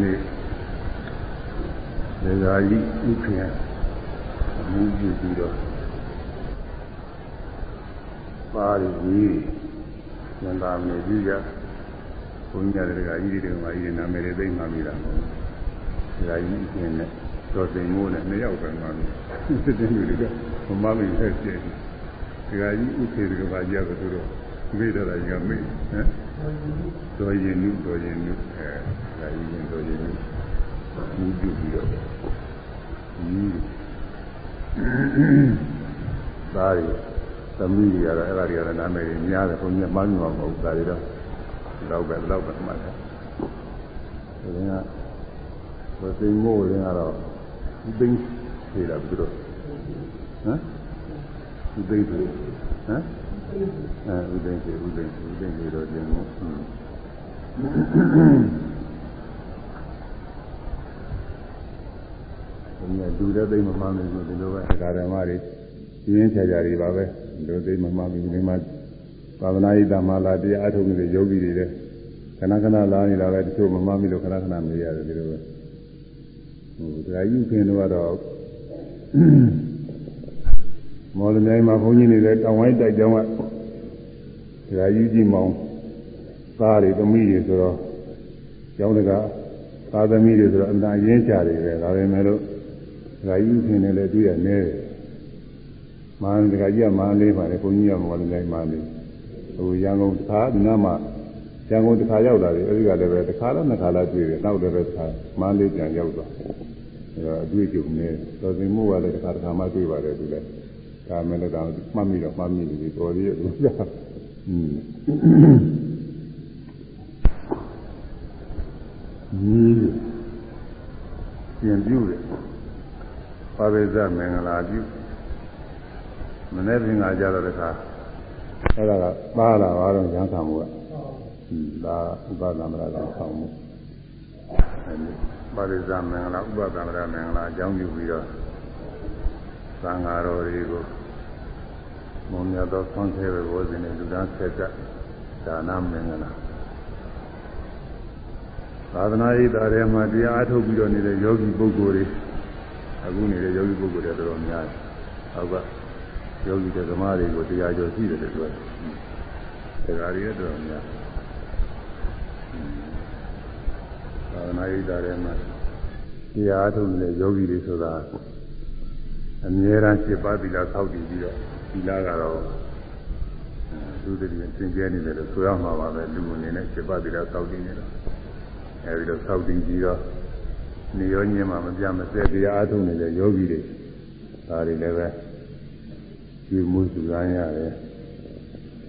နေ့လေသာကြီးဥခင်အမှုပြုပြီးတော့ပါရီကြီးနန္ဒာမေကြီးကဘုန်းကြီးတွေကကြီးတွေကမာကြီးတွေနာမည်တွေသိမှမိတာမဟုတ်ဘူးဒါကြီးအင်းနဲ့တော်စိန်မိုးနဲ့နှစ်ယောက်ပဲမှမိစစ်တဲ့လူတွေကမမမိဆက်ကျဲဒါကြီးဥခေတွေကပါကြတော့သူတို့မိတော့တာကြီးကမိဟမ်တော်ရင်နုတော်ရင်နုအဲ ဒါကြီးရင်တော်ရင်နုမူးပြုပြီးတော့ဒီသားရီသမီးတွေကတော့အဲ့ဒါတွေကတော့နာမည်ကြီးများတယ်ဘုန်းကြီးမှန်းမှာမဟုတ်ဘူးဒါတွေတော့တော့ပဲတော့ပဲမှတ်တယ်ဒါကဘယ်သိမို့ရင်ကတော့ဒီသိသေးတာသူတို့ဟမ်ဒီသိသေးဟမ်အဲဥဒိန်စီဥဒိန်စီဥဒိန်စီတော့ပြင်မို့ ဘုရားလူတဲ့သိမမှန်းနေလို့ဒီလိုပဲကာရမတွေပြင်းချကြတွေပါပဲလူသိမမှန်းပြီးဒီမှာသာသနာ့ဣဒ္ဓမာလာတရားအထုတ်နေတဲ့ယောဂီတွေလည်းခဏခဏလာနေတာပဲတချို့မမှန်းပြီးလို့ခဏခဏမေးရတယ်ဒီလိုပဲဟိုတရားယူခင်တော့တော့မော်လမြိုင်မှာဘုန်းကြီးနေတဲ့တောင်ဝိုင်းတိုက်ကြောင်းကတရားယူကြီးမောင်သားတွေသမီးတွေဆိုတော့ကျောင်းတကသာသမီတွေဆိုတော့အန္တရင်းကြတယ်ပဲဒါပေမဲ့လို့ တရားယူခင်နဲ့လည်းတွေ့ရနေတယ်မဟာတကကြီးကမဟာလေးပါလေဘုန်းကြီးကမော်လမြိုင်မှာနေဟိုရန်ကုန်တစ်ခါဒီနားမှာရန်ကုန်တစ်ခါရောက်လာတယ်အဲဒီကလည်းပဲတစ်ခါတော့နှစ်ခါလာတွေ့တယ်နောက်လည်းပဲတစ်ခါမဟာလေးပြန်ရောက်သွားအဲတော့အတွေ့အကြုံနဲ့တော်စင်မှုကလည်းတစ်ခါတစ်ခါမှတွေ့ပါတယ်သူလည်းဒါမဲ့လည်းတော့မှတ်မိတော့မှတ်မိနေပြီတော်သေးရဲ့လို့ပြောอืมကြီးပြင်ပြုတယ် ပါရိဇမင်္ဂလာပြုမနေ့ပြင်ကကြတော့တခါအဲ့ဒါကပါလာပါတော့ရန်ခံမှုကဒါဥပဒမရကဆောင်မှုအဲဒီပါရိဇမင်္ဂလာဥပဒမရမင်္ဂလာအကြောင်းပြုပြီးတော့သံဃာတော်တွေကိုမုံမြတ်သောဆွမ်းသေးပဲဘောဇင်နဲ့လူသားဆက်ကဒါနမင်္ဂလာသာသနာ့ဣဒ္ဓထဲမှာတရားအထုတ်ပြီးတော့နေတဲ့ယောဂီပုဂ္ဂိုလ်တွေ အခုနေတဲ့ယောဂီပုဂ္ဂိုလ်တွေတော်တော်များတယ်။ဟုတ်ကဲ့ယောဂီဓမ္မတွေကိုတရားကျော်ရှိတယ်လို့ပြောတယ်။တရားတွေတော်တော်များ။သာသနာ့ဣဒ္ဓထဲမှာတရားအထုတ်နေတဲ့ယောဂီတွေဆိုတာအမြဲတမ်း7ပါးသီလဆောက်တည်ပြီးတော့သီလကတော့သူတည်းရင်သင်ကျဲနေတယ်လို့ဆိုရမှာပါပဲလူအနေနဲ့7ပါးသီလဆောက်တည်နေတော့အဲဒီတော့ဆောက်တည်ပြီးတော့ နေရောညင်းမှမပြမစဲတရားအားထုတ်နေတဲ့ယောဂီတွေဒါတွေလည်းပဲကျွေးမှုစုရမ်းရတယ်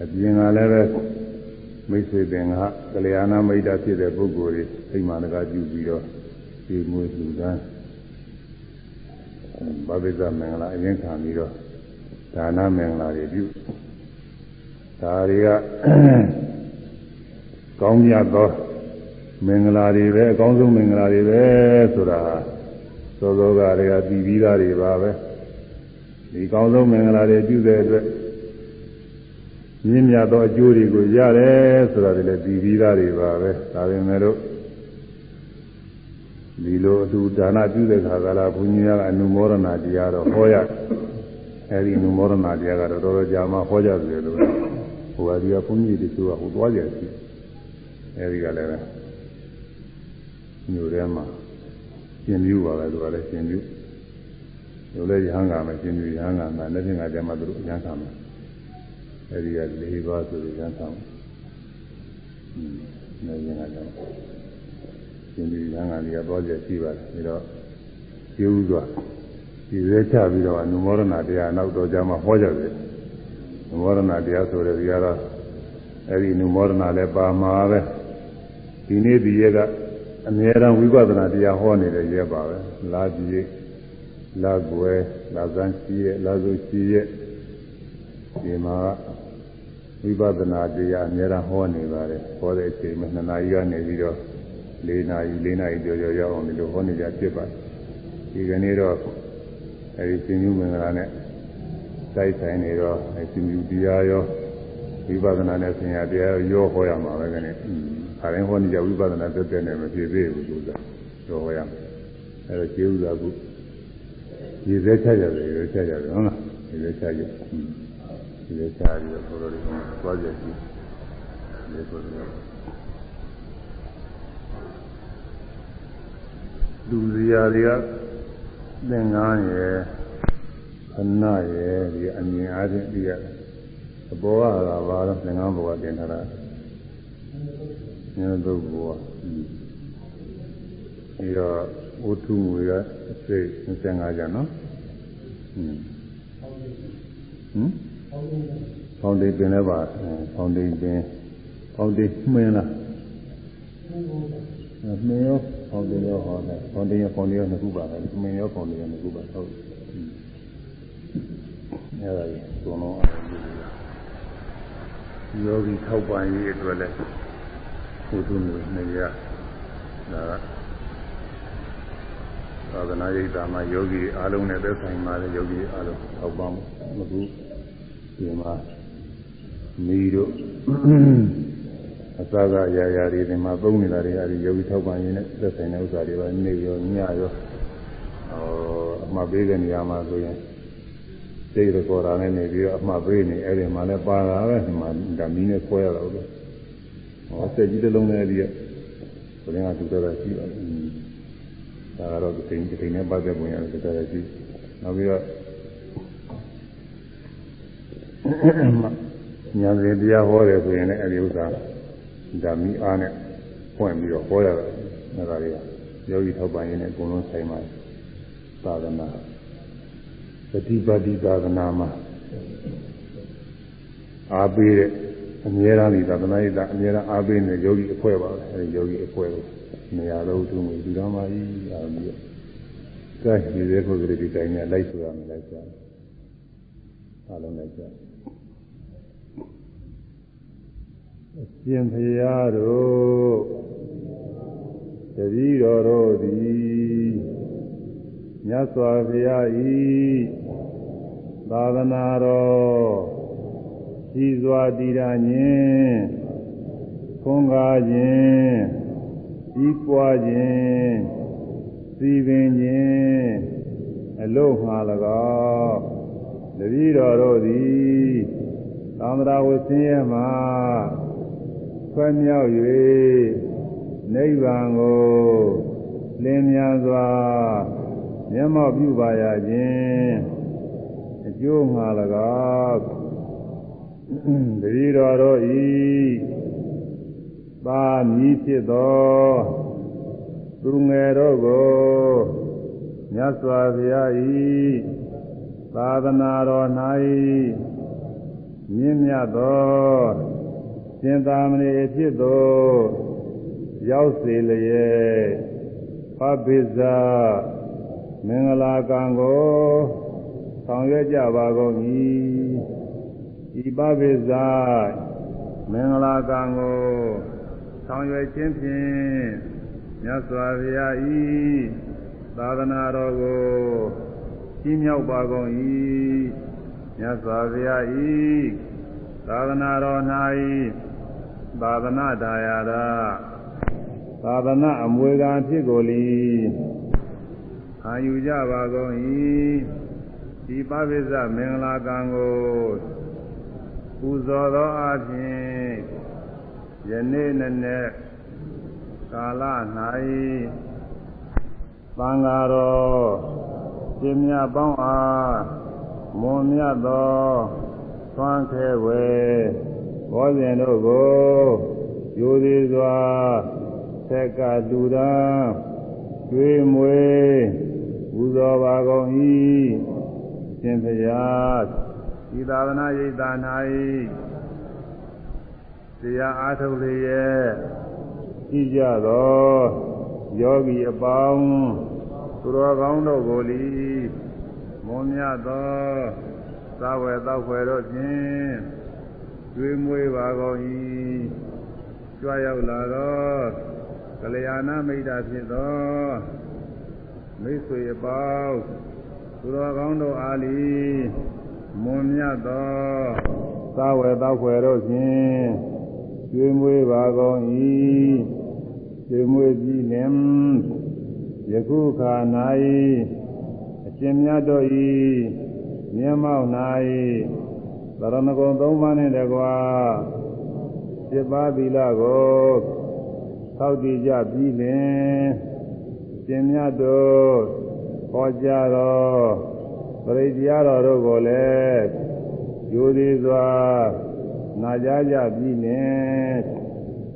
အပြင်ကလည်းပဲမိတ်ဆွေပင်ကကလျာဏမိတ်တာဖြစ်တဲ့ပုဂ္ဂိုလ်တွေအိမ်မှာတကားပြုပြီးတော့ကျွေးမှုစုရမ်းဘာဝိဇမင်္ဂလာအရင်ခံပြီးတော့ဒါနမင်္ဂလာတွေပြုဒါတွေကကောင်းမြတ်သော မင်္ဂလာတွေပဲအကောင်းဆုံးမင်္ဂလာတွေပဲဆိုတာသောသောကတွေကပြီးပြီးသားတွေပါပဲဒီကောင်းဆုံးမင်္ဂလာတွေပြုတဲ့အတွက်မြင့်မြတ်သောအကျိုးတွေကိုရတယ်ဆိုတာတွေလည်းပြီးပြီးသားတွေပါပဲဒါပေမဲ့လို့ဒီလိုအတူဒါနပြုတဲ့ခါကလာဘုန်းကြီးကအနုမောဒနာတရားတော့ဟောရအဲဒီအနုမောဒနာတရားကတော့တော်တော်ကြာမှဟောကြတယ်လို့ဟိုကဒီကဘုန်းကြီးတချို့ကဟိုသွားကြတယ်အဲဒီကလည်း မြို့ထဲမှာရှင်ပြူပါပဲသူကလည်းရှင်ပြူတို့လည်းရဟန်းကမယ်ရှင်ပြူရဟန်းကမယ်လက်ဖြင့်ကကြမှာသူတို့ရဟန်းကမယ်အဲဒီက၄ပါးဆိုရဟန်းကမယ်อืมနေရင်ကကြောင့်ရှင်ပြူရဟန်းကလေးကတော့ကြရှိပါတယ်ပြီးတော့ကျေဥစွာဒီရဲချပြီးတော့နုမောဒနာတရားနောက်တော့ကြမှာဟောကြတယ်နုမောဒနာတရားဆိုတဲ့ဒီကတော့အဲဒီနုမောဒနာလည်းပါမှာပဲဒီနေ့ဒီရက်က အမြဲတမ်းဝိပဿနာတရားဟောနေတဲ့ရဲပါပဲလာကြည့်လာကွယ်လာစမ်းရှိရဲ့လာစုရှိရဲ့ဒီမှာဝိပဿနာတရားအမြဲတမ်းဟောနေပါတယ်ဟောတဲ့အချိန်မှာနှစ်နာရီကနေပြီးတော့၄နာရီ၄နာရီကျော်ကျော်ရောက်အောင်ဒီလိုဟောနေကြဖြစ်ပါတယ်ဒီကနေ့တော့အဲဒီရှင်ညုမင်္ဂလာနဲ့တိုက်ဆိုင်နေတော့အရှင်ညုတရားရောဝိပဿနာနဲ့ဆင်ညာတရားရောဟောရမှာပဲကနေ ခါရင်ဟောနေကြဝိပဿနာတက်တဲ့နဲ့မဖြစ်သေးဘူးလို့ဆိုတာတော့ဟောရမယ်အဲတော့ကျေဥစွာကုရေစဲချကြတယ်ရေစဲချကြတယ်ဟုတ်လားရေစဲချကြရေစဲချပြီးတော့ဘောတော်လေးသွားကြည့်ဒီကိုလူစရာတွေကသင်္ကန်းရယ်ခဏရယ်ဒီအမြင်အားဖြင့်ပြီးရတယ်အပေါ်ကလာပါတော့သင်္ကန်းဘောကတင်ထားတာ ဉာဏ်သုတ်ဘောပြီးတော့ဝတ္ထုငွေကစိတ်25ကျန်နော်ဟွန်းဟမ်ဖောင်းတိပင်လည်းပါဖောင်းတိပင်ဖောင်းတိမှင်းလားမှင်းရောဖောင်းတိရောဟောတယ်ဖောင်းတိရောဖောင်းတိရောနှစ်ခုပါပဲမှင်းရောဖောင်းတိရောနှစ်ခုပါဟုတ်အဲ့ဒါကြီးသုံးလုံးအားယောဂီထောက်ပံ့ရေးအတွက်လည်း ဘုသူ့မျိုးနေရဒါကသာသနာ့ရိပ်သာမှာယောဂီအားလုံးနဲ့သက်ဆိုင်ပါတဲ့ယောဂီအားလုံးထောက်ပံ့မှုခုဒီမှာမိတို့အစကရာရာတွေဒီမှာသုံးနေတာတွေအဲဒီယောဂီထောက်ပံ့ရေးနဲ့သက်ဆိုင်တဲ့ဥစ္စာတွေပါနေရောညရောဟောအမှားပေးတဲ့နေရာမှာဆိုရင်စိတ်ရကောတာနဲ့နေပြီးတော့အမှားပေးနေအဲ့ဒီမှာလည်းပါတာပဲဒီမှာဒါမီးနဲ့ဆွဲရတော့လို့ ဟောစက်ကြီးတစ်လုံးနဲ့ဒီကဘယ်နဲ့ကတူတော့ရှိပါလဲဒါကတော့ဒီတိုင်းဒီတိုင်းနဲ့ပတ်သက်ပုံရတယ်တော်တော်ရှိနောက်ပြီးတော့ညာစဉ်တရားဟောတယ်ဆိုရင်လည်းအဲဒီဥစ္စာဓာမီအားနဲ့ဖွင့်ပြီးတော့ဟောရတာအဲဒါတွေကယောဂီထောက်ပံ့ရင်းနဲ့အကုန်လုံးဆိုင်ပါသာသနာပฏิပါတိသာသနာမှာအားပေးတဲ့ အမြဲတမ်းဒီသာသနာ့ရေးတာအမြဲတမ်းအားပေးနေတဲ့ယောဂီအဖွဲ့ပါပဲအဲဒီယောဂီအဖွဲ့ကိုနေရာလုံးသူ့ကိုဒီတော်မှကြီးအာပြီးတော့ကဲဒီသေးဖို့ကလေးဒီတိုင်းနဲ့လိုက်ဆိုရမယ်လိုက်ဆိုရမယ်အားလုံးလိုက်ကြအရှင်ဖရာတို့တတိတော်တို့သည်မြတ်စွာဘုရားဤသာသနာတော် ကြီးစွာတည်ရခြင်းခွန်ကားခြင်းကြီးပွားခြင်းစီပင်ခြင်းအလို့မှာ၎င်းတတိတော်တို့သည်သံဃာဝဆင်းရဲမှာဆွဲမြောက်၍နိဗ္ဗာန်ကိုလင်းမြန်စွာမျက်မှောက်ပြုပါရခြင်းအကျိုးမှာ၎င်း တတိတော်တို့ဤသာမြည်ဖြစ်သောသူငယ်တို့ကိုမြတ်စွာဘုရားဤသာသနာတော်၌မြင့်မြတ်သောရှင်သာမဏေဖြစ်သောရောက်စေလျက်ဖပိဇာမင်္ဂလာကံကိုဆောင်ရွက်ကြပါကုန်၏ ဤပပိဇာမင်္ဂလာကံကိုဆောင်ရွက်ခြင်းဖြင့်မြတ်စွာဘုရားဤသာသနာတော်ကိုကြီးမြောက်ပါကုန်၏မြတ်စွာဘုရားဤသာသနာတော်၌သာသနာဒါယာရာသာသနာအမွေခံဖြစ်ကိုလီခံယူကြပါကုန်၏ဒီပပိစ္စမင်္ဂလာကံကို ပူဇော်သောအခြင်းယနေ့နဲ့ကာလ၌သံဃာတော်ပြင်းမြပေါင်းအားမွန်မြတ်သောသွမ်းခဲဝဲဘောဇင်တို့ကိုယူသည်စွာဆက်ကတူတန်းကျွေးမွေးပူဇော်ပါကုန်၏ရှင်ဖျား ဤသာသနာရိပ်သာ၌တရားအားထုတ်လျက်ကြည်ကြသောယောဂီအပေါင်းသူတော်ကောင်းတို့ကိုလီမွန်မြတ်သောသာဝေတောက်ွယ်တို့ဖြင့်ကျွေးမွေးပါကုန်၏ကြွရောက်လာသောကလျာဏမိတ်တာဖြစ်သောမိတ်ဆွေအပေါင်းသူတော်ကောင်းတို့အားလီ မွန်မြတ်သောသာဝေတောက်ွယ်တို့ဖြင့်ကျွေးမွေးပါကုန်၏ကျွေးမွေးပြီးလင်ယခုခါ၌အရှင်မြတ်တို့၏မြတ်မောက်၌သရဏဂုံသုံးပါးနှင့်တကွာစိပါသီလကိုသောက်တည်ကြပြီးလင်ရှင်မြတ်တို့ဟောကြားတော် ပရိတရားတော်တို့ကိုလည်းယူသည်စွာနာကြကြပြီးလင်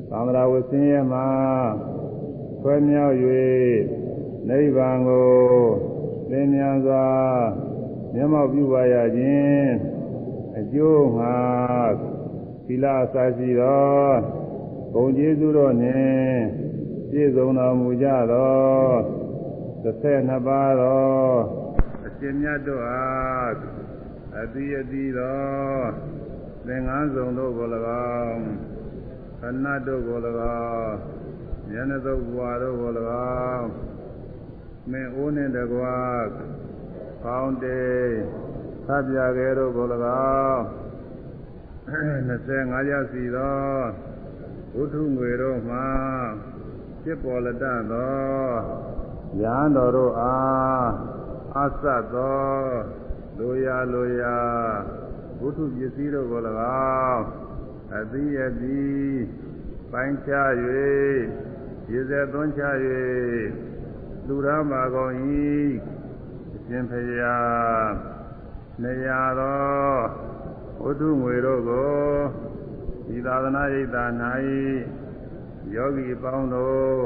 သံဃာဝဆင်းရဲမှာဆွဲမြောက်၍နိဗ္ဗာန်ကိုသင်မြန်စွာမျက်မှောက်ပြုပါရခြင်းအကျိုးငှာသီလအစာရှိသောဘုံကျေးဇူးတော်နှင့်ပြည့်စုံတော်မူကြသောတစ်ဆက်နှစ်ပါးသောအ ရှင်မြတ်တို့အားအတိအတိသောသင်္ကန်းစုံတို့ကို၎င်းခဏတို့ကို၎င်းဉာဏ်သုတ်ဘွာတို့ကို၎င်းမင်းအိုးနှင့်တကွာပေါင်းတေသဗ္ဗကဲတို့ကို၎င်း25ရက်စီသောဘုထုငွေတို့မှဖြစ်ပေါ်လက်တသောဉာဏ်တော်တို့အား အဆတ်သောလိုရာလိုရာဘုထုပစ္စည်းတို့ကို၎င်းအသီးအသီးပိုင်းခြား၍ရေစက်သွန်းချ၍လူရမှာကုန်၏အရှင်ဖရာနေရာသောဝတ္ထုငွေတို့ကိုဒီသာသနာ့ရိပ်သာ၌ယောဂီပေါင်းတို့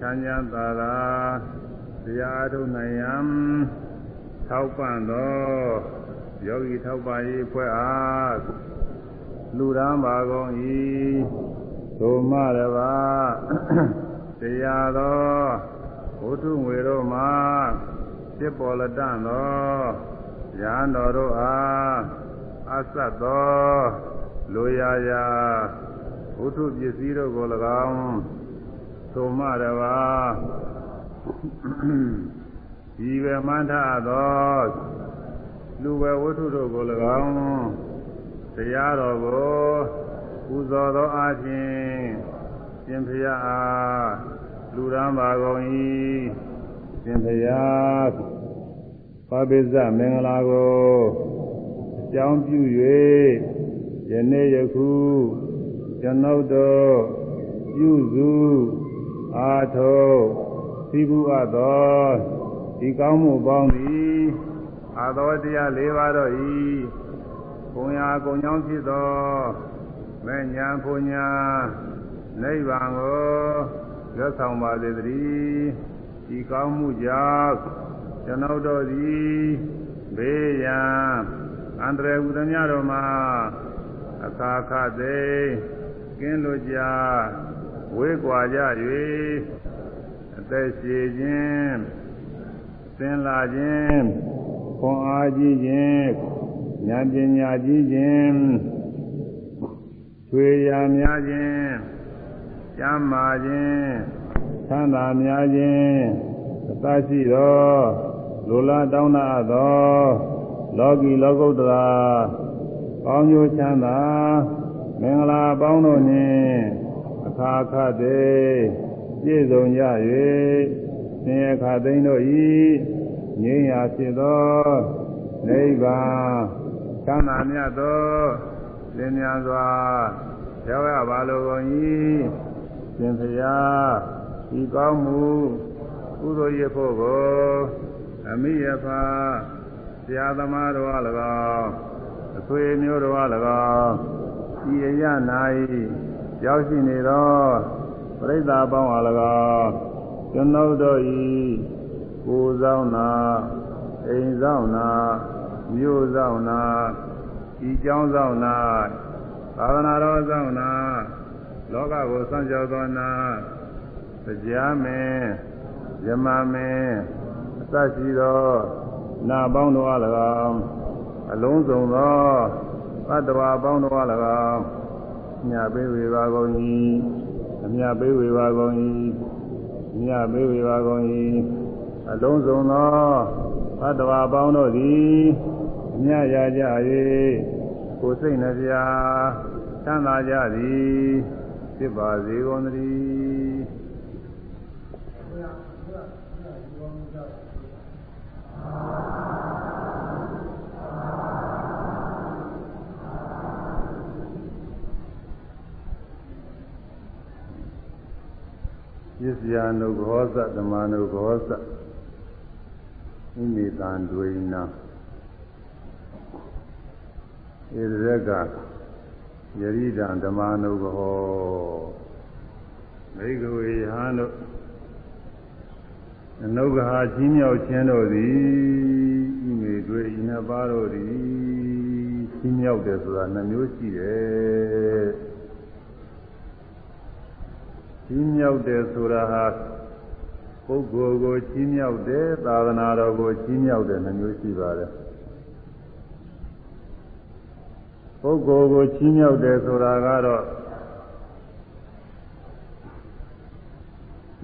ချမ်းချမ်းသာသာ တရားထုတ်နိုင်ရန်ထောက်ပံ့သောယောဂီထောက်ပါရေးဖွဲ့အားလူရန်ပါကုန်၏သို့မှတပါတရားသောဘုထုငွေတို့မှာစစ်ပေါ်လက်တန်သောရဟန်းတော်တို့အားအဆက်သောလူရာရာဘုထုပစ္စည်းတို့ကို၎င်းသို့မှတပါ ဒီပဲမှန်းထသောလူပဲဝတ္ထုတို့ကို၎င်းတရားတော်ကိုပူဇော်သောအားဖြင့်ရှင်ဖရာအားလူရန်ပါကုန်၏ရှင်ဖရာပပိစ္ဆမင်္ဂလာကိုအကြောင်းပြု၍ယနေ့ယခုကျွန်ုပ်တို့ပြုစုအားထုတ် သိဘူးအပ်သောဒီကောင်းမှုပေါင်းသည်အာသောတရား၄ပါးတော့ဤဘုံရာကုံကြောင်းဖြစ်သောမဲ့ညာဘုံညာနိဗ္ဗာန်ကိုရွတ်ဆောင်ပါစေတည်းဒီကောင်းမှုကြောင့်ကျွန်ုပ်တို့သည်ဘေးရန်အန္တရာယ်ဟူသည်များတို့မှာအခါခသိကင်းလွတ်ကြဝေးကွာကြ၍ အသက်ရှည်ခြင်းသင်လာခြင်းခွန်အားကြီးခြင်းဉာဏ်ပညာကြီးခြင်းချွေရများခြင်းကျမ်းမာခြင်းသံသာများခြင်းအသရှိသောလူလာတောင်းတသော လောကီလောကုတ္တရာကောင်းကျိုးချမ်းသာမင်္ဂလာပေါင်းတို့နှင့်အခါခသည် ပြည့်စုံကြ၍သင်္ခါသိမ့်တို့ဤငြိမ်းရာဖြစ်သောနိဗ္ဗာန်ချမ်းသာမြတ်သောလင်းမြန်စွာရောက်ရပါလိုကုန်၏ရှင်ဖျားဤကောင်းမှုကုသိုလ်ရဖို့ကိုအမိယဖာဆရာသမားတော်အား၎င်းအဆွေမျိုးတော်အား၎င်းဤအရ၌ရောက်ရှိနေသော ပရိသတ်ပေါင်းအား၎င်းကျွန်ုပ်တို့ဤကိုယ်ဆောင်နာအိမ်ဆောင်နာမြို့ဆောင်နာဤကျောင်းဆောင်နာသာသနာတော်ဆောင်နာလောကကိုစံကြောသောနာတရားမင်းယမမင်းအစရှိသောနာပေါင်းတို့အား၎င်းအလုံးစုံသောသတ္တဝါပေါင်းတို့အား၎င်းညပေးဝေပါကုန်၏ အမြပေးဝေပါကုန်၏ညပေးဝေပါကုန်၏အလုံးစုံသောသတ္တဝါပေါင်းတို့သည်အမြရာကြ၍ကိုယ်စိတ်နှပြချမ်းသာကြသည်ဖြစ်ပါစေကုန်သတည်း ပစ္စယနုဘောဇဓမ္မနုဘောဇဣမိတံဒွေနာဣရကယရိဒံဓမ္မနုဘောမိဂဝေဟံတို့အနုဂဟာချင်းမြောက်ခြင်းတို့သည်ဣမိတွေဤနှစ်ပါးတို့သည်ချင်းမြောက်တယ်ဆိုတာနှမျိုးရှိတယ် ချင်းမြောက်တယ်ဆိုတာဟာပုဂ္ဂိုလ်ကိုချင်းမြောက်တယ်သာသနာတော်ကိုချင်းမြောက်တယ်နှမျိုးရှိပါတယ်ပုဂ္ဂိုလ်ကိုချင်းမြောက်တယ်ဆိုတာကတော့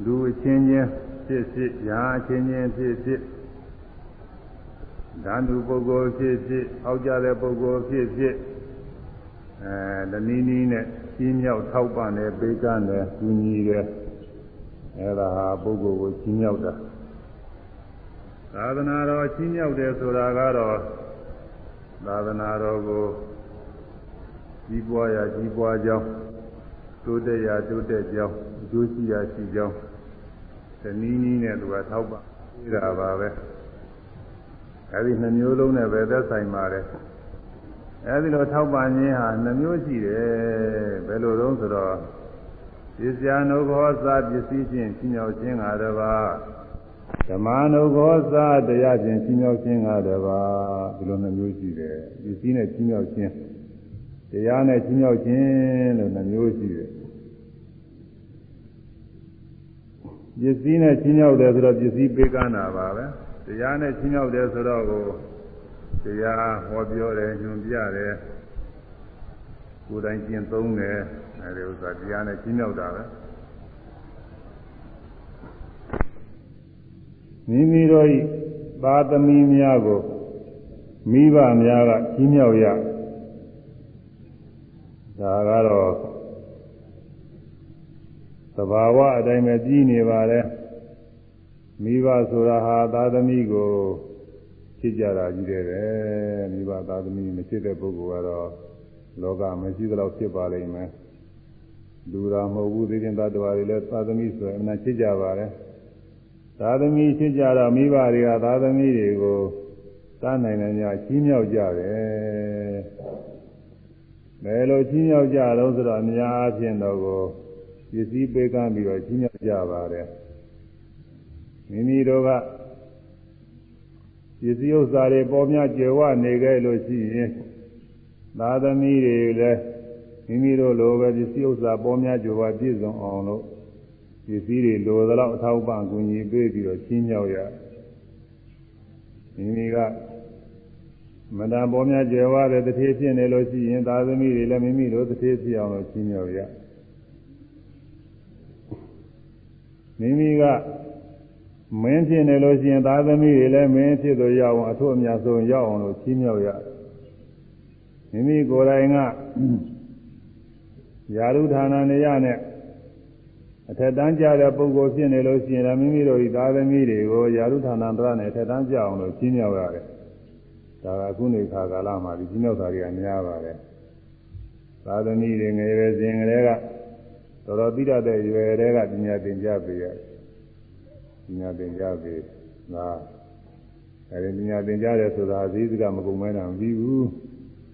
လူအချင်းချင်းဖြစ်ဖြစ်ရာအချင်းချင်းဖြစ်ဖြစ်ဓာတုပုဂ္ဂိုလ်ဖြစ်ဖြစ်အောက်ကြတဲ့ပုဂ္ဂိုလ်ဖြစ်ဖြစ်အဲတနည်းနည်းနဲ့ ချင်းမြောက်ထောက်ပံ့တယ်ပေးကမ်းတယ်ကူညီတယ်အဲဒါဟာပုဂ္ဂိုလ်ကိုချင်းမြောက်တာသာသနာတော်ချင်းမြောက်တယ်ဆိုတာကတော့သာသနာတော်ကိုကြီးပွားရာကြီးပွားကြောင်းတိုးတက်ရာတိုးတက်ကြောင်းအကျိုးရှိရာရှိကြောင်းတနည်းနည်းနဲ့သူကထောက်ပံ့ပေးတာပါပဲအဲဒီနှမျိုးလုံးနဲ့ပဲသက်ဆိုင်ပါတယ် အဲဒီလိုထောက်ပံ့ခြင်းဟာနှမျိုးရှိတယ်ဘယ်လိုလုံးဆိုတော့ပစ္စယနုဘောသာပစ္စည်းချင်းချင်းမြောက်ခြင်းငါတပါးဓမ္မနုဘောသာတရားချင်းချင်းမြောက်ခြင်းငါတပါးဒီလိုနှမျိုးရှိတယ်ပစ္စည်းနဲ့ချင်းမြောက်ခြင်းတရားနဲ့ချင်းမြောက်ခြင်းလို့နှမျိုးရှိတယ်ပစ္စည်းနဲ့ချင်းမြောက်တယ်ဆိုတော့ပစ္စည်းပေးကမ်းတာပါပဲတရားနဲ့ချင်းမြောက်တယ်ဆိုတော့ကို တရားဟောပြောတယ်ညွှန်ပြတယ်ကိုယ်တိုင်ကျင့်သုံးတယ်အဲဒီဥစ္စာတရားနဲ့ချင်းမြောက်တာပဲမိမိတို့ဤသာသမီများကိုမိဘများကချင်းမြောက်ရဒါကတော့သဘာဝအတိုင်းပဲကြီးနေပါတယ်မိဘဆိုတာဟာသာသမီကို ဖြစ်ကြတာကြီးတယ်ပဲမိဘသာသမီမဖြစ်တဲ့ပုဂ္ဂိုလ်ကတော့လောကမရှိသလောက်ဖြစ်ပါလိမ့်မယ်လူတော်မဟုတ်ဘူးသိတဲ့သတ္တဝါတွေလည်းသာသမီဆိုရင်အမှန်ဖြစ်ကြပါတယ်သာသမီဖြစ်ကြတော့မိဘတွေကသာသမီတွေကိုတားနိုင်တယ်များကြီးမြောက်ကြတယ်ဘယ်လိုကြီးမြောက်ကြတော့ဆိုတော့အများအားဖြင့်တော့ကိုပစ္စည်းပေးကမ်းပြီးတော့ကြီးမြောက်ကြပါတယ်မိမိတို့က ပစ္စည်းဥစ္စာတွေပေါ်များကြွယ်ဝနေခဲ့လို့ရှိရင်သာသမီတွေလည်းမိမိတို့လိုပဲပစ္စည်းဥစ္စာပေါ်များကြွယ်ဝပြည့်စုံအောင်လို့ပစ္စည်းတွေလိုသလောက်အထောက်ပံ့ကူညီပေးပြီးတော့ချင်းမြောက်ရမိမိကမတန်ပေါ်များကြွယ်ဝတဲ့တတိဖြစ်နေလို့ရှိရင်သာသမီတွေလည်းမိမိတို့တတိဖြစ်အောင်လို့ချင်းမြောက်ရမိမိက မင်းဖြစ်နေလို့ရှိရင်သာသမီတွေလည်းမင်းဖြစ်လို့ရအောင်အထုအမြတ်ဆုံးရောက်အောင်လို့ချင်းမြောက်ရမိမိကိုယ်တိုင်ကယာရုဌာနနေရနဲ့အထက်တန်းကြတဲ့ပုဂ္ဂိုလ်ဖြစ်နေလို့ရှိရင်မိမိတို့ဤသာသမီတွေကိုယာရုဌာနတရနဲ့အထက်တန်းကြအောင်လို့ချင်းမြောက်ရတယ်ဒါကအခုနေခါကာလမှာဒီချင်းမြောက်တာတွေကများပါတယ်သာသမီတွေငယ်ရွယ်စဉ်ကလေးကတော်တော်ပြီးတတ်တဲ့ရွယ်တွေကပညာသင်ကြားပေးရတယ်ပ ညာသင်ကြားပေးငါအဲဒီပညာသင်ကြားတယ်ဆိုတာဈေးစကမကုန်မဲတာမပြီးဘူး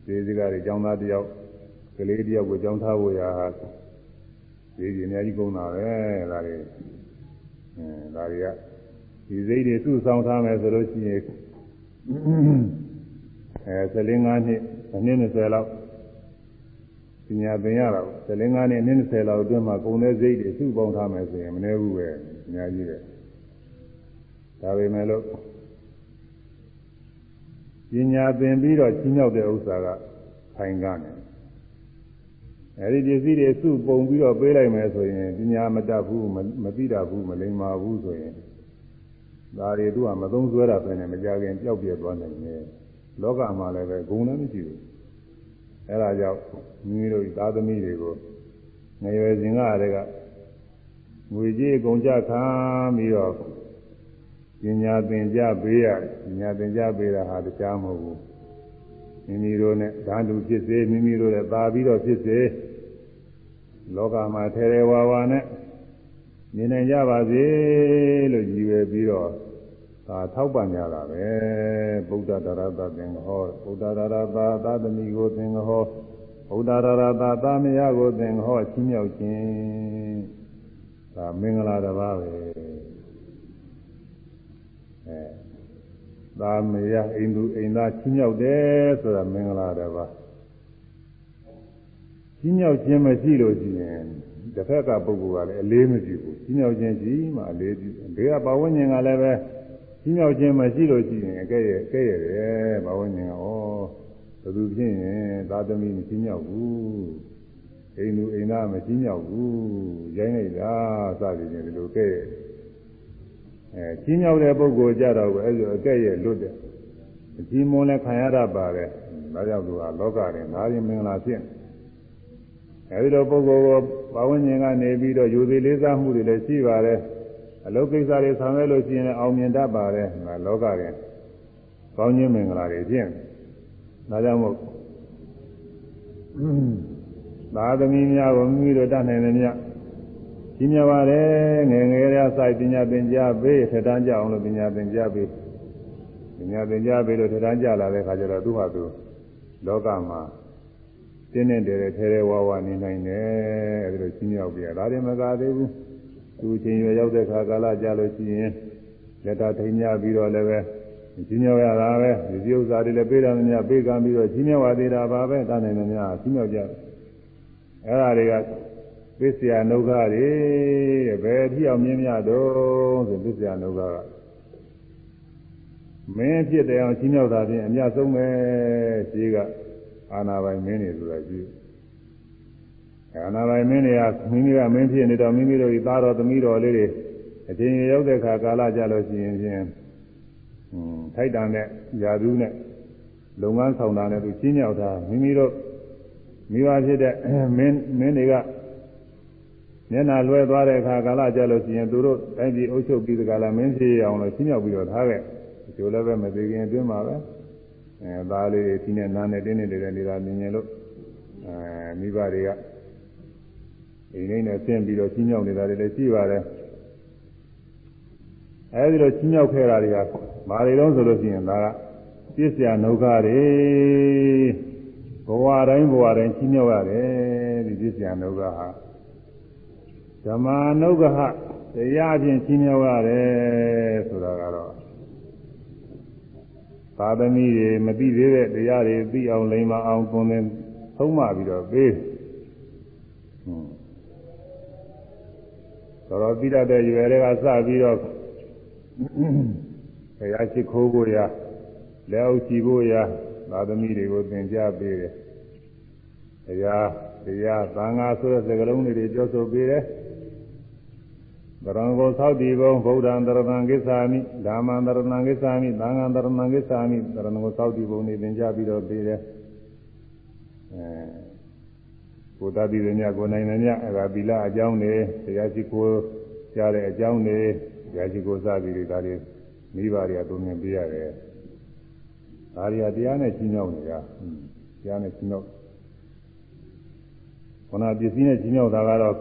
ဈေးစကတွေကျောင်းသားတယောက်ကလေးတယောက်ကိုကျောင်းထားဖို့ရာဈေးကြီးအများကြီးကုန်တာပဲဒါတွေအဲဒါတွေကဒီဈေးတွေစုဆောင်ထားမယ်ဆိုလို့ရှိရင်အဲ15နှစ်အနည်း20လောက်ပညာသင်ရတာ15နှစ်အနည်း20လောက်အတွင်းမှာကုန်တဲ့ဈေးတွေစုပေါင်းထားမယ်ဆိုရင်မနည်းဘူးပဲအများကြီးပဲ ဒါပေမဲ့လို့ပညာသင်ပြီးတော့ချင်းမြောက်တဲ့ဥစ္စာကခိုင်ကနေအဲဒီပစ္စည်းတွေစုပုံပြီးတော့ပေးလိုက်မယ်ဆိုရင်ပညာမတတ်ဘူးမသိတတ်ဘူးမလိမ္မာဘူးဆိုရင်ဒါတွေသူကမသုံးဆွဲတာပဲနဲ့မကြခင်ပျောက်ပြဲသွားနိုင်တယ်လောကမှာလည်းပဲဂုဏ်လည်းမရှိဘူးအဲဒါကြောင့်မိမိတို့သာသမီတွေကိုငရွယ်စဉ်ကတည်းကငွေကြေးအကုန်ကြခံပြီးတော့ ပညာသင်ကြပေးရတယ်ပညာသင်ကြပေးတာဟာတရားမဟုတ်ဘူးမိမိတို့နဲ့ဓာတုဖြစ်စေမိမိတို့နဲ့သာပြီးတော့ဖြစ်စေလောကမှာထဲထဲဝါဝါနဲ့မြင်နိုင်ကြပါစေလို့ရည်ရွယ်ပြီးတော့ဒါထောက်ပံ့ကြတာပဲဗုဒ္ဓဒါရသသင်္ဟောဗုဒ္ဓဒါရသာသာသမီကိုသင်္ဟောဗုဒ္ဓဒါရသာသာမယကိုသင်္ဟောချင်းမြောက်ခြင်းဒါမင်္ဂလာတစ်ပါးပဲ အဲသာမယအိန္ဒုအိန္ဒချင်းမြောက်တယ်ဆိုတာမင်္ဂလာတစ်ပါးချင်းမြောက်ခြင်းမရှိလို့ရှိရင်တစ်ဖက်ကပုဂ္ဂိုလ်ကလည်းအလေးမပြုဘူးချင်းမြောက်ခြင်းရှိမှအလေးပြုဘေးကပဝန်းကျင်ကလည်းပဲချင်းမြောက်ခြင်းမရှိလို့ရှိရင်အကဲ့ရဲ့အကဲ့ရဲ့တယ်ပဝန်းကျင်ကဩဘယ်သူဖြစ်ရင်သာသမီမရှိမြောက်ဘူးအိမ်သူအိမ်သားမရှိမြောက်ဘူးရိုင်းလိုက်တာစသည်ဖြင့်ဒီလိုကဲ့ရဲ့ အဲချင်းမြောက်တဲ့ပုဂ္ဂိုလ်ကြတော့အဲ့လိုအကဲ့ရဲ့လွတ်တယ်အကြီးမွန်လည်းခံရတတ်ပါတယ်ဒါကြောင့်သူကလောကရင်ဒါရင်မင်္ဂလာဖြစ်အဲဒီလိုပုဂ္ဂိုလ်ကိုပဝန်းကျင်ကနေပြီးတော့ယူသေးလေးစားမှုတွေလည်းရှိပါတယ်အလုပ်ကိစ္စတွေဆောင်ရွက်လို့ရှိရင်အောင်မြင်တတ်ပါတယ်ငါလောကရင်ကောင်းခြင်းမင်္ဂလာတွေဖြင့်ဒါကြောင့်မို့သာသမီများကိုမိမိတို့တတ်နိုင်တယ်မြတ် ကြီးမြပါတယ်ငယ်ငယ်ရစိုက်ပညာသင်ကြားပေးထထမ်းကြအောင်လို့ပညာသင်ကြားပေးပညာသင်ကြားပေးလို့ထထမ်းကြလာတဲ့ခါကျတော့သူ့ဟာသူလောကမှာတင်းနဲ့တည်းထဲထဲဝါဝါနေနိုင်တယ်အဲဒီလိုကြီးမြောက်ပြရဒါတွေမကသေးဘူးသူချင်းရွယ်ရောက်တဲ့ခါကာလကြာလို့ရှိရင်လက်တာထိန်မြပြီးတော့လည်းပဲကြီးမြောက်ရတာပဲဒီဥစ္စာတွေလည်းပေးတယ်များပေးကမ်းပြီးတော့ကြီးမြောက်ရသေးတာပါပဲတာနိုင်တယ်များကြီးမြောက်ကြအဲဒါတွေက ပစ္စယနုခတွေတဲ့ဘယ်အထိအောင်မြင်မြတော့ဆိုပစ္စယနုခကမင်းဖြစ်တယ်အောင်ကြီးမြောက်တာဖြင့်အများဆုံးပဲရှိကအာနာပိုင်မင်းတွေဆိုတာရှိအာနာပိုင်မင်းတွေကမိမိကမင်းဖြစ်နေတော့မိမိတို့ဒီသားတော်သမီးတော်လေးတွေအချိန်ရောက်တဲ့ခါကာလကြလို့ရှိရင်ဖြင့်ထိုက်တန်တဲ့ယာသူနဲ့လုပ်ငန်းဆောင်တာနဲ့သူချင်းမြောက်တာမိမိတို့မိဘဖြစ်တဲ့မင်းမင်းတွေက မျက်နာလွဲသွားတဲ့အခါကာလကြလို့ရှိရင်သူတို့တိုင်းပြည်အုပ်ချုပ်ပြီးတကလားမင်းဖြစ်အောင်လို့ချင်းမြောက်ပြီးတော့ထားခဲ့ဒီလိုလည်းပဲမသေးခင်အတွင်းမှာပဲအဲသားလေးတွေဒီနဲ့နားနဲ့တင်းနေတဲ့နေတာမြင်ရင်လို့အဲမိဘတွေကအိမ်လေးနဲ့ဆင်းပြီးတော့ချင်းမြောက်နေတာတွေလည်းရှိပါတယ်အဲဒီလိုချင်းမြောက်ခဲ့တာတွေကဘာတွေတော့ဆိုလို့ရှိရင်ဒါကပြည့်စရာနှုတ်ကားတွေဘဝတိုင်းဘဝတိုင်းချင်းမြောက်ရတယ်ဒီပြည့်စရာနှုတ်ကားဟာ ဓမ္မာနုဂဟတရားချင်းချင်းမြောက်ရတယ်ဆိုတာကတော့သာသမီတွေမသိသေးတဲ့တရားတွေသိအောင်လိမ္မာအောင်သွန်သင်သုံးမပြီးတော့ပေးတော်တော်ပြီးတတ်တဲ့ရွယ်တွေကစပြီးတော့ဘုရားရှိခိုးဖို့ရလက်အုပ်ကြည့်ဖို့ရသာသမီတွေကိုသင်ကြားပေးတယ်။တရားတရားသံဃာဆိုတဲ့စကားလုံးတွေပြောဆိုပေးတယ်။ဗ ရံကိုသောက်တည်ဘုံဗုဒ္ဓံတရဏံကိစ္ဆာမိဓမ္မံတရဏံကိစ္ဆာမိသံဃံတရဏံကိစ္ဆာမိတရဏကိုသောက်တည်ဘုံနေသင်ကြားပြီးတော့ပေးတယ်။အဲကိုတတ်ပြီးတဲ့ညကိုနိုင်တဲ့ညအဲဒါသီလအကြောင်းတွေတရားရှိကိုကြားတဲ့အကြောင်းတွေတရားရှိကိုစသည်တွေဒါတွေမိဘတွေကသုံးမြင်ပေးရတယ်။ဒါတွေကတရားနဲ့ချင်းမြောက်နေတာ။တရားနဲ့ချင်းမြောက်ခန္ဓာပစ္စည်းနဲ့ချင်းမြောက်တာကတော့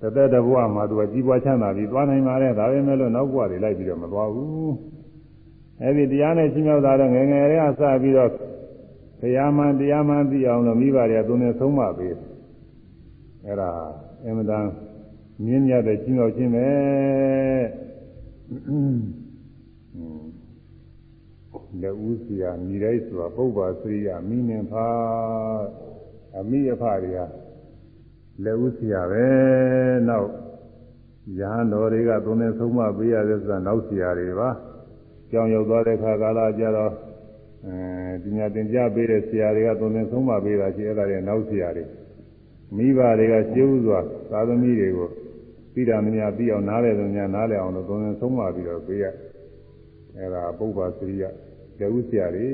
တသက်တဘဝမှာသူကကြီးပွားချမ်းသာပြီးသွားနိုင်ပါလေဒါပေမဲ့လို့နောက်ဘဝတွေလိုက်ပြီးတော့မသွားဘူးအဲဒီတရားနဲ့ချင်းမြောက်တာတော့ငယ်ငယ်လေးကစပြီးတော့ဘုရားမှန်တရားမှန်သိအောင်လို့မိဘတွေကသူနဲ့ဆုံးမပေးအဲဒါအင်မတန်မြင့်မြတ်တဲ့ချင်းမြောက်ခြင်းပဲလက်ဦးစီယာမိတိုင်းဆိုတာပုဗ္ဗာစရိယမိနင်ဖာအမိအဖတွေက လက်ဦးစီရပဲနောက်ရဟန်းတော်တွေကသုံးနေဆုံးမပေးရတဲ့ဆိုတာနောက်စီရတွေပါကြောင်ရောက်သွားတဲ့ခါကာလကြတော့အဲဒီညာတင်ကြပေးတဲ့ဆရာတွေကသုံးနေဆုံးမပေးတာရှိအဲ့ဒါတွေနောက်ဆရာတွေမိဘတွေကရှင်းဥစွာသာသမီတွေကိုပြီးတာမများပြီးအောင်နားလေသူများနားလေအောင်လို့သုံးနေဆုံးမပြီးတော့ပေးရအဲ့ဒါပုဗ္ဗစရိယလက်ဦးဆရာတွေ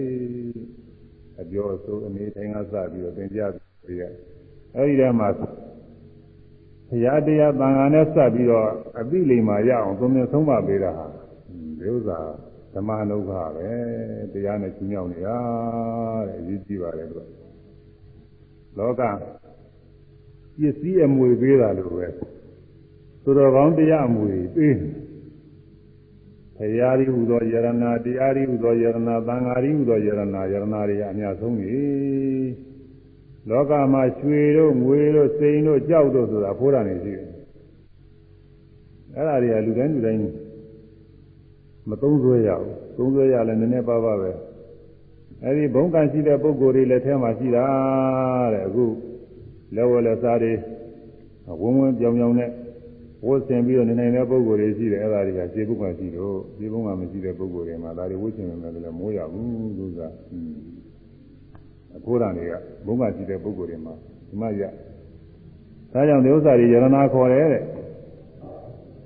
အကျော်အဆိုးအနေထိုင်ကစပြီးတော့သင်ကြားပြီးရအဲဒီထဲမှာ ဘုရားတရားသံဃာနဲ့စပ်ပြီးတော့အပိလိမ္မာရအောင်သုံးမြတ်ဆုံးမပေးတာဟာဒီဥစ္စာဓမ္မနုခပဲတရားနဲ့ကျင်းရောက်နေတာတဲ့အရေးကြီးပါတယ်သူကလောကပစ္စည်းအမွေပေးတာလို့ပဲသူတော်ကောင်းတရားအမွေပေးဘုရားရီဟူသောယရဏတရားရီဟူသောယရဏသံဃာရီဟူသောယရဏယရဏတွေအများဆုံးပြီ လောကမှာရွှေတို့ငွေတို့စိန်တို့ကြောက်တို့ဆိုတာဖိုးတာနေရှိတယ်အဲ့ဒါတွေကလူတိုင်းလူတိုင်းမသုံးဆွဲရဘူးသုံးဆွဲရလဲနည်းနည်းပါးပါးပဲအဲ့ဒီဘုံကံရှိတဲ့ပုဂ္ဂိုလ်တွေလည်းထဲမှာရှိတာတဲ့အခုလက်ဝဲလက်စားတွေဝုံဝင်းပြောင်ပြောင်နဲ့ဝတ်ဆင်ပြီးတော့နေနေတဲ့ပုဂ္ဂိုလ်တွေရှိတယ်အဲ့ဒါတွေကခြေဘုံကရှိတော့ခြေဘုံကမရှိတဲ့ပုဂ္ဂိုလ်တွေမှာဒါတွေဝတ်ဆင်နေတယ်လည်းမိုးရဘူးသူက အခိုးရံတွေကဘုံကရှိတဲ့ပုဂ္ဂိုလ်တွေမှာဒီမှာရဒါကြောင့်ဒီဥစ္စာတွေယရနာခေါ်တယ်တဲ့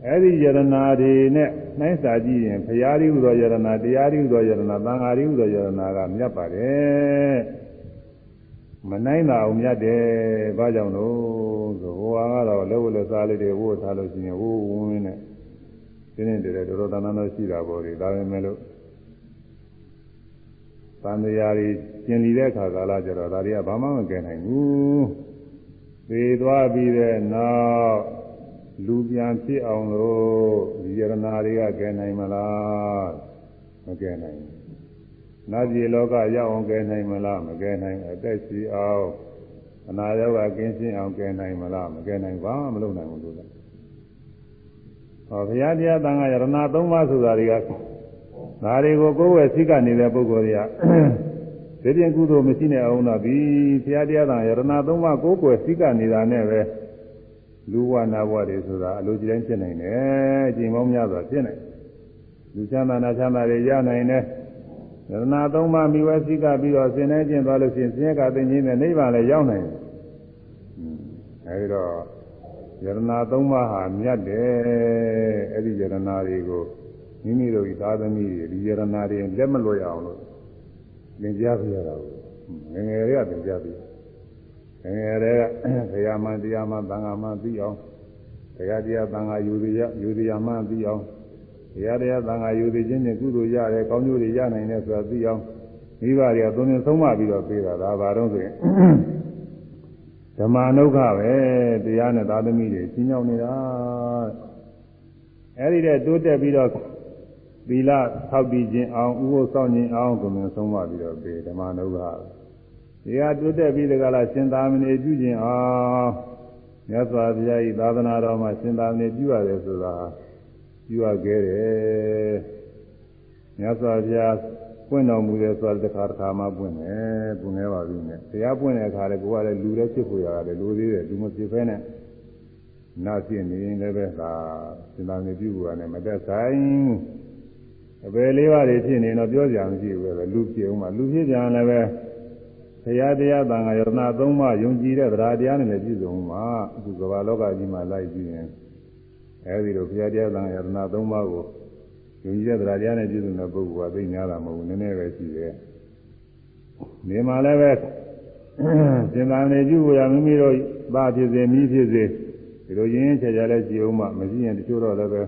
အဲ့ဒီယရနာတွေနဲ့နှိုင်းစာကြည့်ရင်ဘုရားရည်ဟူသောယရနာတရားရည်ဟူသောယရနာသံဃာရည်ဟူသောယရနာကမြတ်ပါတယ်မနိုင်တာအောင်မြတ်တယ်ဘာကြောင့်လို့ဆိုဟိုဟာကတော့လက်ဝလက်စားလေးတွေဝို့ထားလို့ရှိရင်ဝိုးဝင်းဝင်းနဲ့ဒီနေ့တည်းတော်တော်တန်တန်တော့ရှိတာပေါ့လေဒါပဲမဲ့လို့သံဃာရီကျင်လီတဲ့အခါကာလကျတော့ဒါတွေကဘာမှမကယ်နိုင်ဘူးသေသွားပြီးတဲ့နောက်လူပြန်ဖြစ်အောင်လို့ဒီယရနာတွေကကယ်နိုင်မလားမကယ်နိုင်ဘူးနတ်ပြည်လောကရောက်အောင်ကယ်နိုင်မလားမကယ်နိုင်အသက်ရှိအောင်အနာရောဂါကင်းရှင်းအောင်ကယ်နိုင်မလားမကယ်နိုင်ဘာမှမလုပ်နိုင်ဘူးလို့လားဟောဘုရားတရားသံဃာယရနာ၃ပါးဆိုတာတွေကဒါတွေကိုကိုယ်ဝယ်စိကနေတဲ့ပုဂ္ဂိုလ်တွေက ဒီပြင်ကုသိုလ်မရှိနေအောင်တော့ဒီဘုရားတရားသံယရနာ၃ပါးကိုယ်ကိုယ်စိကနေတာနဲ့ပဲလူဝနာဘဝတွေဆိုတာအလိုကြတိုင်းဖြစ်နိုင်တယ်အချိန်ပေါင်းများစွာဖြစ်နိုင်လူချမ်းသာနာချမ်းသာတွေရနိုင်တယ်ယရနာသုံးပါးမိဝဲစိကပြီးတော့ဆင်းနေခြင်းသွားလို့ရှိရင်ဆင်းရဲကသိခြင်းနဲ့နိဗ္ဗာန်လည်းရောက်နိုင်တယ်အဲဒီတော့ယရနာသုံးပါးဟာမြတ်တယ်အဲဒီယရနာတွေကိုမိမိတို့ဤသာသမီတွေဒီယရနာတွေလက်မလွတ်ရအောင်လို့ သင်ကြားပြရတာကိုငငယ်တွေကသင်ကြားပြငငယ်တွေကဘုရားမှန်တရားမှန်သံဃာမှန်သိအောင်တရားတရားသံဃာယူရယူရမှန်သိအောင်တရားတရားသံဃာယူသိခြင်းနဲ့ကုသိုလ်ရတယ်ကောင်းကျိုးတွေရနိုင်တယ်ဆိုတာသိအောင်မိဘတွေကသုံးသင်ဆုံးမပြီးတော့ပြေးတာဒါဘာတော့ဆိုရင်ဓမ္မနုခပဲတရားနဲ့သာသမီတွေရှင်းရောက်နေတာအဲဒီတဲ့တိုးတက်ပြီးတော့ သီလထောက်တည်ခြင်းအောင်ဥပုသ်ဆောင်ခြင်းအောင်သုံးသင်ဆုံးမပြီးတော့ပြေးဓမ္မနုခပဲတရားတိုးတက်ပြီးတကလားရှင်သာမဏေပြုခြင်းအောင်မြတ်စွာဘုရားဤသာသနာတော်မှာရှင်သာမဏေပြုရတယ်ဆိုတာပြုရခဲ့တယ်မြတ်စွာဘုရားပွင့်တော်မူတယ်ဆိုတာတစ်ခါတစ်ခါမှပွင့်တယ်ပွင့်နေပါပြီနဲ့တရားပွင့်တဲ့အခါလေကိုယ်ကလည်းလူလည်းဖြစ်ပေါ်ရတယ်လူသေးတယ်လူမဖြစ်ဖဲနဲ့နာဖြစ်နေရင်လည်းပဲဒါရှင်သာမဏေပြုဖို့ကလည်းမသက်ဆိုင် အပယ်လေးပါးတွေဖြစ်နေတော့ပြောကြအောင်ကြည့်ပဲလူဖြစ်အောင်ပါလူဖြစ်ကြလည်းပဲဘုရားတရားတန်ခါယတနာသုံးပါးယုံကြည်တဲ့သရာတရားနဲ့လည်းပြည့်စုံမှာအခုကမ္ဘာလောကကြီးမှာလိုက်ကြည့်ရင်အဲဒီလိုဘုရားတရားတန်ခါယတနာသုံးပါးကိုယုံကြည်တဲ့သရာတရားနဲ့ပြည့်စုံတဲ့ပုဂ္ဂိုလ်ကသိညာတာမဟုတ်ဘူးနည်းနည်းပဲရှိတယ်နေမှာလည်းပဲသင်္သာနေကျူရာမိမိတို့ဘာဖြစ်စေမိဖြစ်စေဒီလိုရင်းချေချာလဲကြည့်အောင်မှမရှိရင်တချို့တော့လည်းပဲ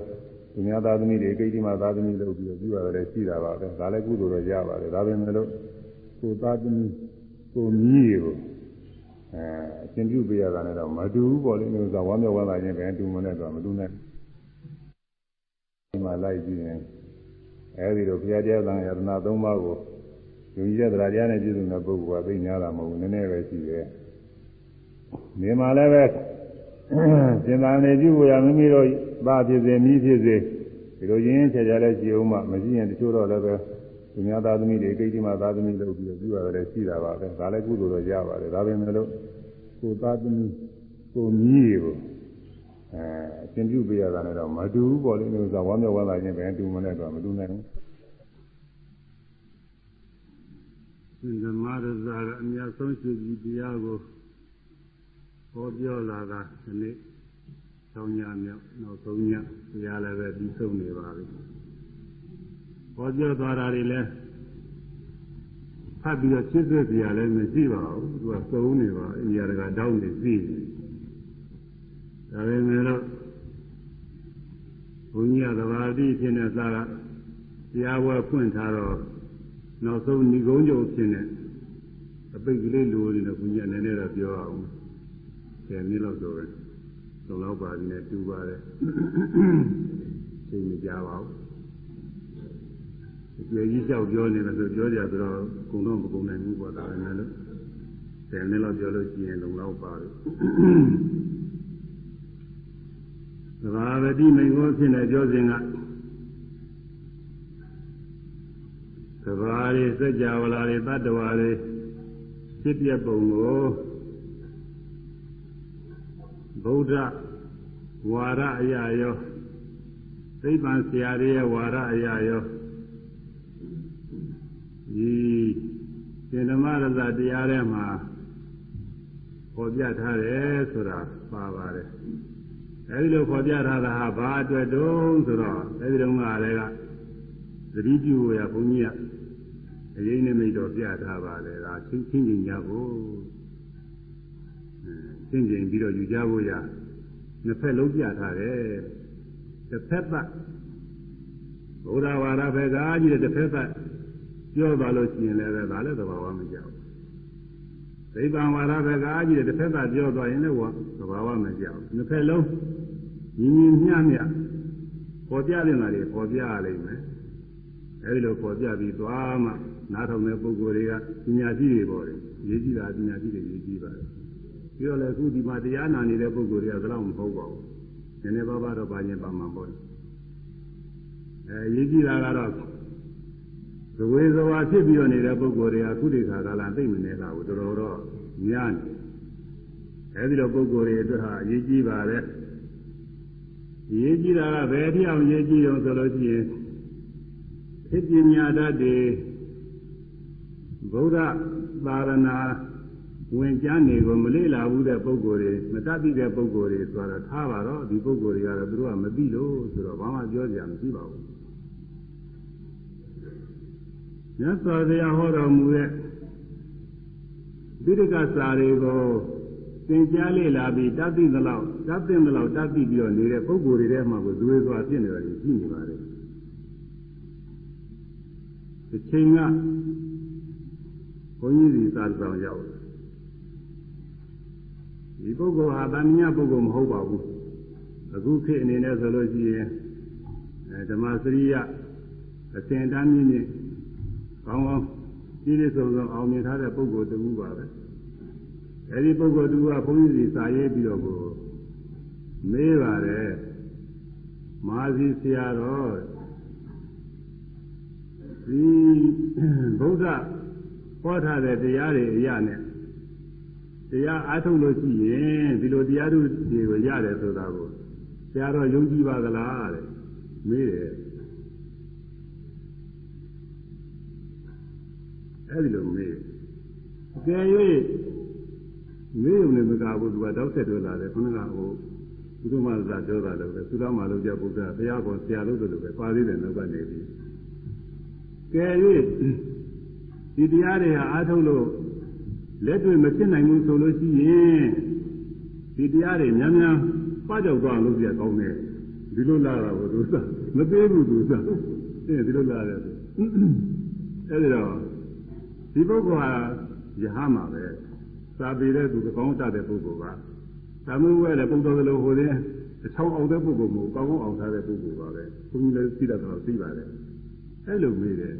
သူများသားသမီးတွေကိဋ္တိမသားသမီးလုပ်ပြီးတော့ပြုရတယ်ရှိတာပါပဲဒါလည်းကုသိုလ်တော့ရပါတယ်ဒါပေမဲ့လို့ကိုသားသမီးကိုမြည်ကိုအဲအရှင်ပြုပေးရတာနဲ့တော့မတူဘူးပေါ့လေမျိုးဆိုဝမ်းမြောက်ဝမ်းသာခြင်းပဲတူမနဲ့တော့မတူနဲ့ဒီမှာလိုက်ကြည့်ရင်အဲဒီလိုဘုရားတရားသံယတနာ၃ပါးကိုယုံကြည်တဲ့တရားတရားနဲ့ပြည့်စုံတဲ့ပုဂ္ဂိုလ်ကသိများတာမဟုတ်ဘူးနည်းနည်းပဲရှိတယ်ဒီမှာလည်းပဲစင်သာနေပြုကိုရမိမိတို့ ဘာဖြစ်စေမိဖြစ်စေဒီလိုရင်းချေချာလဲရှိအောင်မှမရှိရင်တချို့တော့လည်းပဲသူများသားသမီးတွေကိဋ္တိမသားသမီးလုပ်ပြီးပြုရတယ်ရှိတာပါပဲဒါလည်းကုသိုလ်တော့ရပါတယ်ဒါပေမဲ့လို့ကိုသားသမီးကိုမြည်ကိုအဲအရှင်ပြုပေးရတာနဲ့တော့မတူဘူးပေါ့လေလို့ဆိုဝမ်းမြောက်ဝမ်းသာခြင်းပဲတူမနဲ့တော့မတူနိုင်ဘူးဓမ္မရဇာကအများဆုံးရှိပြီးတရားကိုဟောပြောလာတာဒီနေ့ ဆောင်းညမြောက်နောက်ဆုံးညတရားလည်းပဲပြီးဆုံးနေပါပြီဟောပြောသွားတာတွေလည်းဖတ်ပြီးတော့ချစ်သက်စရာလည်းမရှိပါဘူးသူကသုံးနေပါအိန္ဒိယတကတောင်းနေသိနေဒါပေမဲ့လို့ဘုန်းကြီးကသဘာတိဖြစ်နေသားကတရားဝဲဖွင့်ထားတော့နောက်ဆုံးဏီကုန်းကြုံဖြစ်နေအပိတ်ကလေးလိုနေတော့ဘုန်းကြီးအနေနဲ့တော့ပြောအောင်ဆယ်နှစ်လောက်ဆိုပဲ သုံးလောက်ပါနေတူပါတယ်သိမကြပါဘူးကျေကြီးလျှောက်ပြောနေတယ်ဆိုပြောကြဆိုတော့ကုံတော့မကုံနိုင်ဘူးပေါ့ဒါလည်းလို့ဆယ်နှစ်လောက်ပြောလို့ရှိရင်လုံလောက်ပါလို့သဘာဝတိမိန်ကိုဖြစ်နေပြောစဉ်ကသဘာဝရေစัจ java လာတွေတတ္တဝါတွေဖြစ်ပြပုံကို ဗုဒ္ဓဝါရအရာရောသိပ္ပံဆရာတွေရဲ့ဝါရအရာရောဒီရှင်ဓမ္မရဇတရားထဲမှာပေါ်ပြထားတယ်ဆိုတာပါပါတယ်အဲဒီလိုပေါ်ပြထားတာဟာဘာအတွက်တုံးဆိုတော့အဲဒီတုန်းကလည်းကသတိပြုရဘုန်းကြီးကအရေးနိမိတ်တော့ပြထားပါလေဒါချင်းချင်းချင်းကြဖို့ ချင်းချင်းပြီးတော့ယူကြဖို့ရနှစ်ဖက်လုံးပြထားတယ်တစ်ဖက်ပတ်ဘုရားဝါဒဘက်ကကြီးတဲ့တစ်ဖက်ပတ်ပြောပါလို့ရှိရင်လည်းဒါလည်းသဘာဝမကြောက်သိပ္ပံဝါဒဘက်ကကြီးတဲ့တစ်ဖက်ပတ်ပြောသွားရင်လည်းသဘာဝမကြောက်နှစ်ဖက်လုံးညီညီမျှမျှပေါ်ပြနေတာတွေပေါ်ပြရလိမ့်မယ်အဲဒီလိုပေါ်ပြပြီးသွားမှနားထောင်တဲ့ပုဂ္ဂိုလ်တွေကပညာရှိတွေပေါ်တယ်ရေးကြည့်တာပညာရှိတွေရေးကြည့်ပါတယ် ပြီးတော့လည်းအခုဒီမှာတရားနာနေတဲ့ပုဂ္ဂိုလ်တွေကဘယ်တော့မဟုတ်ပါဘူးနည်းနည်းပါးပါးတော့ပါရင်ပါမှာပေါ့အဲရေးကြည့်တာကတော့သဝေဇဝါဖြစ်ပြီးတော့နေတဲ့ပုဂ္ဂိုလ်တွေကအခုဒီခါကလာသိမနေလားဘူးတော်တော်တော့များနေအဲဒီလိုပုဂ္ဂိုလ်တွေအတွက်ဟာအရေးကြီးပါတယ်ရေးကြည့်တာကဘယ်အထိအောင်ရေးကြည့်အောင်ဆိုလို့ရှိရင်ဖြစ်ပညာတတ်တွေဗုဒ္ဓသာရဏ ဝင်ကြနေကိုမလေ့လာဘူးတဲ့ပုဂ္ဂိုလ်တွေမတတ်သိတဲ့ပုဂ္ဂိုလ်တွေဆိုတော့ထားပါတော့ဒီပုဂ္ဂိုလ်တွေကတော့သူတို့ကမသိလို့ဆိုတော့ဘာမှပြောကြမရှိပါဘူးမြတ်စွာဘုရားဟောတော်မူတဲ့ပိဋကစာတွေကိုသင်ကြားလေ့လာပြီးတတ်သိသလောက်တတ်သိသလောက်တတ်သိပြီးတော့နေတဲ့ပုဂ္ဂိုလ်တွေထဲမှာကိုဇွေစွာဖြစ်နေတယ်ရှိနေပါတယ်ဒီချိန်ကဘုန်းကြီးစီသာဆောင်ရောက် ဒီပုဂ္ဂိုလ်ဟာတဏှာပုဂ္ဂိုလ်မဟုတ်ပါဘူးအခုခေတ်အနေနဲ့ဆိုလို့ရှိရင်အဲဓမ္မစရိယအစဉ်တန်းမြင့်မြင့်ကောင်းကောင်းကြီးလေးဆုံးဆုံးအောင်မြင်ထားတဲ့ပုဂ္ဂိုလ်တူပါပဲအဲဒီပုဂ္ဂိုလ်တူကဘုန်းကြီးစီစာရေးပြီးတော့ကိုမေးပါတယ်မာစီဆရာတော်ဒီဗုဒ္ဓဟောထားတဲ့တရားတွေအရနဲ့ တရားအားထုတ်လို့ရှိရင်ဒီလိုတရားတို့တွေကိုရတယ်ဆိုတာကိုဆရာတော်ယုံကြည်ပါသလားတဲ့မေးတယ်အဲဒီလိုမေးအကယ်၍မေးုံနဲ့မကဘူးသူကတောက်ဆက်တွေ့လာတယ်ခဏကဟိုဘုရားမသာပြောတာလည်းပဲသုရမလို့ကြဘုရားတရားပေါ်ဆရာလို့ဆိုလို့ပဲပါသေးတယ်နောက်ကနေပြီးကယ်၍ဒီတရားတွေဟာအားထုတ်လို့ လက်တွေ့မဖြစ်နိုင်ဘူးဆိုလို့ရှိရင်ဒီတရားတွေများများပကြောက်သွားလို့ပြကောင်းတယ်ဒီလိုလာတာကိုသူစမသေးဘူးသူစအဲဒီလိုလာတယ်အဲဒီတော့ဒီပုဂ္ဂိုလ်ဟာယဟမှာပဲစာပေတဲ့သူကောင်းတတ်တဲ့ပုဂ္ဂိုလ်ကသမုဝဲတဲ့ပုံတော်ကလေးဟိုတဲ့အချောင်းအောင်တဲ့ပုဂ္ဂိုလ်မျိုးကောင်းကောင်းအောင်ထားတဲ့ပုဂ္ဂိုလ်ပါပဲဘုန်းကြီးလည်းသိတတ်တော့သိပါတယ်အဲလိုမေးတယ်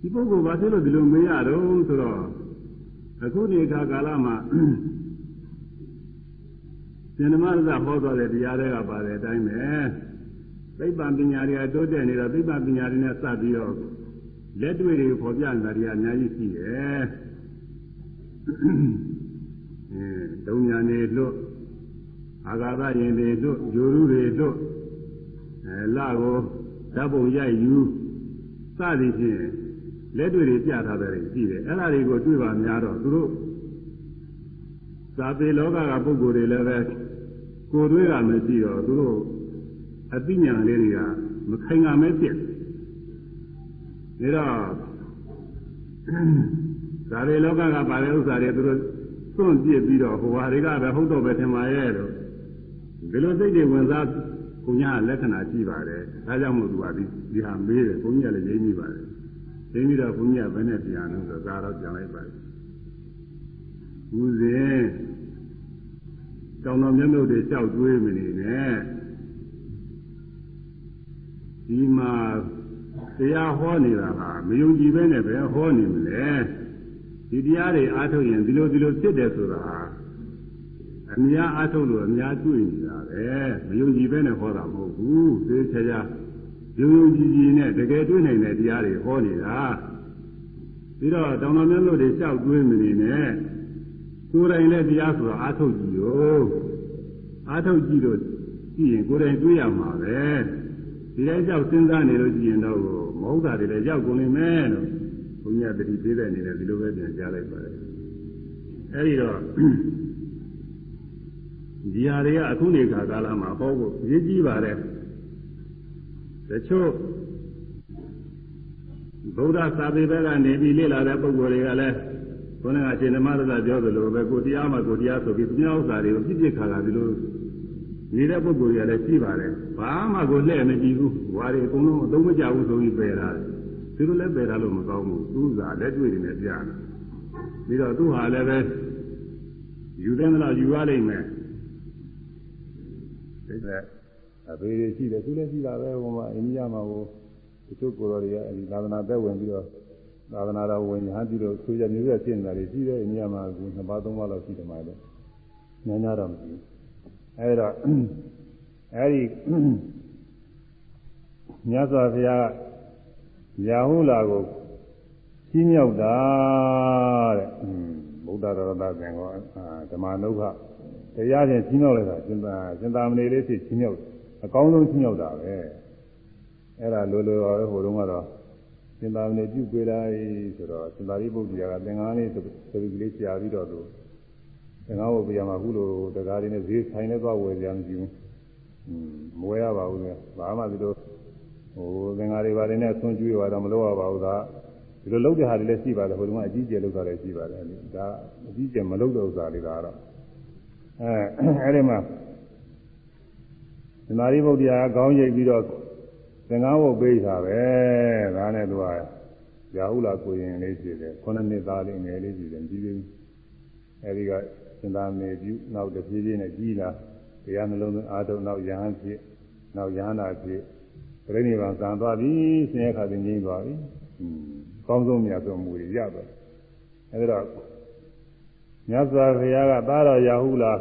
ဒီပုဂ္ဂိုလ်ဘာဖြစ်လို့ဒီလိုမေးရတော့ဆိုတော့ အခုဒီအခါကာလမှာရှင်ဓမ္မရသဟောသွားတဲ့တရားတွေကပါတဲ့အတိုင်းပဲသိပ္ပံပညာတွေကတိုးတက်နေတော့သိပ္ပံပညာတွေနဲ့စပ်ပြီးတော့လက်တွေ့တွေပေါ်ပြနေတာတွေအများကြီးရှိတယ်အဲဒုံညာနေလွတ်အာဂါသရင်တွေလွတ်ဂျိုရုတွေလွတ်အဲလကိုဓာတ်ပုံရိုက်ယူစသည်ဖြင့် လက်တွေ့တွေပြထားတယ်ရှိတယ်အဲ့ဒါတွေကိုတွေ့ပါများတော့သူတို့သာပေလောကကပုဂ္ဂိုလ်တွေလည်းပဲကိုယ်တွေ့တာမရှိတော့သူတို့အသိဉာဏ်လေးတွေကမခိုင်ငါမဲဖြစ်တယ်ဒါတော့ဇာတိလောကကပါတဲ့ဥစ္စာတွေသူတို့စွန့်ပြစ်ပြီးတော့ဟိုဟာတွေကပဲဟုတ်တော့ပဲထင်ပါရဲ့လို့ဒီလိုစိတ်တွေဝင်စားဘုရားလက္ခဏာရှိပါတယ်ဒါကြောင့်မို့သူကဒီဒီဟာမေးတယ်ဘုရားလည်းရင်းမိပါတယ် ရင်းပြီးတော့ဘုရားဘယ်နဲ့ပြန်လို့ဆိုတော့ဒါတော့ပြန်လိုက်ပါတယ်ဦးဇင်းတောင်တော်မြတ်မြတ်တွေလျှောက်တွေးမနေနဲ့ဒီမှာတရားဟောနေတာဟာမယုံကြည်ပဲနဲ့ပဲဟောနေမလဲဒီတရားတွေအားထုတ်ရင်ဒီလိုဒီလိုဖြစ်တယ်ဆိုတာအများအားထုတ်လို့အများတွေ့နေတာပဲမယုံကြည်ပဲနဲ့ဟောတာမဟုတ်ဘူးသေချာချာ ယုံယုံကြည်ကြည်နဲ့တကယ်တွေ့နိုင်တဲ့တရားတွေဟောနေတာပြီးတော့တောင်တော်မြတ်လို့တွေလျှောက်တွေးမနေနဲ့ကိုယ်တိုင်လည်းတရားဆိုတာအားထုတ်ကြည့်ရောအားထုတ်ကြည့်လို့ကြည့်ရင်ကိုယ်တိုင်တွေ့ရမှာပဲဒီတိုင်းကြောက်စဉ်းစားနေလို့ကြည့်ရင်တော့မဟုတ်တာတွေလည်းရောက်ကုန်နေမယ်လို့ဘုရားတတိပေးတဲ့အနေနဲ့ဒီလိုပဲပြန်ကြားလိုက်ပါတယ်အဲဒီတော့ဒီဟာတွေကအခုနေခါကာလမှာဟောဖို့ရည်ကြီးပါတယ် တချို့ဗုဒ္ဓသာပေဘက်ကနေပြီးလေ့လာတဲ့ပုဂ္ဂိုလ်တွေကလည်းဘုန်းကအရှင်ဓမ္မရတပြောသလိုပဲကိုတရားမှကိုတရားဆိုပြီးသူများဥစ္စာတွေကိုပြစ်ပြစ်ခါခါဒီလိုနေတဲ့ပုဂ္ဂိုလ်တွေကလည်းရှိပါတယ်ဘာမှကိုလှည့်မကြည့်ဘူးဟွာတွေအကုန်လုံးအသုံးမကျဘူးဆိုပြီးပယ်တာသူတို့လည်းပယ်တာလို့မကောင်းဘူးသူ့စာလက်တွေ့နေပြတယ်ပြီးတော့သူ့ဟာလည်းပဲယူတဲ့လားယူရလိမ့်မယ်ဒီက အဘေတွေရှိတယ်သူလည်းရှိတာပဲဟိုမှာအိန္ဒိယမှာဟိုတချို့ကိုယ်တော်တွေကအဲဒီသာသနာသက်ဝင်ပြီးတော့သာသနာတော်ဝင်ညာပြီးတော့ဆွေးကြမျိုးရဖြစ်နေတာတွေရှိတယ်အိန္ဒိယမှာကူနှစ်ပါးသုံးပါးလောက်ရှိတယ်မှာလေညညတော့မရှိဘူးအဲဒါအဲဒီမြတ်စွာဘုရားကရာဟုလာကိုကြီးမြောက်တာတဲ့ဗုဒ္ဓတော်ရသသင်္ကောဓမ္မနုခတရားချင်းကြီးမြောက်လိုက်တာစဉ်းစားစဉ်းစားမနေလေးဖြစ်ကြီးမြောက် အကောင်းဆုံးကြီးမြောက်တာပဲအဲ့ဒါလိုလိုပါပဲဟိုတုန်းကတော့စဉ်းစားမနေပြုပေးလိုက်ဆိုတော့စဉ်းစားရိပုတ္တရာကသင်္ကန်းလေးသတိကလေးရှာပြီးတော့သူသင်္ကန်းဝပြရမှာခုလိုတကားလေးနဲ့ဈေးဆိုင်နဲ့သွားဝယ်ကြမရှိဘူးမဝယ်ရပါဘူးလေဘာမှဒီလိုဟိုသင်္ဃာတွေပါတယ်နဲ့ဆွန့်ကျွေးပါတော့မလုပ်ရပါဘူးဒါဒီလိုလုပ်တဲ့ဟာတွေလည်းရှိပါတယ်ဟိုတုန်းကအကြီးကျယ်လုပ်တာလည်းရှိပါတယ်ဒါအကြီးကျယ်မလုပ်တဲ့ဥစ္စာတွေကတော့အဲအဲ့ဒီမှာသ မာဓိဗုဒ္ဓရာခေါင်းရိပ်ပြီးတော့သင်္ကန်းဝုတ်ပေးတာပဲဒါနဲ့သူကရာဟုလာကိုရင်လေးရှိတယ်ခုနှစ်နှစ်သားလေးငယ်လေးရှိတယ်ကြီးသေးအဲဒီကစင်သာမေပြုနောက်တပြေးပြေးနဲ့ကြီးလာတရားနှလုံးသွင်းအာထုံနောက်ယဟန်ဖြစ်နောက်ယဟနာဖြစ်ပြိဋိဘံကံသွားပြီဆင်းရဲခါသိငြိမ်းသွားပြီอืมကောင်းဆုံးမြတ်ဆုံးမူရရတော့အဲဒီတော့မြတ်စွာဘုရားကသားတော်ရာဟုလာ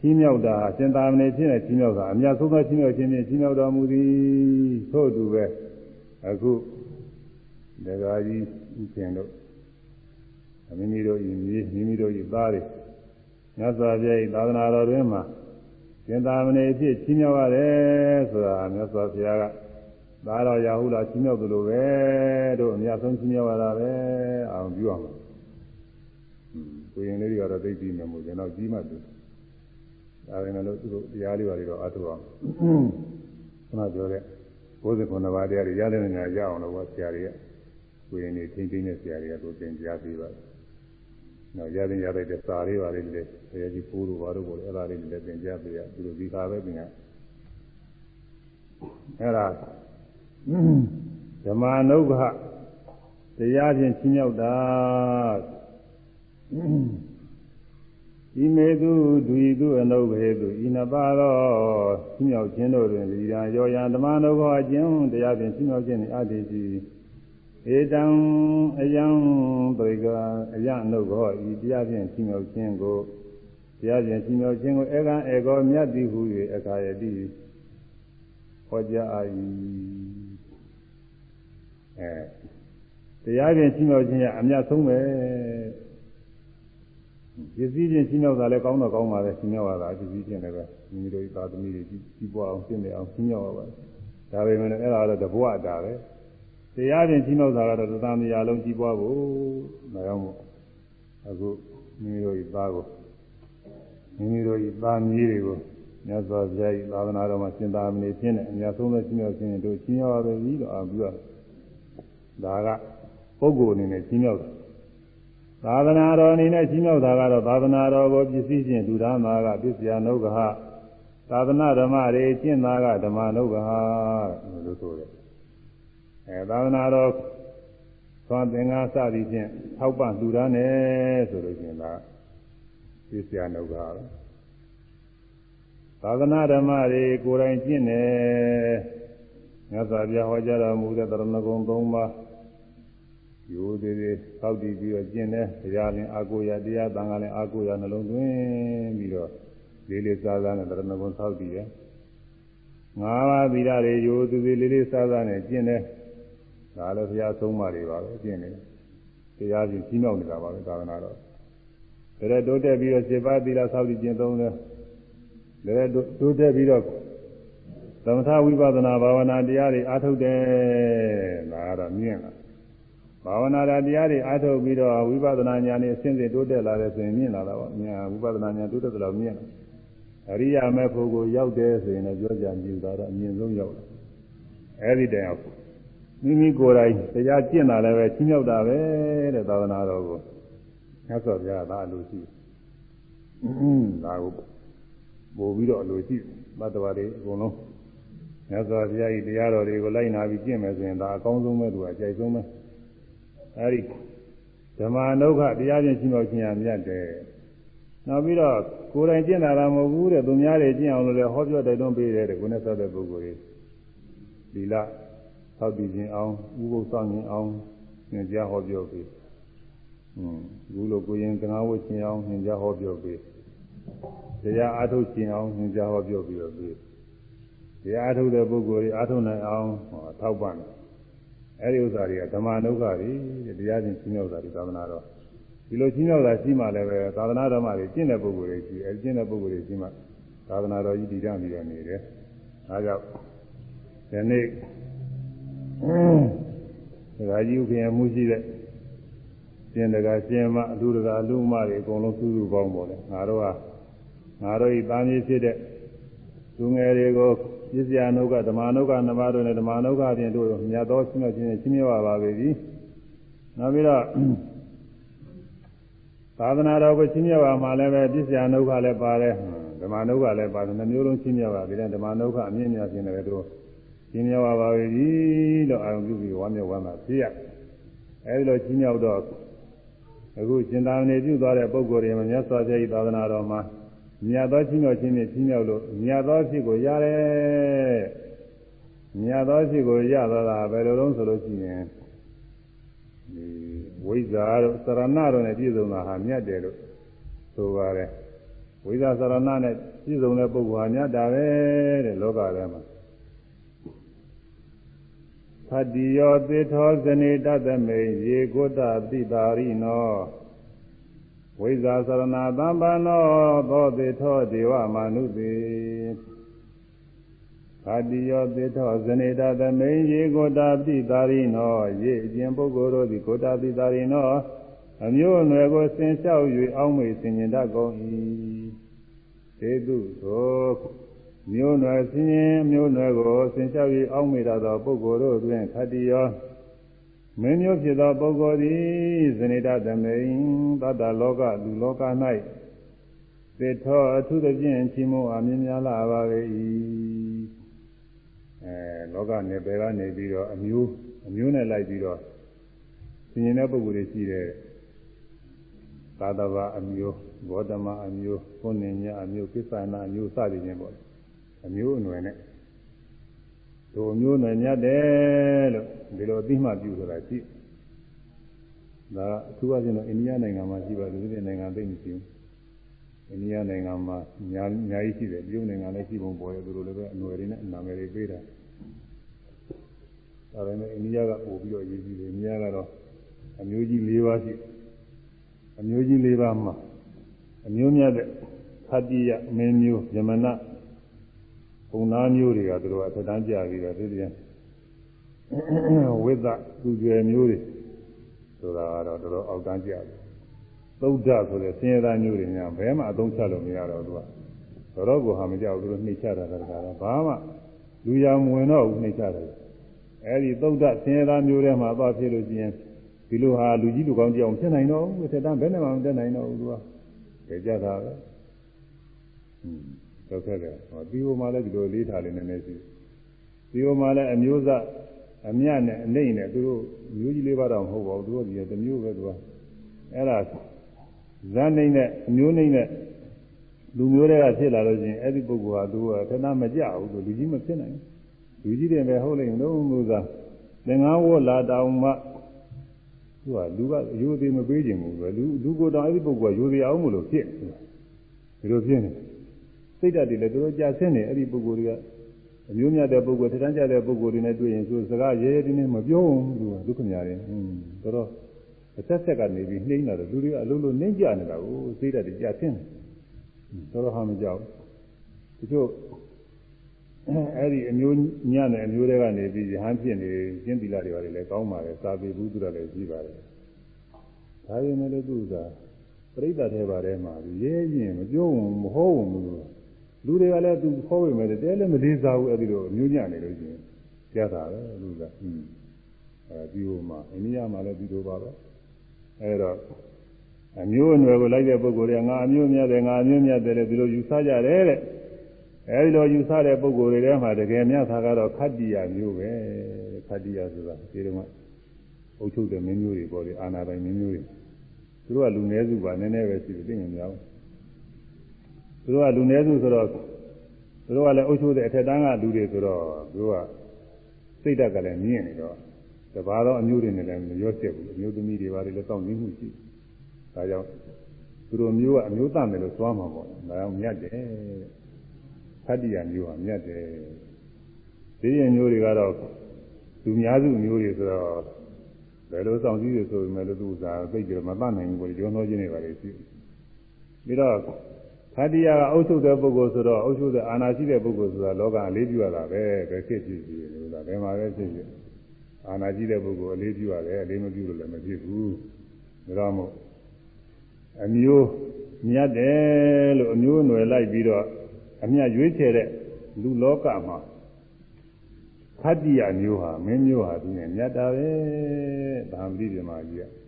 ချင်းမြောက်တာစင်သာမဏေဖြစ်နေချင်းမြောက်တာအမြတ်ဆုံးသောချင်းမြောက်ခြင်းဖြင့်ချင်းမြောက်တော်မူသည်ထို့အတူပဲအခုဒကာကြီးဥရှင်တို့မိမိတို့ဤမိမိမိတို့ဤသားတွေမြတ်စွာဘုရားဤသာသနာတော်တွင်မှာစင်သာမဏေဖြစ်ချင်းမြောက်ရတယ်ဆိုတာမြတ်စွာဘုရားကသားတော်ရာဟုလာချင်းမြောက်သလိုပဲတို့အမြတ်ဆုံးချင်းမြောက်ရတာပဲအောင်ပြုအောင်ကိုရင်လေးတွေကတော့သိပြီးမယ်မို့ကျွန်တော်ကြီးမှသူ ဒါပေမဲ့လို့သူတို့တရားလေးပါတွေတော့အထုအောင်ခဏပြောတဲ့69ပါးတရားတွေရတဲ့နေရာရအောင်လို့ဆရာတွေကကိုရင်တွေထိမ့်သိမ့်တဲ့ဆရာတွေကသူသင်ကြားပေးပါတယ်။နောက်ရတဲ့ရတဲ့စာလေးပါလေးတွေဆရာကြီးပိုးတို့ဘာတို့ပေါ့လေအဲ့ဒါလေးတွေလည်းသင်ကြားပေးရသူတို့ဒီကာပဲသင်ရအဲ့ဒါဓမ္မနုခတရားချင်းချင်းရောက်တာ ဤမေသူဒွီသူအနုဘေသူဤနပါတော့ချင်းမြောက်ခြင်းတို့တွင်ဒီရန်ရောရန်ဓမ္မနုခောအကျင့်တရားဖြင့်ချင်းမြောက်ခြင်း၏အတ္တိရှိဧတံအယံပရိကအယနုခောဤတရားဖြင့်ချင်းမြောက်ခြင်းကိုတရားဖြင့်ချင်းမြောက်ခြင်းကိုဧကံဧကောမြတ်တိဟု၍အခါယတိဟောကြားအာ၏အဲတရားဖြင့်ချင်းမြောက်ခြင်းရအမြတ်ဆုံးပဲ ပစ္စည်းချင်းချင်းမြောက်တာလည်းကောင်းတော့ကောင်းပါလေချင်းမြောက်ရတာပစ္စည်းချင်းလည်းပဲမိမိတို့သာသမီတွေကြီးပွားအောင်ရှင်းနေအောင်ချင်းမြောက်ရပါတယ်ဒါပေမဲ့အဲ့ဒါတော့တဘွားတာပဲတရားချင်းချင်းမြောက်တာကတော့သံဃာလုံးကြီးပွားဖို့မရောမို့အခုမိမိတို့ဤသားကိုမိမိတို့ဤသားမြေးတွေကိုမြတ်စွာဘုရားဤသာသနာတော်မှာရှင်သာမဏေဖြစ်နေအများဆုံးသောချင်းမြောက်ခြင်းတို့ချင်းမြောက်ရပြီတော့အာပြုရဒါကပုဂ္ဂိုလ်အနေနဲ့ကြီးမြောက်တာ သာသနာတော်အနေနဲ့ကြီးမြောက်တာကတော့သာသနာတော်ကိုပစ္စည်းချင်းဒုဒါနာကပစ္စယနုဂဟသာသနာဓမ္မတွေကျင့်တာကဓမ္မနုဂဟလို့ဆိုတယ်အဲသာသနာတော်သွားသင်္ဃာစသည်ဖြင့်ထောက်ပံ့လူဒါနဲ့ဆိုလို့ရှိရင်ဒါပစ္စယနုဂဟပဲသာသနာဓမ္မတွေကိုယ်တိုင်ကျင့်တယ်မြတ်စွာဘုရားဟောကြားတော်မူတဲ့တရဏဂုံ၃ပါး ရိုးသေးသေးသောက်တည်ပြီးတော့ကျင့်တယ်တရားရင်အာကိုရတရားတန်ခါလည်းအာကိုရနှလုံးသွင်းပြီးတော့လေးလေးစားစားနဲ့တရဏဂုံသောက်တည်တယ်ငါးပါးသီလတွေရိုးသေးသေးလေးလေးစားစားနဲ့ကျင့်တယ်ဒါလည်းဘုရားဆုံးမတွေပါပဲကျင့်တယ်တရားကြီးကြီးမြောက်နေတာပါပဲသာသနာတော်ဒါတိုးတက်ပြီးတော့စေပါသီလသောက်တည်ကျင့်သုံးတယ်လည်းတိုးတက်ပြီးတော့သမထဝိပဿနာဘာဝနာတရားတွေအားထုတ်တယ်ဒါကတော့မြင်လား ဘာဝနာတရားတွေအားထုတ်ပြီးတော့ဝိပဿနာဉာဏ်နဲ့အစဉ်စဉ်တိုးတက်လာတယ်ဆိုရင်မြင်လာတာပေါ့ညာဝိပဿနာဉာဏ်တိုးတက်တယ်လို့မြင်လာအရိယာမေဖို့ကိုရောက်တယ်ဆိုရင်လည်းပြောကြမြည်တာတော့အမြင်ဆုံးရောက်တယ်အဲဒီတည်းအောင်မိမိကိုယ်တိုင်တရားကျင့်တာလည်းပဲချင်းမြောက်တာပဲတဲ့သာသနာတော်ကိုမြတ်စွာဘုရားကဒါအလိုရှိဒါကိုပို့ပြီးတော့အလိုရှိဘတ်တော်တွေအကုန်လုံးမြတ်စွာဘုရားဤတရားတော်တွေကိုလိုက်နာပြီးကျင့်မယ်ဆိုရင်ဒါအကောင်းဆုံးပဲသူကအကြိုက်ဆုံးပဲ အဲဒီဓမ္မနုခတရားချင်းရှင်းလို့ရှင်းရမြတ်တယ်နောက်ပြီးတော့ကိုယ်တိုင်ကျင့်တာတော့မဟုတ်ဘူးတဲ့သူများတွေကျင့်အောင်လို့လည်းဟောပြောတိုက်တွန်းပေးတယ်တဲ့ကိုယ်နဲ့ဆက်တဲ့ပုဂ္ဂိုလ်တွေဒီလသောက်တည်ခြင်းအောင်ဥပုသ်ဆောင်ခြင်းအောင်သင်ကြားဟောပြောပေးอืมဘူးလို့ကိုရင်သံဃာဝတ်ခြင်းအောင်သင်ကြားဟောပြောပေးတရားအားထုတ်ခြင်းအောင်သင်ကြားဟောပြောပြီးတော့ပေးတရားအားထုတ်တဲ့ပုဂ္ဂိုလ်တွေအားထုတ်နိုင်အောင်ဟောထောက်ပံ့တယ် အဲဒီဥစ္စာတွေကဓမ္မနုခတွေတရားချင်းချင်းမြောက်တာဒီသာသနာတော်ဒီလိုချင်းမြောက်တာရှိမှလည်းပဲသာသနာဓမ္မတွေကျင့်တဲ့ပုဂ္ဂိုလ်တွေရှိအဲကျင့်တဲ့ပုဂ္ဂိုလ်တွေရှိမှသာသနာတော်ကြီးတည်ကြပြီးတော့နေတယ်ဒါကြောင့်ဒီနေ့ဒကာကြီးဥခင်မှုရှိတဲ့ရှင်ဒကာရှင်မအလူဒကာအလူမတွေအကုန်လုံးစုစုပေါင်းပေါ်တယ်ငါတို့ကငါတို့ဤသားမြေဖြစ်တဲ့သူငယ်တွေကို ပစ္စယနုကဓမ္မနုကနှစ်ပါးတို့နဲ့ဓမ္မနုကဖြင့်တို့မြတ်သောချင်းချင်းချင်းမြတ်ပါပါပြီ။နောက်ပြီးတော့သာသနာတော်ကိုချင်းမြတ်ပါမှလည်းပဲပစ္စယနုကလည်းပါတယ်ဓမ္မနုကလည်းပါတယ်နှမျိုးလုံးချင်းမြတ်ပါပြီတဲ့ဓမ္မနုကအမြင့်မြတ်ခြင်းလည်းတို့ချင်းမြတ်ပါပါပြီလို့အာရုံပြုပြီးဝမ်းမြောက်ဝမ်းသာဖြစ်ရ။အဲဒီလိုချင်းမြတ်တော့အခုကျင်သာမဏေပြုသွားတဲ့ပုဂ္ဂိုလ်တွေမှာမြတ်စွာဘုရားဤသာသနာတော်မှာ မြတ်သောချင်းတော်ချင်းနဲ့ချင်းမြောက်လို့မြတ်သောဖြစ်ကိုရတယ်မြတ်သောဖြစ်ကိုရသွားတာဘယ်လိုလုံးဆိုလို့ရှိရင်ဒီဝိဇ္ဇာတို့သရဏတို့နဲ့ပြည့်စုံတာဟာမြတ်တယ်လို့ဆိုပါတယ်ဝိဇ္ဇာသရဏနဲ့ပြည့်စုံတဲ့ပုဂ္ဂိုလ်ဟာမြတ်တာပဲတဲ့လောကထဲမှာသတ္တိယောသေထောဇနေတသမိရေကိုတတိတာရိနော ဝိဇာသရဏသံပါနောသောတေထောဒေဝမာနုတိအာတိယောတေထောဇနေတသမိန်ယေကိုတာပိတာရိနောယေအကျင်ပုဂ္ဂိုလ်တို့သည်ကိုတာပိတာရိနောအမျိုးအနွယ်ကိုဆင်လျှောက်၍အောင်းမေဆင်ញင်တတ်ကုန်၏သေတုသောမျိုးနွယ်ဆင်းရင်မျိုးနွယ်ကိုဆင်လျှောက်၍အောင်းမေတတ်သောပုဂ္ဂိုလ်တို့တွင်ခတ္တိယော မင်းမျိုးဖြစ်သောပုဂ္ဂိုလ်သည်ဇနိတသမိန်သတ္တလောကလူလောက၌သေထောအထုသဖြင့်ချီးမွမ်းအမြင်များလာပါ၏အဲလောကနေပယ်ကနေပြီးတော့အမျိုးအမျိုးနဲ့လိုက်ပြီးတော့သင်ရင်တဲ့ပုဂ္ဂိုလ်တွေရှိတယ်သာသဗအမျိုးဂေါတမအမျိုးဘုန်းနေညအမျိုးကိစ္ဆနာအမျိုးစသည်ချင်းပေါ့အမျိုးအနွယ်နဲ့ တို့မျိုးနွယ်မြတ်တယ်လို့ဒီလိုအသိမှပြုဆိုတာရှိဒါအထူးအချင်းတော့အိန္ဒိယနိုင်ငံမှာရှိပါတယ်ဒီနိုင်ငံသိမရှိဘူးအိန္ဒိယနိုင်ငံမှာညာညာကြီးရှိတယ်တရုတ်နိုင်ငံလည်းရှိပုံပေါ်တယ်သူတို့လည်းပဲအနွယ်တွေနဲ့နာမည်တွေပေးတာဒါပေမဲ့အိန္ဒိယကပို့ပြီးတော့ရေးကြည့်တယ်အိန္ဒိယကတော့အမျိုးကြီး၄ပါးရှိအမျိုးကြီး၄ပါးမှာအမျိုးမြတ်တဲ့ခတ္တိယမင်းမျိုးယမန ပုံသားမျိုးတွေကသူတို့အထက်တန်းကြပြီးတော့ဒီပြန်ဝိသသူကျွယ်မျိုးတွေဆိုတာကတော့တော်တော်အောက်တန်းကြတယ်သုဒ္ဓဆိုတဲ့ဆင်းရဲသားမျိုးတွေများဘယ်မှအသုံးချလို့မရတော့သူကတော်တော်ကိုဟာမကြောက်ဘူးသူနှိမ့်ချတာတကားတော့ဘာမှလူရမဝင်တော့ဘူးနှိမ့်ချတယ်အဲဒီသုဒ္ဓဆင်းရဲသားမျိုးတွေမှာသွားဖြစ်လို့ရှိရင်ဒီလိုဟာလူကြီးလူကောင်းကြောင်ဖြစ်နိုင်တော့ဘူးထက်တန်းဘယ်နဲ့မှမတက်နိုင်တော့ဘူးသူကကြကြတာပဲဟွ န်းတော့ခဲ့တယ်ဟောဒီဟိုမှာလည်းဒီလိုလေးထားလေးနည်းနည်းရှိဒီဟိုမှာလည်းအမျိုးသားအမြနဲ့အနှိမ့်နဲ့သူတို့မျိုးကြီးလေးပါတော့မဟုတ်ပါဘူးသူတို့ဒီတမျိုးပဲသူကအဲ့ဒါဇန်နှိမ့်နဲ့အမျိုးနှိမ့်နဲ့လူမျိုးတွေကဖြစ်လာလို့ချင်းအဲ့ဒီပုဂ္ဂိုလ်ဟာသူကထက်တန်းမကြဘူးသူလူကြီးမဖြစ်နိုင်ဘူးလူကြီးတွေပဲဟုတ်လိမ့်လို့လို့သာသင်္ကန်းဝတ်လာတောင်မှသူကလူကရိုသေးမပေးခြင်းဘူးပဲလူလူကိုတောင်အဲ့ဒီပုဂ္ဂိုလ်ကရိုသေးအောင်မလို့ဖြစ်ဒီလိုဖြစ်နေ စိတ်ဓာတ်တွေလည်းတော်တော်ကြာဆင်းနေအဲ့ဒီပုဂ္ဂိုလ်တွေကအမျိုးမြတ်တဲ့ပုဂ္ဂိုလ်ထထမ်းကြတဲ့ပုဂ္ဂိုလ်တွေနဲ့တွေ့ရင်သူစကားရဲရဲတင်းတင်းမပြောဘူးသူကဒုက္ခများတယ်ဟင်းတော်တော်အသက်ဆက်ကနေပြီးနှိမ့်လာတော့လူတွေကအလုံးလုံးနှိမ့်ကြနေတာကိုစိတ်ဓာတ်တွေကြာဆင်းနေတော်တော်ဟာမကြောက်ဘူးတချို့အဲ့ဒီအမျိုးညနဲ့အမျိုးတွေကနေပြီးရဟန်းဖြစ်နေကျင်းသီလတွေပါတယ်လည်းကောင်းပါတယ်စာပေဘူးသူရလည်းရှိပါတယ်ဒါရင်လည်းသူကပြိဿထဲပါတယ်မှာရဲရင်မပြောဘူးမဟောဘူး လူတွေကလည်းသူဟောဝင်မယ်တဲလည်းမလေးစားဘူးအဲ့ဒီလိုအမျိုးညနေလို့ရှိရင်ကြားတာပဲလူကဟင်းအဲဒီဟိုမှာအိန္ဒိယမှာလည်းဒီလိုပါပဲအဲ့တော့အမျိုးအနွယ်ကိုလိုက်တဲ့ပုဂ္ဂိုလ်တွေကငါအမျိုးမြတ်တယ်ငါအမျိုးမြတ်တယ်လေဒီလိုယူဆကြတယ်တဲ့အဲဒီလိုယူဆတဲ့ပုဂ္ဂိုလ်တွေထဲမှာတကယ်မြတ်သာကတော့ခတ္တိယမျိုးပဲခတ္တိယဆိုတာဒီတော့အုပ်ချုပ်တဲ့မင်းမျိုးတွေပေါ်တယ်အာနာပိုင်မင်းမျိုးတွေသူတို့ကလူနည်းစုပါနည်းနည်းပဲရှိတယ်သိမြင်ကြအောင်သူ တို့ကလူနည်းစုဆိုတော့သူတို့ကလည်းအုပ်ချုပ်တဲ့အထက်တန်းကလူတွေဆိုတော့သူတို့ကစိတ်ဓာတ်ကလည်းမြင့်နေတော့တပါတော့အမျိုးတွေနဲ့လည်းမရော့ကျက်ဘူးအမျိုးသမီးတွေပါလေလည်းတောင်းနေမှုရှိဒါကြောင့်သူတို့မျိုးကအမျိုးသားမယ်လို့သွားမှာပေါ့ဒါကြောင့်မြတ်တယ်သတ္တိယမျိုးဟာမြတ်တယ်ဒီရင်မျိုးတွေကတော့လူများစုမျိုးတွေဆိုတော့ဘယ်လိုစောင့်ကြည့်ရဆိုပေမဲ့လို့သူကသိကြမတတ်နိုင်ဘူးကိုကျောင်းတော်ချင်းတွေပါလေရှိပြီးတော့သ တ္တိယကအုပ်ချုပ်တဲ့ပုဂ္ဂိုလ်ဆိုတော့အုပ်ချုပ်တဲ့အာဏာရှိတဲ့ပုဂ္ဂိုလ်ဆိုတာလောကအလေးပြုရတာပဲပဲဖြစ်ဖြစ်ဖြစ်လို့ဒါဘယ်မှာပဲဖြစ်ဖြစ်အာဏာကြီးတဲ့ပုဂ္ဂိုလ်အလေးပြုရတယ်အလေးမပြုလို့လည်းမဖြစ်ဘူးဒါတော့မို့အမျိုးမြတ်တယ်လို့အမျိုးအနွယ်လိုက်ပြီးတော့အမြတ်ရွေးချယ်တဲ့လူလောကမှာခတ္တိယမျိုးဟာမင်းမျိုးဟာသူနဲ့မြတ်တာပဲဒါမှမသိတယ်မှာကြီးက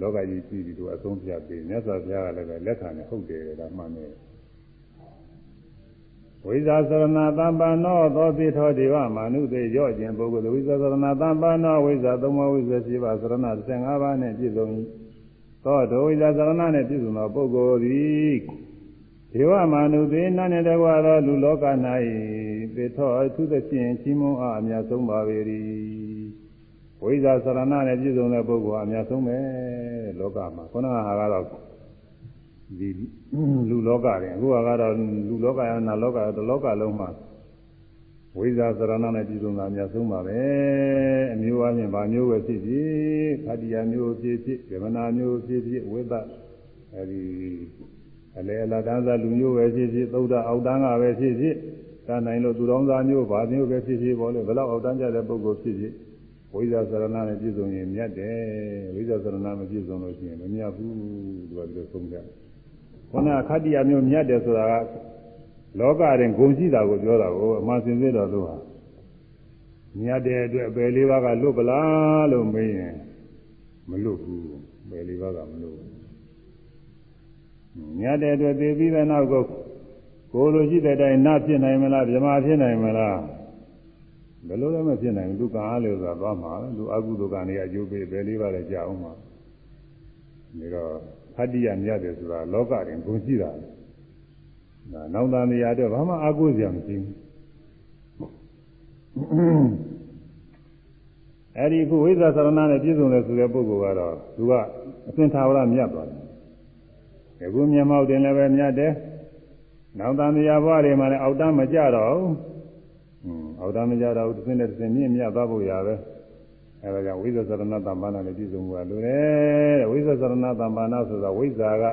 လောကကြီးကြည့်ပြီးတော့အဆုံးဖြတ်ပြီးမြတ်စွာဘုရားကလည်းလက်ခံနဲ့ဟုတ်တယ်ဒါမှန်တယ် ဝိဇာသရဏသံပါနောသောတိထောဒေဝမာနုတေရော့ခြင်းပုဂ္ဂိုလ်ဝိဇာသရဏသံပါနောဝိဇာသုံးပါးဝိဇာရှိပါသရဏ15ပါးနဲ့ပြည့်စုံ၏သောဒိုဝိဇာသရဏနဲ့ပြည့်စုံသောပုဂ္ဂိုလ်သည်ဒေဝမာနုသေနတ်နဲ့တကွာသောလူလောက၌သေထောအထုသဖြင့်ချီးမွမ်းအားအမြတ်ဆုံးပါပေ၏ဝိဇာသရဏနဲ့ပြည့်စုံတဲ့ပုဂ္ဂိုလ်အမြတ်ဆုံးပဲလောကမှာခုနကဟာကတော့ ဒီလူလောကတွေအခုကတော့လူလောကရနာလောကတလောကလုံးမှာဝိဇာသရဏနဲ့ပြည့်စုံတာအများဆုံးပါပဲအမျိုးအချင်းဗာမျိုးပဲဖြစ်ဖြစ်ခတ္တိယမျိုးဖြစ်ဖြစ်ဗေမနာမျိုးဖြစ်ဖြစ်ဝိသအဲဒီအလေအလတန်းစားလူမျိုးပဲဖြစ်ဖြစ်သုဒ္ဓအောက်တန်းကပဲဖြစ်ဖြစ်တန်းနိုင်လို့သူတော်သားမျိုးဗာမျိုးပဲဖြစ်ဖြစ်ပေါ့လေဘယ်တော့အောက်တန်းကြတဲ့ပုဂ္ဂိုလ်ဖြစ်ဖြစ်ဝိဇာသရဏနဲ့ပြည့်စုံရင်မြတ်တယ်ဝိဇာသရဏမပြည့်စုံလို့ရှိရင်မမြတ်ဘူးသူကဒီလိုဆုံးကြတယ် ခုနခတ္တိယမျိုးမြတ်တယ်ဆိုတာကလောကရင်ဂုံရှိတာကိုပြောတာကိုအမှန်စင်စစ်တော်သူဟာမြတ်တဲ့အတွက်ပယ်လေးပါးကလွတ်ပလားလို့မေးရင်မလွတ်ဘူးပယ်လေးပါးကမလွတ်ဘူးမြတ်တဲ့အတွက်သိပြီးတဲ့နောက်ကိုကိုလိုရှိတဲ့အတိုင်းနဖြစ်နိုင်မလားဗြဟ္မာဖြစ်နိုင်မလားဘယ်လိုလဲမဖြစ်နိုင်ဘူးသူကအားလို့ဆိုတာသွားမှာလူအကုသိုလ်ကနေအကျိုးပေးပယ်လေးပါးလည်းကြာအောင်မှာဒါတော့ ခတ္တိယမြတ်တယ်ဆိုတာလောကတွင်ဂုဏ်ရှိတာဒါနောင်တန်တရားတော့ဘာမှအကုစရာမရှိဘူးအဲ့ဒီခုဝိဇ္ဇာသရဏနဲ့ပြည့်စုံတယ်ဆိုတဲ့ပုဂ္ဂိုလ်ကတော့သူကအသင်္သာဝရမြတ်သွားတယ်။အခုမျက်မှောက်တင်လည်းပဲမြတ်တယ်။နောင်တန်တရားဘဝတွေမှာလည်းအောက်တန်းမကြတော့ဘူး။ဟွန်းအောက်တန်းမကြတော့ဘူးတစ်စင်းနဲ့တစ်စင်းမြင့်မြတ်သွားဖို့ရပဲ။ အဲဒါကြောင့်ဝိဇ္ဇာသရဏတမ္ပနာနဲ့ပြည့်စုံမှုကလိုတယ်။ဝိဇ္ဇာသရဏတမ္ပနာဆိုတာဝိဇ္ဇာက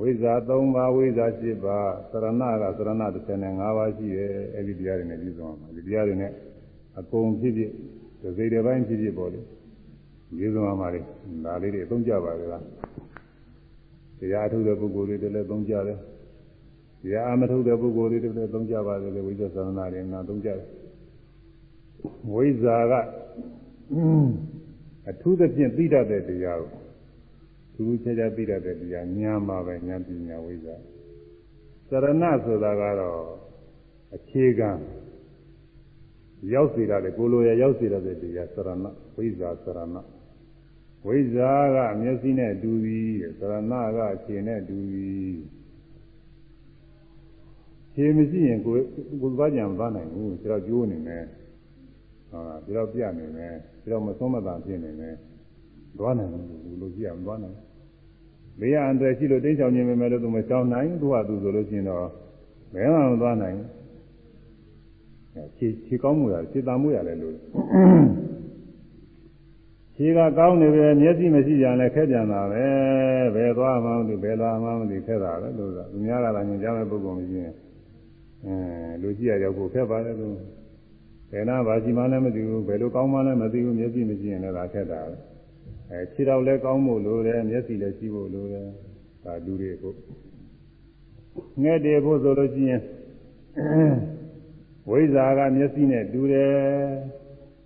ဝိဇ္ဇာ3ပါးဝိဇ္ဇာ7ပါးသရဏကသရဏ35ပါးရှိတယ်အဲဒီတရားတွေနဲ့ပြည့်စုံအောင်ဒီတရားတွေနဲ့အကုန်ဖြစ်ဖြစ်ဒီစိတ်တစ်ပိုင်းဖြစ်ဖြစ်ပေါ်လေပြည့်စုံအောင်ပါလေဒါလေးတွေအသုံးကြပါလေလားတရားထုတ်တဲ့ပုဂ္ဂိုလ်တွေလည်းသုံးကြတယ်တရားအမထုတ်တဲ့ပုဂ္ဂိုလ်တွေလည်းသုံးကြပါလေဝိဇ္ဇာသရဏတွေနာသုံးကြတယ်ဝိဇ္ဇာက အထူးသဖြင့်သိတတ်တဲ့တရားကိုသူသူချာချာသိတတ်တဲ့တရားဉာဏ်ပါပဲဉာဏ်ပညာဝိဇ္ဇာစရဏဆိုတာကတော့အခြေခံရောက်စေရတယ်ကိုလိုရရောက်စေရတဲ့တရားစရဏဝိဇ္ဇာစရဏဝိဇ္ဇာကမျက်စိနဲ့တူသည်စရဏကခြေနဲ့တူသည်ခြေမရှိရင်ကိုယ်ကိုယ်သွားကြံမသွားနိုင်ဘူးခြေတော့ကျိုးနေမယ် ဟုတ်လားခြေတော့ပြနေမယ်ခြေတော့မဆုံးမသာဖြစ်နေမယ်သွားနိုင်ဘူးလို့ကြည့်ရမသွားနိုင်ဘေးရအန္တရာယ်ရှိလို့တင်းချောင်ခြင်းပဲလို့သူမချောင်နိုင်သူကသူဆိုလို့ရှိရင်တော့ဘယ်မှမသွားနိုင်ခြေခြေကောင်းမှုရခြေတမှုရတယ်လို့ခြေကကောင်းနေပဲမျက်စိမရှိကြလဲခက်ကြံတာပဲဘယ်သွားမှမသိဘယ်လာမှမသိခက်တာပဲလို့ဆိုသူများကလည်းညင်ကြမဲ့ပုဂ္ဂိုလ်မရှိရင်အဲလူကြီးရရောက်ဖို့ခက်ပါတယ်လို့ ဘယ်နာဘာရှိမှလည်းမသိဘူးဘယ်လိုကောင်းမှလည်းမသိဘူးမျက်စိမရှိရင်လည်းဒါခက်တာပဲအဲခြေတော်လည်းကောင်းဖို့လိုတယ်မျက်စိလည်းရှိဖို့လိုတယ်ဒါလူတွေဖို့ငှက်တွေဖို့ဆိုလို့ရှိရင်ဝိဇ္ဇာကမျက်စိနဲ့တူတယ်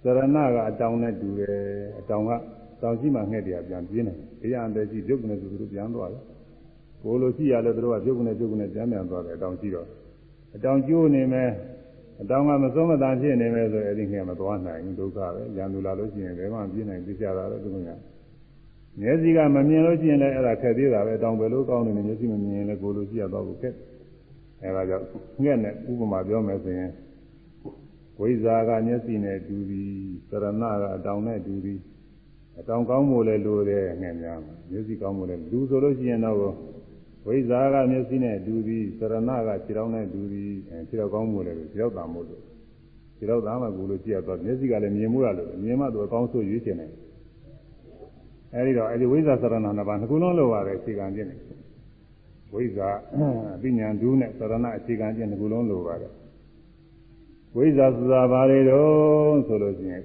သရဏကအတောင်နဲ့တူတယ်အတောင်ကတောင်ရှိမှငှက်တွေကပြန်ပြင်းတယ်တရားအန်တဲ့ရှိပြုတ်ကနေသူတို့ပြန်သွားတယ်ကိုလိုရှိရလဲသူတို့ကပြုတ်ကနေပြုတ်ကနေပြန်ပြန်သွားတယ်အတောင်ရှိတော့အတောင်ကျိုးနေမယ် အတောင်ကမစွမ်းမတန်ဖြစ်နေမယ်ဆိုရင်အဲ့ဒီငှက်မသွားနိုင်ဘူးဒုက္ခပဲရန်သူလာလို့ရှိရင်ဘယ်မှပြင်းနိုင်သိကြတာလဲသူကမျက်စိကမမြင်လို့ရှိရင်လည်းအဲ့ဒါခက်သေးတာပဲအတောင်ပဲလို့ကောင်းနေတယ်မျက်စိမမြင်ရင်လည်းကိုလိုရှိရတော့ဘူးခက်အဲ့ဒါကြောင့်ငှက်နဲ့ဥပမာပြောမယ်ဆိုရင်ဝိဇာကမျက်စိနဲ့တူသည်သရဏကအတောင်နဲ့တူသည်အတောင်ကောင်းဖို့လည်းလိုတယ်ငှက်များမှာမျက်စိကောင်းဖို့လည်းလူဆိုလို့ရှိရင်တော့ ဝိဇာကမျက်စိနဲ့တူသည်သရဏကခြေထောက်နဲ့တူသည်အဲခြေထောက်ကောင်းဖို့လည်းခြေထောက်တန်ဖို့လို့ခြေထောက်သားမှကိုလို့ကြည့်ရတော့မျက်စိကလည်းမြင်မှုရလို့မြင်မှသူအကောင်းဆုံးရွေးချယ်နိုင်အဲဒီတော့အဲဒီဝိဇာသရဏနှစ်ပါးနှစ်ခုလုံးလိုပါတယ်အခြေခံခြင်းနဲ့ဝိဇ္ဇာအပိညာဒုနဲ့သရဏအခြေခံခြင်းတစ်ခုလုံးလိုပါတယ်ဝိဇ္ဇာဆိုတာဘာတွေတော့ဆိုလို့ရှိရင်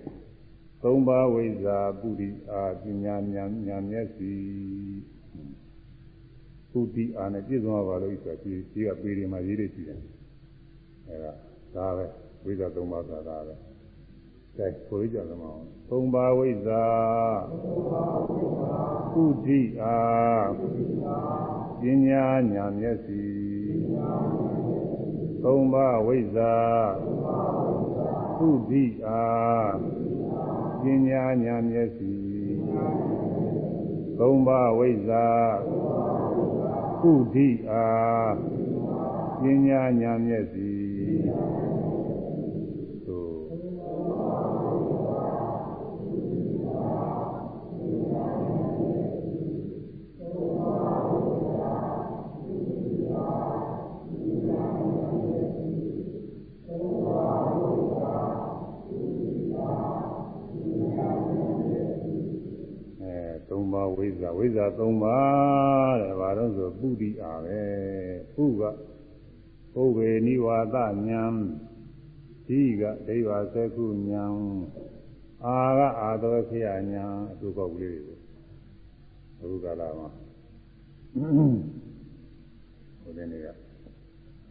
သုံးပါးဝိဇ္ဇာပုရိအာပညာဉာဏ်ဉာဏ်မျက်စိ ပုတိအာနဲ့ပြည့်စုံပါလို့ဆိုတာဒီဒီကပေတွေမှာရေးရရှိတယ်အဲဒါဒါပဲဝိဇ္ဇာသုံးပါးဆိုတာဒါပဲကဲကိုကြကြမအောင်သုံးပါးဝိဇ္ဇာပုတိအာပညာညာမျက်စိသုံးပါးဝိဇ္ဇာသုတိအာပညာညာမျက်စိသုံးပါးဝိဇ္ဇာ သုတိအာပညာညာမျက်စိ ဝိဇ္ဇာဝိဇ္ဇာ၃ပါးတဲ့ဘာလို့ဆိုပုရိအာပဲပုကပုဗ္ဗေနိဝါဒညာဒီကဒိဗ္ဗသကုညာအာကအာသောခေယညာအတူပေါက်ကလေးတွေအခုကာလမှာဟိုတဲ့နေက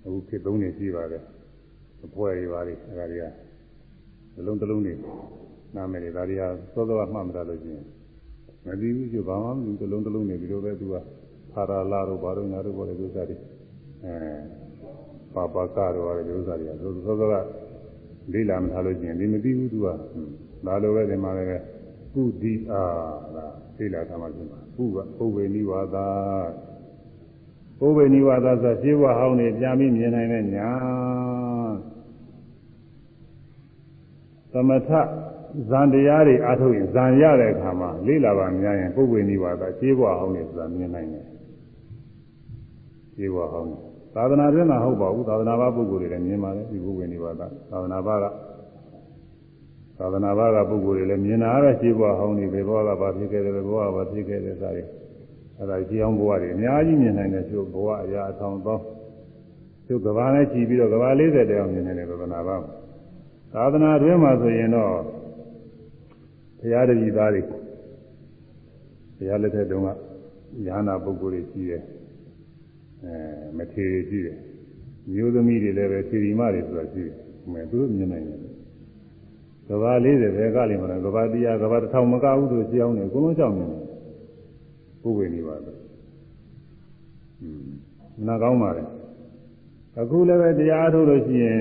အခုခေတ်သုံးနေရှိပါတယ်အဖွဲတွေပါလေအဲဒါတွေကဇလုံးတစ်လုံးနေနာမည်တွေဒါတွေကသောသောမှတ်မရလို့ရှိရင် မသိဘူးကျဘာမှမသိဘူးတစ်လုံးတစ်လုံးနေပြီးတော့ပဲသူကဖာရာလာတို့ဘာတို့ညာတို့ပေါ်တဲ့ဥစ္စာတွေအဲပါပါကတော့အဲ့ဒီဥစ္စာတွေကသောသောကလေးလာမထားလို့ရှိရင်ဒီမသိဘူးသူကဒါလိုပဲဒီမှာလည်းကုတိအာလားလေးလာထားမှပြင်ပါကုကပုဗ္ဗေနိဝါဒပုဗ္ဗေနိဝါဒဆိုရှင်းဘဝဟောင်းနေပြန်ပြီးမြင်နိုင်တဲ့ညာသမထ ဇန်တရားတွေအားထုတ်ရင်ဇန်ရတဲ့အခါမှာလေးလာပါများရင်ပုဂ္ဂိုလ်နိဗ္ဗာန်ခြေဘွားဟောင်းနေဆိုတာမြင်နိုင်တယ်ခြေဘွားဟောင်းသာသနာ့တွင်မှာဟုတ်ပါဘူးသာသနာ့ဘာပုဂ္ဂိုလ်တွေလည်းမြင်ပါတယ်ဒီပုဂ္ဂိုလ်နိဗ္ဗာန်သာသနာ့ဘာကသာသနာ့ဘာကပုဂ္ဂိုလ်တွေလည်းမြင်တာပဲခြေဘွားဟောင်းနေဘယ်ဘဝကဘာဖြစ်ခဲ့တယ်ဘယ်ဘဝကဘာဖြစ်ခဲ့တယ်စသည်အဲဒါကြည်အောင်ဘဝတွေအများကြီးမြင်နိုင်တယ်သူဘဝအရာအထောင်သောသူကဘာနဲ့ကြည်ပြီးတော့ကဘာ40တောင်မြင်နေတယ်သာသနာ့ဘာသာသနာ့တွင်မှာဆိုရင်တော့ ဘုရားတပည့်သားတွေဘုရားလက်ထက်တုန်းကဉာဏပုဂ္ဂိုလ်တွေရှိတယ်အဲမထေရရှိတယ်မျိုးသမီးတွေလည်းပဲထေရီမတွေဆိုတာရှိတယ်အဲသူတို့မြင်နိုင်တယ်သဘာ40ပဲကလိမ့်မလားကဘာတရားကဘာတစ်ထောင်မကဘူးဆိုကြောင်းနေအကုန်လုံးကြောင်းနေပုဂ္ဂိုလ်နေပါတော့อืมနာကောင်းပါလေအခုလည်းပဲတရားထုတ်လို့ရှိရင်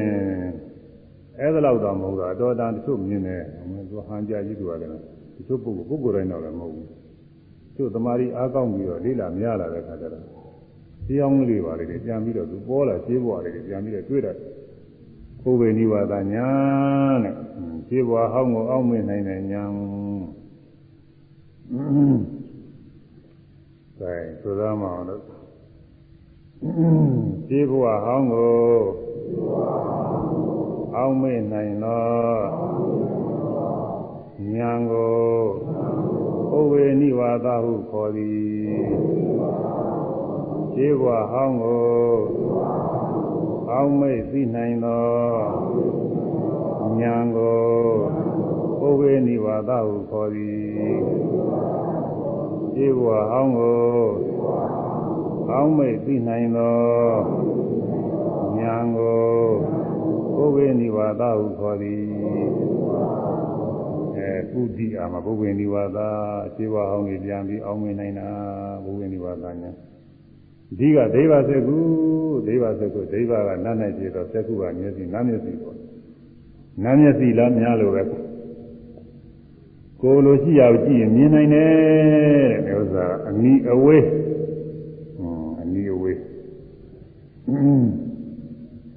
အဲ့ဒါတော့တော့မဟုတ်တော့အတော်တန်တချို့မြင်တယ်သူဟန်ကြကြီးသူကလည်းတချို့ပုဂ္ဂိုလ်ပုဂ္ဂိုလ်တိုင်းတော့လည်းမဟုတ်ဘူးသူသမာဓိအားကောင်းပြီးတော့လေးလာမရလာတဲ့ခါကျတော့တရားအောင်လေးပါလေပြန်ပြီးတော့သူပေါ်လာရှင်းပေါ်လာတယ်ပြန်ပြီးတော့တွေ့တယ်ကိုယ်ပဲနိဝါဒညာတဲ့ရှင်းပေါ်ဟောင်းကိုအောက်မေ့နိုင်တဲ့ညာကဲဆိုသားမအောင်လို့ရှင်းပေါ်ဟောင်းကို အောက်မေ့နိုင်တော့ညာကိုဩဝေနိဝါဒဟုခေါ်သည်ရှင်းပေါ်ဟောင်းကိုအောက်မေ့သိနိုင်သောဉာဏ်ကိုဩဝေနိဝါဒဟုခေါ်သည်ဧဝဟောင်းကိုအောက်မေ့သိနိုင်သောဉာဏ်ကို ဩဝေနိဝါဒဟုခေါ်သည်အဲပုဒ္ဓိအာမဘုဝေနိဝါဒဧဝဟောင်းကြီးပြန်ပြီးအောက်မေ့နိုင်တာဘုဝေနိဝါဒညာဒီကဒိဗ္ဗစကုဒိဗ္ဗစကုဒိဗ္ဗကနတ်နဲ့ကြည့်တော့စကုကမျက်စိနတ်မျက်စိပေါ့နတ်မျက်စိလားများလို့ပဲကိုယ်လိုရှိရကြည့်ရင်မြင်နိုင်တယ်တဲ့ဥစ္စာအနီးအဝေးဟွန်းအနီးအဝေး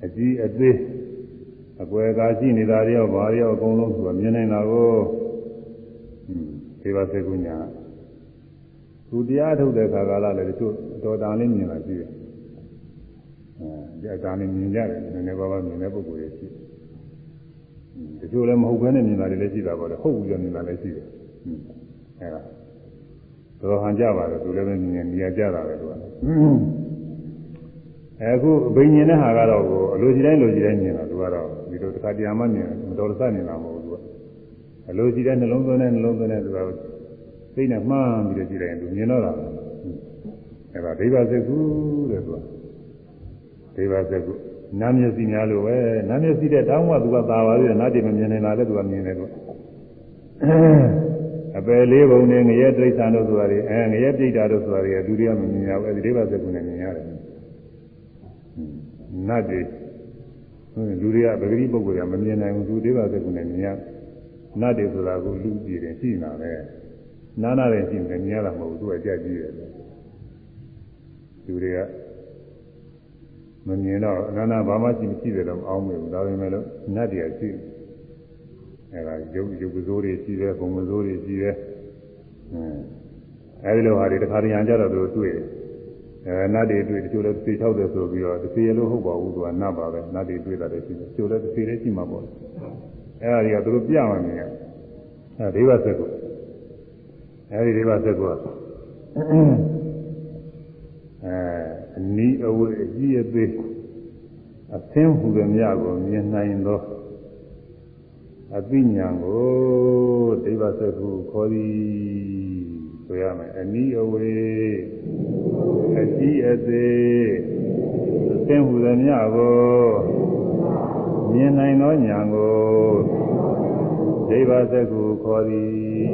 အကြည့်အသေး အကွယ်ကာရှိနေတာတွေရောဘာတွေရောအကုန်လုံးသူကမြင်နိုင်တာကိုဟွန်းဒိဗ္ဗစကုညာသူတရားထုတ်တဲ့ခါကာလလည်းတချို့တော်တန်လေးမြင်လာကြည့်တယ်အဲဒီအတားလေးမြင်ကြတယ်နည်းနည်းပါးပါးမြင်တဲ့ပုဂ္ဂိုလ်တွေရှိတယ်တချို့လည်းမဟုတ်ဘဲနဲ့မြင်တာတွေလည်းရှိတာပေါ့လေဟုတ်ဘူးကြမြင်တာလည်းရှိတယ်အဲဒါတော်ဟန်ကြပါတော့သူလည်းပဲမြင်နေရကြတာပဲသူက အခုဘိညာဉ်တဲ့ဟာကတော့ကိုအလိုရှိတိုင်းလိုရှိတိုင်းမြင်တာသူကတော့ဒီလိုတစ်ခါတရားမှမြင်မတော်တဆမြင်တာမဟုတ်ဘူးသူကအလိုရှိတိုင်းနှလုံးသွင်းတဲ့နှလုံးသွင်းတဲ့သူကသိနေမှန်းပြီးတော့ကြည့်လိုက်ရင်သူမြင်တော့တာအဲဒါဒိဗ္ဗစကုတဲ့သူကဒိဗ္ဗစကုနာမျက်စိများလို့ပဲနာမျက်စိတဲ့တောင်းမှသူကသာပါသေးတယ်နာတိမမြင်နိုင်လာတဲ့သူကမြင်တယ်သူအပယ်လေးပုံနဲ့ငရဲတိဋ္ဌာန်တို့ဆိုတာတွေအဲငရဲပြိတ္တာတို့ဆိုတာတွေကလူတွေကမမြင်ရဘူးအဲဒီဒိဗ္ဗစကုနဲ့မြင်ရတယ် နတ်တွေလူတွေကပဂတိပုဂ္ဂိုလ်ကမမြင်နိုင်ဘူးသူဒိဗ္ဗစကုနဲ့မြင်ရနတ်တွေဆိုတာကလူကြည့်တယ်ရှိနေတာပဲနားနာတယ်ရှိတယ်မြင်ရတာမဟုတ်ဘူးသူကကြက်ကြည့်တယ်လူတွေကမမြင်တော့အနန္တဘာမှရှိမရှိတယ်တော့အောင်းမေဘူးဒါပေမဲ့လို့နတ်တွေကရှိအဲဒါရုပ်ရုပ်ပစိုးတွေရှိတယ်ဘုံပစိုးတွေရှိတယ်အဲဒီလိုဟာတွေတစ်ခါတရံကြတော့သူတွေ့တယ် အဲနတ်တွေတွေ့တချို့လည်းသေချောက်တယ်ဆိုပြီးတော့တစ်သေးလို့ဟုတ်ပါဘူးသူကနတ်ပါပဲနတ်တွေတွေ့တာလည်းရှိတယ်တချို့လည်းတစ်သေးလည်းရှိမှာပေါ့အဲဒါတွေကသူတို့ပြမှမြင်ရအဲဒိဗ္ဗစက်ကိုအဲဒီဒိဗ္ဗစက်ကိုအဲအနီးအဝေးအကြီးအသေးအသင်းဟူသည်များကိုမြင်နိုင်သောအသိဉာဏ်ကိုဒိဗ္ဗစကုခေါ်သည် ဆိုရမယ်အနီးအဝေးအကြီးအသေးအသင်းဟူသည်များကိုမြင်နိုင်သောဉာဏ်ကိုဒိဗ္ဗစကုခေါ်သည်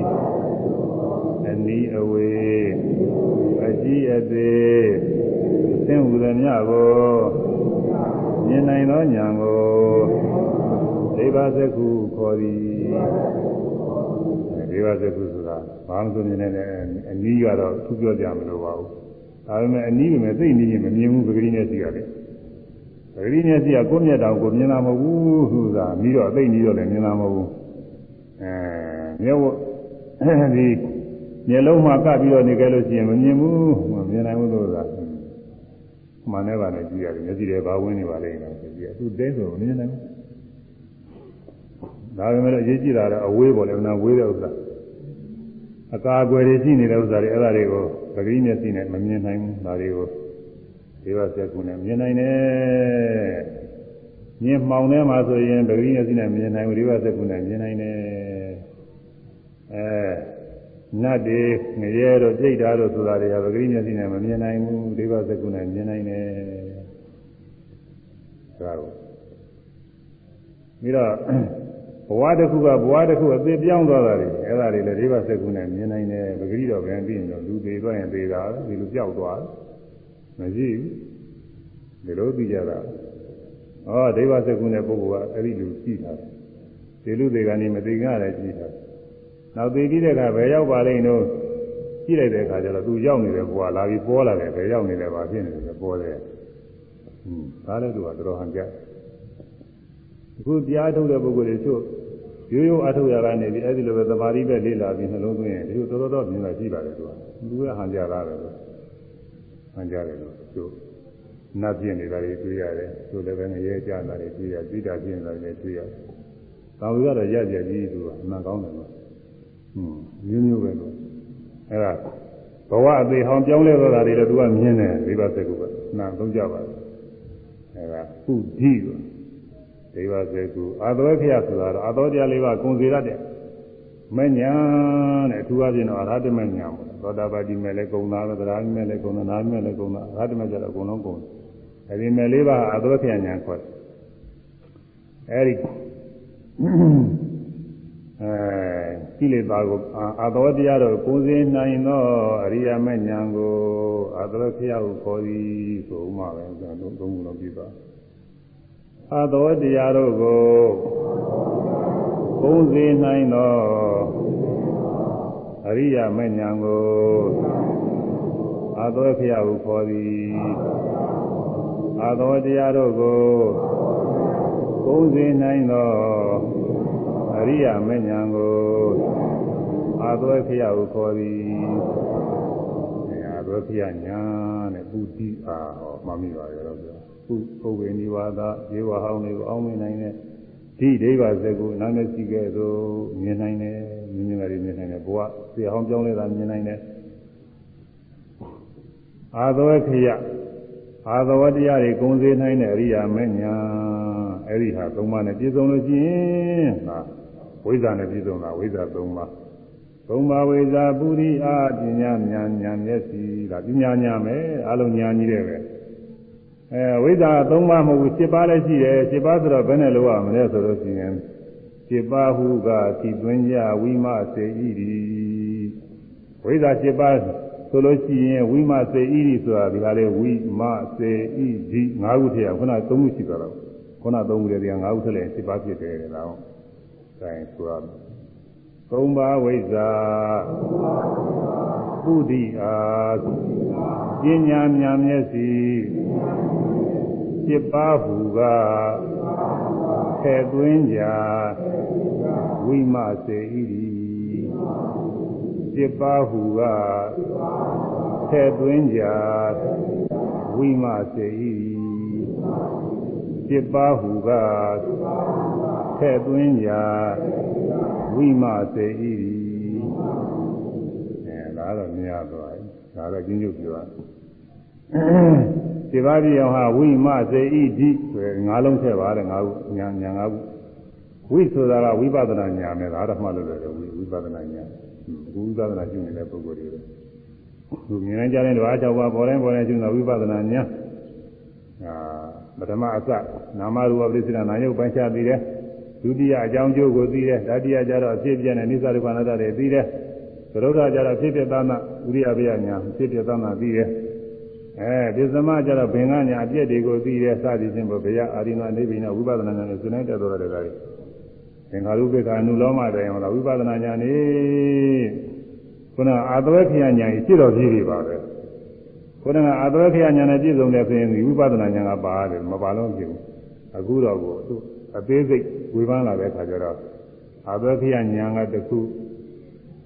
အနီးအဝေးအကြီးအသေးသင်ဟူသည်များကိုမြင်နိုင်သောဉာဏ်ကိုဒိဗ္ဗစကုခေါ်သည်ဒိဗ္ဗစကုဆိုတာ ဘာမှဆိုမြင်နေတဲ့အနည်းကတော့သူပြောကြမလို့ပါဘူးဒါပေမဲ့အနည်းပဲသိနေရင်မမြင်ဘူးပဂရိနဲ့ရှိရတယ်ပဂရိနဲ့ရှိရကိုယ့်မျက်တောင်ကိုမြင်တာမဟုတ်ဘူးဆိုတာပြီးတော့သိနေတော့လည်းမြင်တာမဟုတ်ဘူးအဲမျက်ဝဒီမျက်လုံးမှာကပ်ပြီးတော့နေကြလို့ရှိရင်မမြင်ဘူးမမြင်နိုင်ဘူးလို့ဆိုတာမှန်တယ်ပါနဲ့ကြည့်ရတယ်မျက်စိတွေဘာဝင်နေပါလိမ့်မယ်ကြည့်ရသူတဲဆိုမမြင်နိုင်ဘူးဒါပေမဲ့အရေးကြီးတာတော့အဝေးပေါ်လည်းနာဝေးတဲ့ဥစ္စာ အကာအကွယ်တွေရှိနေတဲ့ဥစ္စာတွေအဲ့ဒါတွေကိုပဂရိမျက်စိနဲ့မမြင်နိုင်ဘူးဒါတွေကိုဒေဝဆက်ကုနဲ့မြင်နိုင်တယ်မြင်မှောင်ထဲမှာဆိုရင်ပဂရိမျက်စိနဲ့မြင်နိုင်ဘူးဒေဝဆက်ကုနဲ့မြင်နိုင်တယ်အဲနတ်တွေငရဲတို့ပြိတ္တာတို့ဆိုတာတွေကပဂရိမျက်စိနဲ့မမြင်နိုင်ဘူးဒေဝစကုနဲ့မြင်နိုင်တယ်ဒါကိုပြီးတော့ဘ ဝတစ်ခုကဘဝတစ်ခုအသေးပြောင်းသွားတာတွေအဲ့ဒါတွေလည်းဒိဗ္ဗစက္ကုနဲ့မြင်နိုင်တယ်ပဂရိတော့ပြန်ပြီးရင်တော့လူသေးသွားရင်သေးတာဒီလိုပြောက်သွားတယ်မရှိဘူးဒီလိုသိကြတာဟောဒိဗ္ဗစက္ကုနဲ့ပုဂ္ဂိုလ်ကအဲ့ဒီလူကြည့်တာဒီလူတွေကနေမသိကြရတယ်ကြည့်တာနောက်သိပြီးတဲ့အခါဘယ်ရောက်ပါလိမ့်တော့ကြည့်လိုက်တဲ့အခါကျတော့သူရောက်နေတဲ့ဘဝလာပြီးပေါ်လာတယ်ဘယ်ရောက်နေလဲပါဖြစ်နေတယ်ပေါ်တယ်ဟွန်းဒါလည်းသူကတော်တော်ဟန်ကြအခုတရားထုတ်တဲ့ပုဂ္ဂိုလ်တွေချုပ် ရိုးရိုးအထုတ်ရတာနေပြီးအဲ့ဒီလိုပဲသမာဓိပဲလေ့လာပြီးနှလုံးသွင်းရင်ဒီလိုတော်တော်တော့မြင်လာရှိပါတယ်သူကသူကဟန်ကြတာပဲဟန်ကြတယ်လို့သူနတ်ပြင်းနေတာတွေတွေ့ရတယ်သူလည်းပဲငရဲကြတာတွေတွေ့ရသိတာပြင်းနေတာတွေတွေ့ရတယ်ဒါဝိကတော့ရကြကြီးသူကအမှန်ကောင်းတယ်လို့ဟွန်းမျိုးမျိုးပဲလို့အဲ့ဒါဘဝအသေးဟောင်းပြောင်းလဲသွားတာတွေလည်းသူကမြင်တယ်ဒီပါစကုကနာသုံးကြပါဘူးအဲ့ဒါပုဒိကို ဒေဝစေကုအာသောခရဆိုတာတော့အာသောတရားလေးပါကုံစီရတဲ့မညာတဲ့အထူးအပြင်တော့အရဟတမညာပေါ့သောတာပတိမဲ့လည်းကုံသားပဲသရဏမဲ့လည်းကုံသားနာမဲ့လည်းကုံသားအရဟတမကျတော့အကုန်လုံးကုံအဲဒီမဲ့လေးပါအာသောခရညာခေါ်တယ်အဲဒီအဲကိလေသာကိုအာသောတရားတော့ကိုယ်စင်းနိုင်သောအရိယာမညာကိုအာသောခရကိုခေါ်သည်ဆိုဥမှာပဲဆိုတော့သုံးခုလုံးပြပါ အာသောတရားတို့ကိုကုံစေနိုင်သောအရိယာမဉ္ဇဉ်ကိုအာသောဖျားဟုခေါ်သည်အာသောတရားတို့ကိုကုံစေနိုင်သောအရိယာမဉ္ဇဉ်ကိုအာသောဖျားဟုခေါ်သည် အာသောဖျားညာနဲ့ပုတိအာဟောမှမိပါရတော့ခုပုဗ္ဗေနိဝါဒဇေဝဟောင်းတွေကိုအောင်းမြင်နိုင်တဲ့ဒီဒိဗ္ဗစကုနာမည်ရှိခဲ့သို့မြင်နိုင်တယ်မြင်မြင်ကြရမြင်နိုင်တယ်ဘဝစေဟောင်းပြောင်းလဲတာမြင်နိုင်တယ်အာသဝခယအာသဝတရားတွေဂုံစေနိုင်တဲ့အရိယာမညာအဲ့ဒီဟာသုံးပါးနဲ့ပြည့်စုံလို့ရှိရင်ဟာဝိဇ္ဇာနဲ့ပြည့်စုံတာဝိဇ္ဇာသုံးပါး သုံးပါးဝိဇ္ဇာပုရိအာပညာဉာဏ်ဉာဏ်မျက်စိဒါပညာဉာဏ်ပဲအလုံးဉာဏ်ကြီးတယ်ပဲအဲဝိဇ္ဇာ၃ပါးမဟုတ်ဘူး7ပါးလည်းရှိတယ်7ပါးဆိုတော့ဘယ်နဲ့လို့ရမလဲဆိုလို့ရှိရင်7ပါးဟုကသီသွင်းကြဝိမစေဤဒီဝိဇ္ဇာ7ပါးဆိုလို့ရှိရင်ဝိမစေဤဒီဆိုတာဒီဟာလေးဝိမစေဤဒီ၅ခုထည့်ရခုန၃ခုရှိသွားတော့ခုန၃ခုတည်းက၅ခုထည့်လိုက်7ပါးဖြစ်တယ်တဲ့လား။ဒါရင်ဆိုရမယ်။ သုံးပါးဝိဇ္ဇာပုတိအားပညာများမျက်စီ7ပါးဟူကထဲသွင်းကြဝိမစေဣတိ7ပါးဟူကထဲသွင်းကြဝိမစေဣတိ7ပါးဟူကထဲသွင်းကြ ဝိမစေဣတိအဲဒါတော့မြင်ရသွားပြီဒါတော့ကျဉ်းချုပ်ပြောဒီပါးပြအောင်ဟာဝိမစေဣတိဆိုရင်ငါးလုံးထည့်ပါတယ်ငါးခုညာညာငါးခုဝိဆိုတာကဝိပဿနာညာမယ်ဒါတော့မှတ်လို့ရတယ်ဝိဝိပဿနာညာဝိပဿနာကျင့်နေတဲ့ပုဂ္ဂိုလ်တွေသူမြင်နိုင်ကြတဲ့ဓဝါ၆ပါးပေါ်တိုင်းပေါ်တိုင်းကျင့်တဲ့ဝိပဿနာညာအာပထမအစနာမရူပပရိစ္ဆေနာယုတ်ပိုင်းခြားပြီးတယ် ဒုတိယအကြောင်းကျိုးကိုသိတယ်တတိယကျတော့အဖြစ်ပြတဲ့နိစ္စဒုက္ခအနတ္တတွေသိတယ်သရုဒ္ဓကျတော့ဖြစ်ပြသနာဥရိယဘေယညာဖြစ်ပြသနာသိတယ်အဲပြသမကျတော့ဘင်္ဂညာအပြည့်တွေကိုသိတယ်စသည်ဖြင့်ဘုရားအာရိနနိဗ္ဗိနဝိပဿနာဉာဏ်နဲ့စဉ်းနိုင်တတ်တော်တဲ့ကားတွေသင်္ခါရုပ္ပခအနုလောမတိုင်အောင်လားဝိပဿနာဉာဏ်နေခုနအာသဝခယဉာဏ်ကြီးရှိတော်ကြီးတွေပါပဲခုနကအာသဝခယဉာဏ်နဲ့ပြည့်စုံတဲ့ဆိုရင်ဝိပဿနာဉာဏ်ကပါတယ်မပါလို့ဖြစ်ဘူးအခုတော့ကိုသူအသေးစိတ် ဝေဖန်လာတဲ့အခါကျတော့အာသဝခယဉာဏ်ကတခု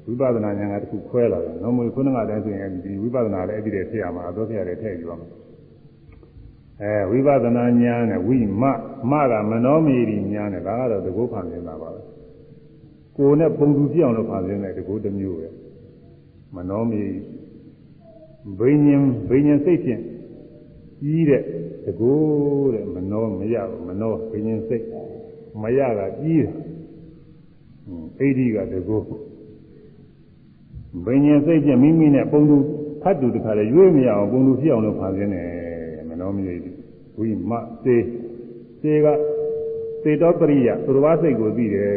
ဝိပဿနာဉာဏ်ကတခုခွဲလာတယ်။နော်မခုနကတည်းကဆိုရင်ဒီဝိပဿနာလည်းအဲ့ဒီတည်းဖြစ်ရမှာအသောဖြစ်ရတယ်ထည့်ယူရမှာ။အဲဝိပဿနာဉာဏ်နဲ့ဝိမမကမနောမီရီဉာဏ်နဲ့ဒါကတော့တကုဖန်နေတာပါပဲ။ကိုယ်နဲ့ပုံသူပြအောင်လို့ဖန်နေတဲ့တကုတစ်မျိုးပဲ။မနောမီဘိညာဉ်ဘိညာဉ်စိတ်ဖြင့်ကြီးတဲ့တကုတဲ့မနောမရဘူးမနောဘိညာဉ်စိတ် မရတာကြီးတယ်။အိဋ္ဌိကတကုဘိညာဉ်စိတ်ဖြင့်မိမိနဲ့ပုံသူဖတ်သူတခါလေရွေးမရအောင်ပုံသူဖြစ်အောင်လို့ဖန်ဆင်းတယ်မနောမရိဝိမစေစေကစေတောပရိယသူတော်ဘာစိတ်ကိုသိတယ်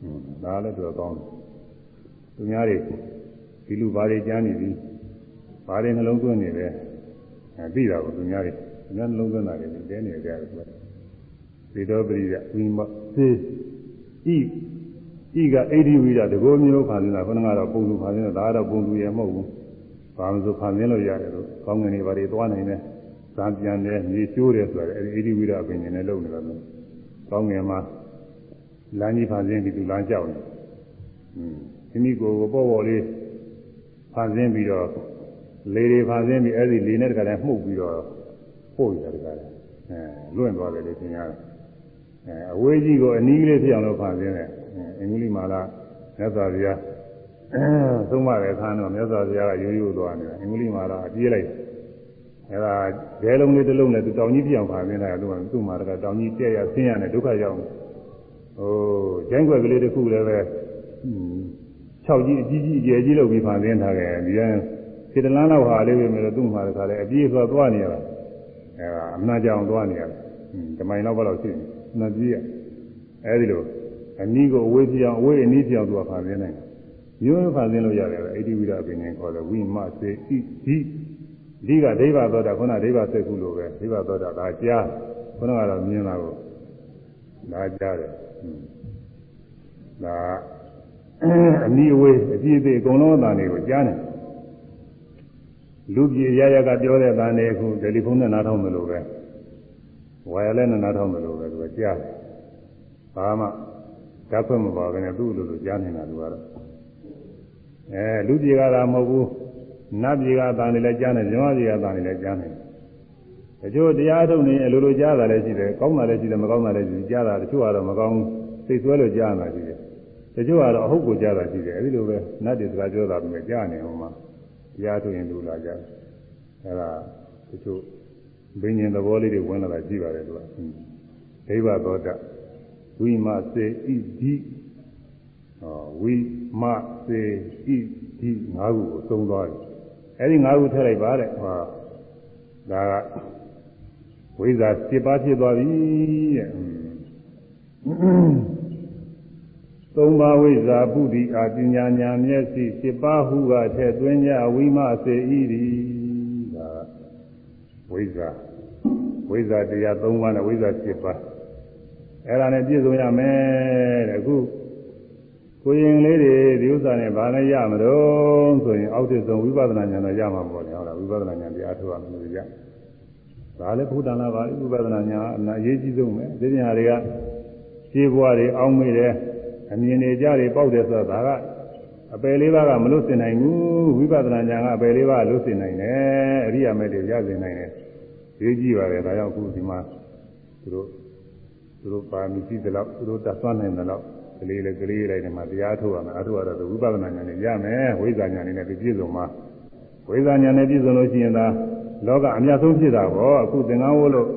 ဟွန်းဒါလည်းတော်ကောင်းတယ်သူများတွေဒီလူဘာတွေကြားနေပြီဘာတွေနှလုံးသွင်းနေလဲအဲသိတာကိုသူများတွေသူများနှလုံးသွင်းတာတွေတဲနေကြတယ်သူက စေတောပရိယဝိမစေဤဤကအိဒီဝိဒတကောမျိုးခါနေတာခဏကတော့ပုံသူခါနေတာဒါကတော့ပုံသူရမဟုတ်ဘူးဘာမှဆိုခါနေလို့ရတယ်လို့ကောင်းငင်တွေဘာတွေသွားနေတယ်ဇာပြန်တယ်မြေကျိုးတယ်ဆိုတော့အဲဒီအိဒီဝိဒအပင်ရှင်နဲ့လုံနေတော့ကောင်းငင်မှာလမ်းကြီးဖန်ဆင်းပြီးသူလမ်းကြောက်နေอืมမိမိကိုယ်ကိုပေါ့ပေါ့လေးဖန်ဆင်းပြီးတော့လေတွေဖန်ဆင်းပြီးအဲဒီလေနဲ့တခါတည်းမှုတ်ပြီးတော့ပို့ရတယ်တခါတည်းအဲလွင့်သွားတယ်လို့သင်ရတယ် အဲအဝေးကြီးကိုအနီးလေးဖြစ်အောင်လို့ဖန်ဆင်းတယ်အင်္ဂလိပ်မာလာမြတ်စွာဘုရားသုံးပါးတဲ့အခါတော့မြတ်စွာဘုရားကရိုးရိုးသွားနေတာအင်္ဂလိပ်မာလာအပြေးလိုက်အဲဒါဒဲလုံးလေးတစ်လုံးနဲ့သူတောင်ကြီးပြောင်ဖန်ဆင်းတာကသူကသူ့မှာတကတောင်ကြီးတဲ့ရဆင်းရတဲ့ဒုက္ခရောက်ဟိုကျိုင်းွက်ကလေးတစ်ခုလည်းပဲ6ကြီးအကြီးကြီးအကျယ်ကြီးလုပ်ပြီးဖန်ဆင်းထားခဲ့ဒီကစေတလန်းလောက်ဟာလေးပဲမျိုးသူ့မှာတခါလေအပြေးဆိုသွားနေရတာအဲဒါအမှန်ကြောင်သွားနေရတယ်ဓမိုင်လောက်ပဲတော့ရှိတယ်နှ စ်ပြေးရအဲဒီလိုအနည်းကိုအဝေးပြောင်းအဝေးအနည်းပြောင်းသူကဖန်ဆင်းနိုင်တယ်ရိုးရိုးဖန်ဆင်းလို့ရတယ်ပဲအိဋ္ဌိဝိဒပင်ရင်ခေါ်တယ်ဝိမစေဣဒီဒီကဒိဗ္ဗသောတာခုနဒိဗ္ဗစက်ခုလိုပဲဒိဗ္ဗသောတာဒါကြားခုနကတော့မြင်လာကိုဒါကြားတယ်ဒါအနည်းအဝေးအပြည့်အစုံအကုန်လုံးအတန်တွေကိုကြားတယ်လူပြေရရကပြောတဲ့အတန်တွေအခုတယ်လီဖုန်းနဲ့နားထောင်မလို့ပဲ ဝါရလက်နဲ့နားထောင်မလို့ပဲသူကကြားတယ်ဘာမှဓာတ်ခွင့်မပါဘဲနဲ့သူ့လိုလိုကြားနေတာသူကတော့အဲလူပြေကသာမဟုတ်ဘူးနတ်ပြေကသာနေလဲကြားနေဇမပြေကသာနေလဲကြားနေတချို့တရားထုတ်နေအလိုလိုကြားတာလည်းရှိတယ်ကောင်းတာလည်းရှိတယ်မကောင်းတာလည်းရှိတယ်ကြားတာတချို့ကတော့မကောင်းစိတ်ဆွဲလို့ကြားတာရှိတယ်တချို့ကတော့အဟုတ်ကိုကြားတာရှိတယ်အဲဒီလိုပဲနတ်တွေစကားပြောတာပြီးကြားနေဟိုမှာတရားထုတ်ရင်လူလာကြအဲဒါတချို့ ဘိညာဉ်သဘောလေးတွေဝင်လာတာရှိပါတယ်သူကဒိဗ္ဗသောတဝိမစေဣတိဝိမစေဣတိငါးခုကိုသုံးသွားတယ်အဲဒီငါးခုထည့်လိုက်ပါတဲ့ဟောဒါကဝိဇ္ဇာ7ပါးဖြစ်သွားပြီတဲ့သုံးပါးဝိဇ္ဇာပုဒ္ဓိအာပညာညာမျက်စိ7ပါးဟုကထည့်သွင်းကြဝိမစေဣတိဒါ ဝိဇ္ဇာဝိဇ္ဇာတရား3ပါးနဲ့ဝိဇ္ဇာ7ပါးအဲ့ဒါနဲ့ပြည့်စုံရမယ်တဲ့အခုကိုရင်လေးတွေဒီဥစ္စာနဲ့ဘာနဲ့ရမလို့ဆိုရင်အောက်ထစ်ဆုံးဝိပဿနာဉာဏ်တော့ရမှာပေါ့လေဟုတ်လားဝိပဿနာဉာဏ်တရားထုတ်ရမယ်လို့ရဒါလည်းဘုဒ္ဓနာပါဝိပဿနာဉာဏ်အနာအရေးကြီးဆုံးပဲဒီညာတွေကခြေဘွားတွေအောင်းမိတယ်အမြင်တွေကြားတွေပေါက်တယ်ဆိုတာဒါကအပယ်လေးပါးကမလို့စင်နိုင်ဘူးဝိပဿနာဉာဏ်ကအပယ်လေးပါးလို့စင်နိုင်တယ်အရိယာမဲတွေရစင်နိုင်တယ် ရေးကြည့်ပါတယ်ဒါကြောင့်အခုဒီမှာသူတို့သူတို့ပါမီရှိသလောက်သူတို့တတ်သွမ်းနိုင်သလောက်ကလေးလေးကလေးလိုက်နေမှာတရားထုတ်ရမယ်အထုရတော့ဝိပဿနာဉာဏ်နဲ့ရမယ်ဝိဇ္ဇာဉာဏ်နဲ့ပြည့်စုံမှာဝိဇ္ဇာဉာဏ်နဲ့ပြည့်စုံလို့ရှိရင်သာလောကအမြတ်ဆုံးဖြစ်တာပေါ့အခုသင်္ကန်းဝတ်လို့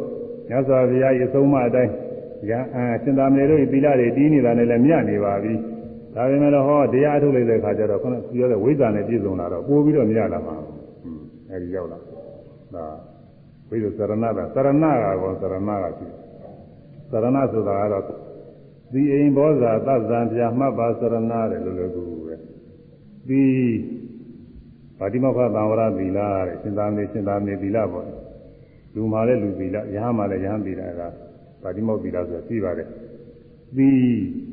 မြတ်စွာဘုရားရဲ့သုံးမအတိုင်းရန်အစင်သာမေတို့ဤသီလတွေတီးနေတာနဲ့လည်းမြတ်နေပါပြီဒါပေမဲ့ဟောတရားထုတ်လိုက်တဲ့ခါကျတော့ခုနကပြောတဲ့ဝိဇ္ဇာနဲ့ပြည့်စုံလာတော့ပို့ပြီးတော့မြတ်လာမှာအဲဒီရောက်လာဒါ ဝိဇ္ဇာသရဏတာသရဏကကောသရဏကရှိတယ်သရဏဆိုတာကတော့ဒီအိမ်ဘောဇာသဇံပြမှတ်ပါသရဏတယ်လို့လည်းကူပဲဒီဗာတိမောခသံဝရသီလတဲ့ရှင်သာမေရှင်သာမေသီလပေါ့လူမှလည်းလူသီလယဟမှလည်းယဟသီလကဗာတိမောသီလဆိုပြီးပါတယ်ဒီ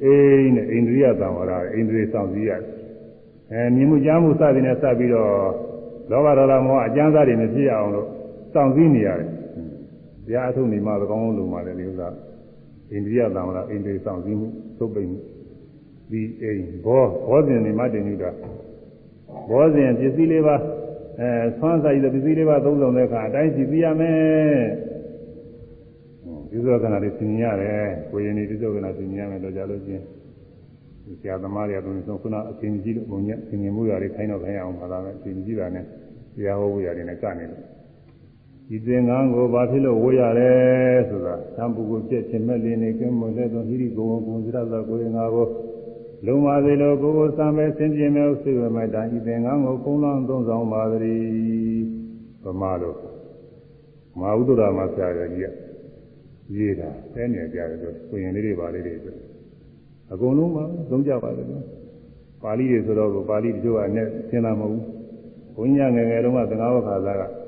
အိမ်နဲ့အိန္ဒြိယသံဝရအိန္ဒြေဆောင်စည်းရအဲမြင်မှုကြားမှုစသည်နဲ့စပ်ပြီးတော့လောဘဒေါသမောဟအကျမ်းစားတွေမဖြစ်အောင်လို့ စောင့်စည်းနေရတယ်။တရားအထုတ်နေမှသကောင်းလုံးမှလည်းဒီဥစ္စာအိန္ဒိယသံဝရအိန္ဒိဆောင်စည်းမှုသုတ်ပိန်ဒီအိမ်ဘောဘောဇင်နေမှတင်ယူတာဘောဇင်ပစ္စည်းလေးပါအဲဆွမ်းစားရည်ပစ္စည်းလေးပါသုံးဆောင်တဲ့အခါအတိုင်းကြည့်ပြရမယ်ဒီသောကနာလေးသင်ရတယ်ကိုရင်ဒီသောကနာသင်ရမယ်တော့ကြလို့ချင်းဆရာသမားတွေအကုန်လုံးခုနအချင်းကြီးလို့ဘုံညသင်မြင်မှုရတယ်ခိုင်းတော့ခိုင်းအောင်ပါလာမယ်အချင်းကြီးတာနဲ့တရားဟောဖို့ရတယ်နဲ့ကနေတယ် ဒီသင်္ကန်းကိုဘာဖြစ်လို့ဝေးရတယ်ဆိုတာသံပုဂ္ဂိုလ်ပြည့်ခြင်းမဲ့လင်းနေကင်းမွန်တဲ့သောဟိရိကုံကုံစရသောကိုယ်ငါကိုလုံပါစေလို့ကိုယ်ကိုစံမဲ့ဆင်းပြင်းမဲ့ဥစိဝေမဲ့တံဤသင်္ကန်းကိုကုံလောင်းသုံးဆောင်ပါသည်ဗမာလို့မဟာဥဒ္ဒရာမှာဆရာကြီးကရေးတာတဲနေကြတယ်ဆိုကိုရင်လေးတွေပါလေးတွေဆိုအကုန်လုံးပါသုံးကြပါတယ်ကွာပါဠိတွေဆိုတော့ပါဠိတချို့ကနဲ့သင်တာမဟုတ်ဘူးဘုန်းကြီးငယ်ငယ်တုန်းကသံဃာဝခါသားက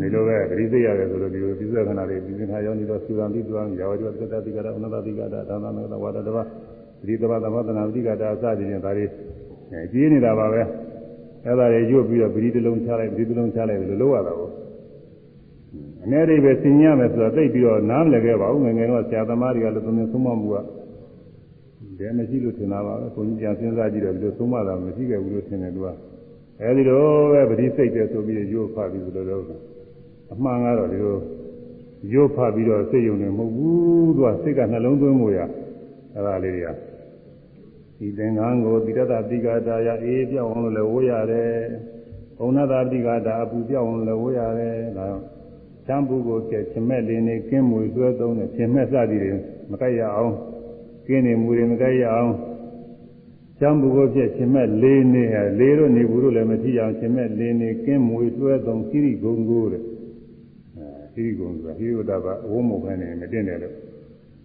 ဒီလိုပဲဂရိသိရတယ်ဆိုလို့ဒီလိုပြည့်စုံခဏလေးပြင်းခါရောက်နေတော့သုရံတိသုရံရာဝတိသတ္တတိကရအနတတိကရဒါနနဝါဒတဘာဒီတဘာသမသနာတိကတာအစသည်ဖြင့်ဒါတွေကြီးနေတာပါပဲအဲ့ဒါတွေရွတ်ပြီးတော့ပရိတလုံးချလိုက်ပရိတလုံးချလိုက်လို့လို့ရတာပေါ့အနည်းလေးပဲသင်ရမယ်ဆိုတော့သိပြီးတော့နားမလည်ခဲ့ပါဘူးငယ်ငယ်တော့ဆရာသမားတွေကလည်းသုံးနေသုံးမမှုကဘယ်မရှိလို့ထင်တာပါပဲဘုန်းကြီးပြန်စဉ်းစားကြည့်တော့ဒီလိုသုံးမတာမရှိခဲ့ဘူးလို့ထင်တယ်သူက အဲဒီလိုပဲပရိစိတ်တယ်ဆိုပြီးရွတ်ဖတ်ပြီးဆိုတော့အမှန်ကတော့ဒီလိုရွတ်ဖတ်ပြီးတော့စိတ်ယုံနေမဟုတ်ဘူးသူကစိတ်ကနှလုံးသွင်းမှုရအဲဒါလေးတွေကဒီသင်္ကန်းကိုတိရတတိကတာရအေးပြောင်းအောင်လို့လည်းဝိုးရတယ်ဘုံနာတာတိကတာအပူပြောင်းအောင်လည်းဝိုးရတယ်ဒါချမ်းဘူးကိုကျချမဲ့လေးနေကင်းမွေသွဲသုံးတဲ့ချင်မဲ့စသည်တွေမကြိုက်ရအောင်ကင်းနေမူတွေမကြိုက်ရအောင် ချမ်းဘူးကိုကျချင်မဲ့လေးနေရလေးတို့နေဘူးတို့လည်းမကြည့်အောင်ချင်မဲ့လေးနေကင်းမွေသွဲသုံးခိရိဂုံကိုတဲ့ခိရိဂုံဆိုတာဟိရိဝတ္တကအဝုံမုတ်ခိုင်းနေမတင်တယ်လို့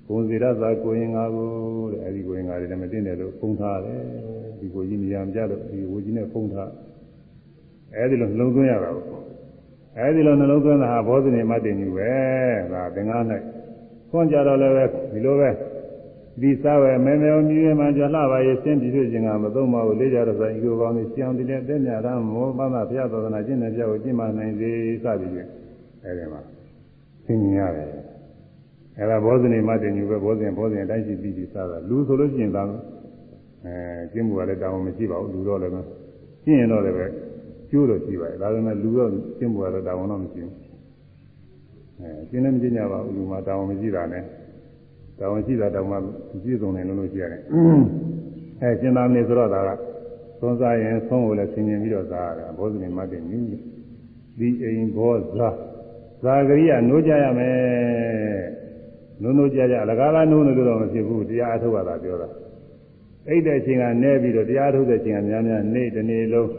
ဘုံစီရသာကိုရင်ငါကိုတဲ့အဲဒီကိုရင်ငါတွေလည်းမတင်တယ်လို့ပုံထားတယ်ဒီကိုကြီးနေရာမကြလို့ဒီဝကြီးနဲ့ပုံထားအဲဒီလိုနှလုံးသွင်းရတာပေါ့အဲဒီလိုနှလုံးသွင်းတာဟာဘောဇနေမတင်ကြီးပဲဒါသင်္ကန်း၌ခွန်ကြတော့လည်းပဲဒီလိုပဲ ဒီစားပဲမဲမဲမြည်မှကြလှပါရဲ့စင်းပြီးဖြစ်ခြင်းကမသုံးပါဘူးလေးကြတော့ဆိုဤကိုကောင်းနေရှောင်းတည်တဲ့မြတ်ရမောပန်းသာဘုရားတော်နာကျင့်တဲ့ကြောက်ကိုကျင့်မနိုင်စေစသည်ဖြင့်အဲဒီမှာသင်ញရတယ်အဲဒါဘောဇနေမတင်ကြီးပဲဘောဇင်ဘောဇင်အတိုင်းရှိပြီးပြီးစားတာလူဆိုလို့ရှိရင်သာအဲကျင့်မှုကလည်းတောင်းမရှိပါဘူးလူတော့လည်းကျင့်ရင်တော့လည်းပဲကျိုးတော့ရှိပါတယ်ဒါပေမဲ့လူတော့ကျင့်မှုကတော့တောင်းတော့မရှိဘူးအဲကျင့်လည်းမကျင့်ကြပါဘူးလူမှတောင်းမရှိတာနဲ့ တောင်းရှိတာတောင်းမှပြည့်စုံတယ်လို့လို့ရှိရတယ်အဲကျင့်သားနေဆိုတော့ဒါကသုံးစားရင်သုံးကိုလည်းဆင်ញင်ပြီးတော့စားရတယ်ဘောဇနေမတင်ကြီးဒီအိမ်ဘောဇာဇာဂရိယနိုးကြရမယ်နိုးနိုးကြကြအလကားလားနိုးနေလို့တော့မဖြစ်ဘူးတရားအထုတ်ရတာပြောတာအဲ့တဲ့အချိန်ကနေပြီးတော့တရားထုတ်တဲ့အချိန်ကများများနေ့တစ်နေ့လုံး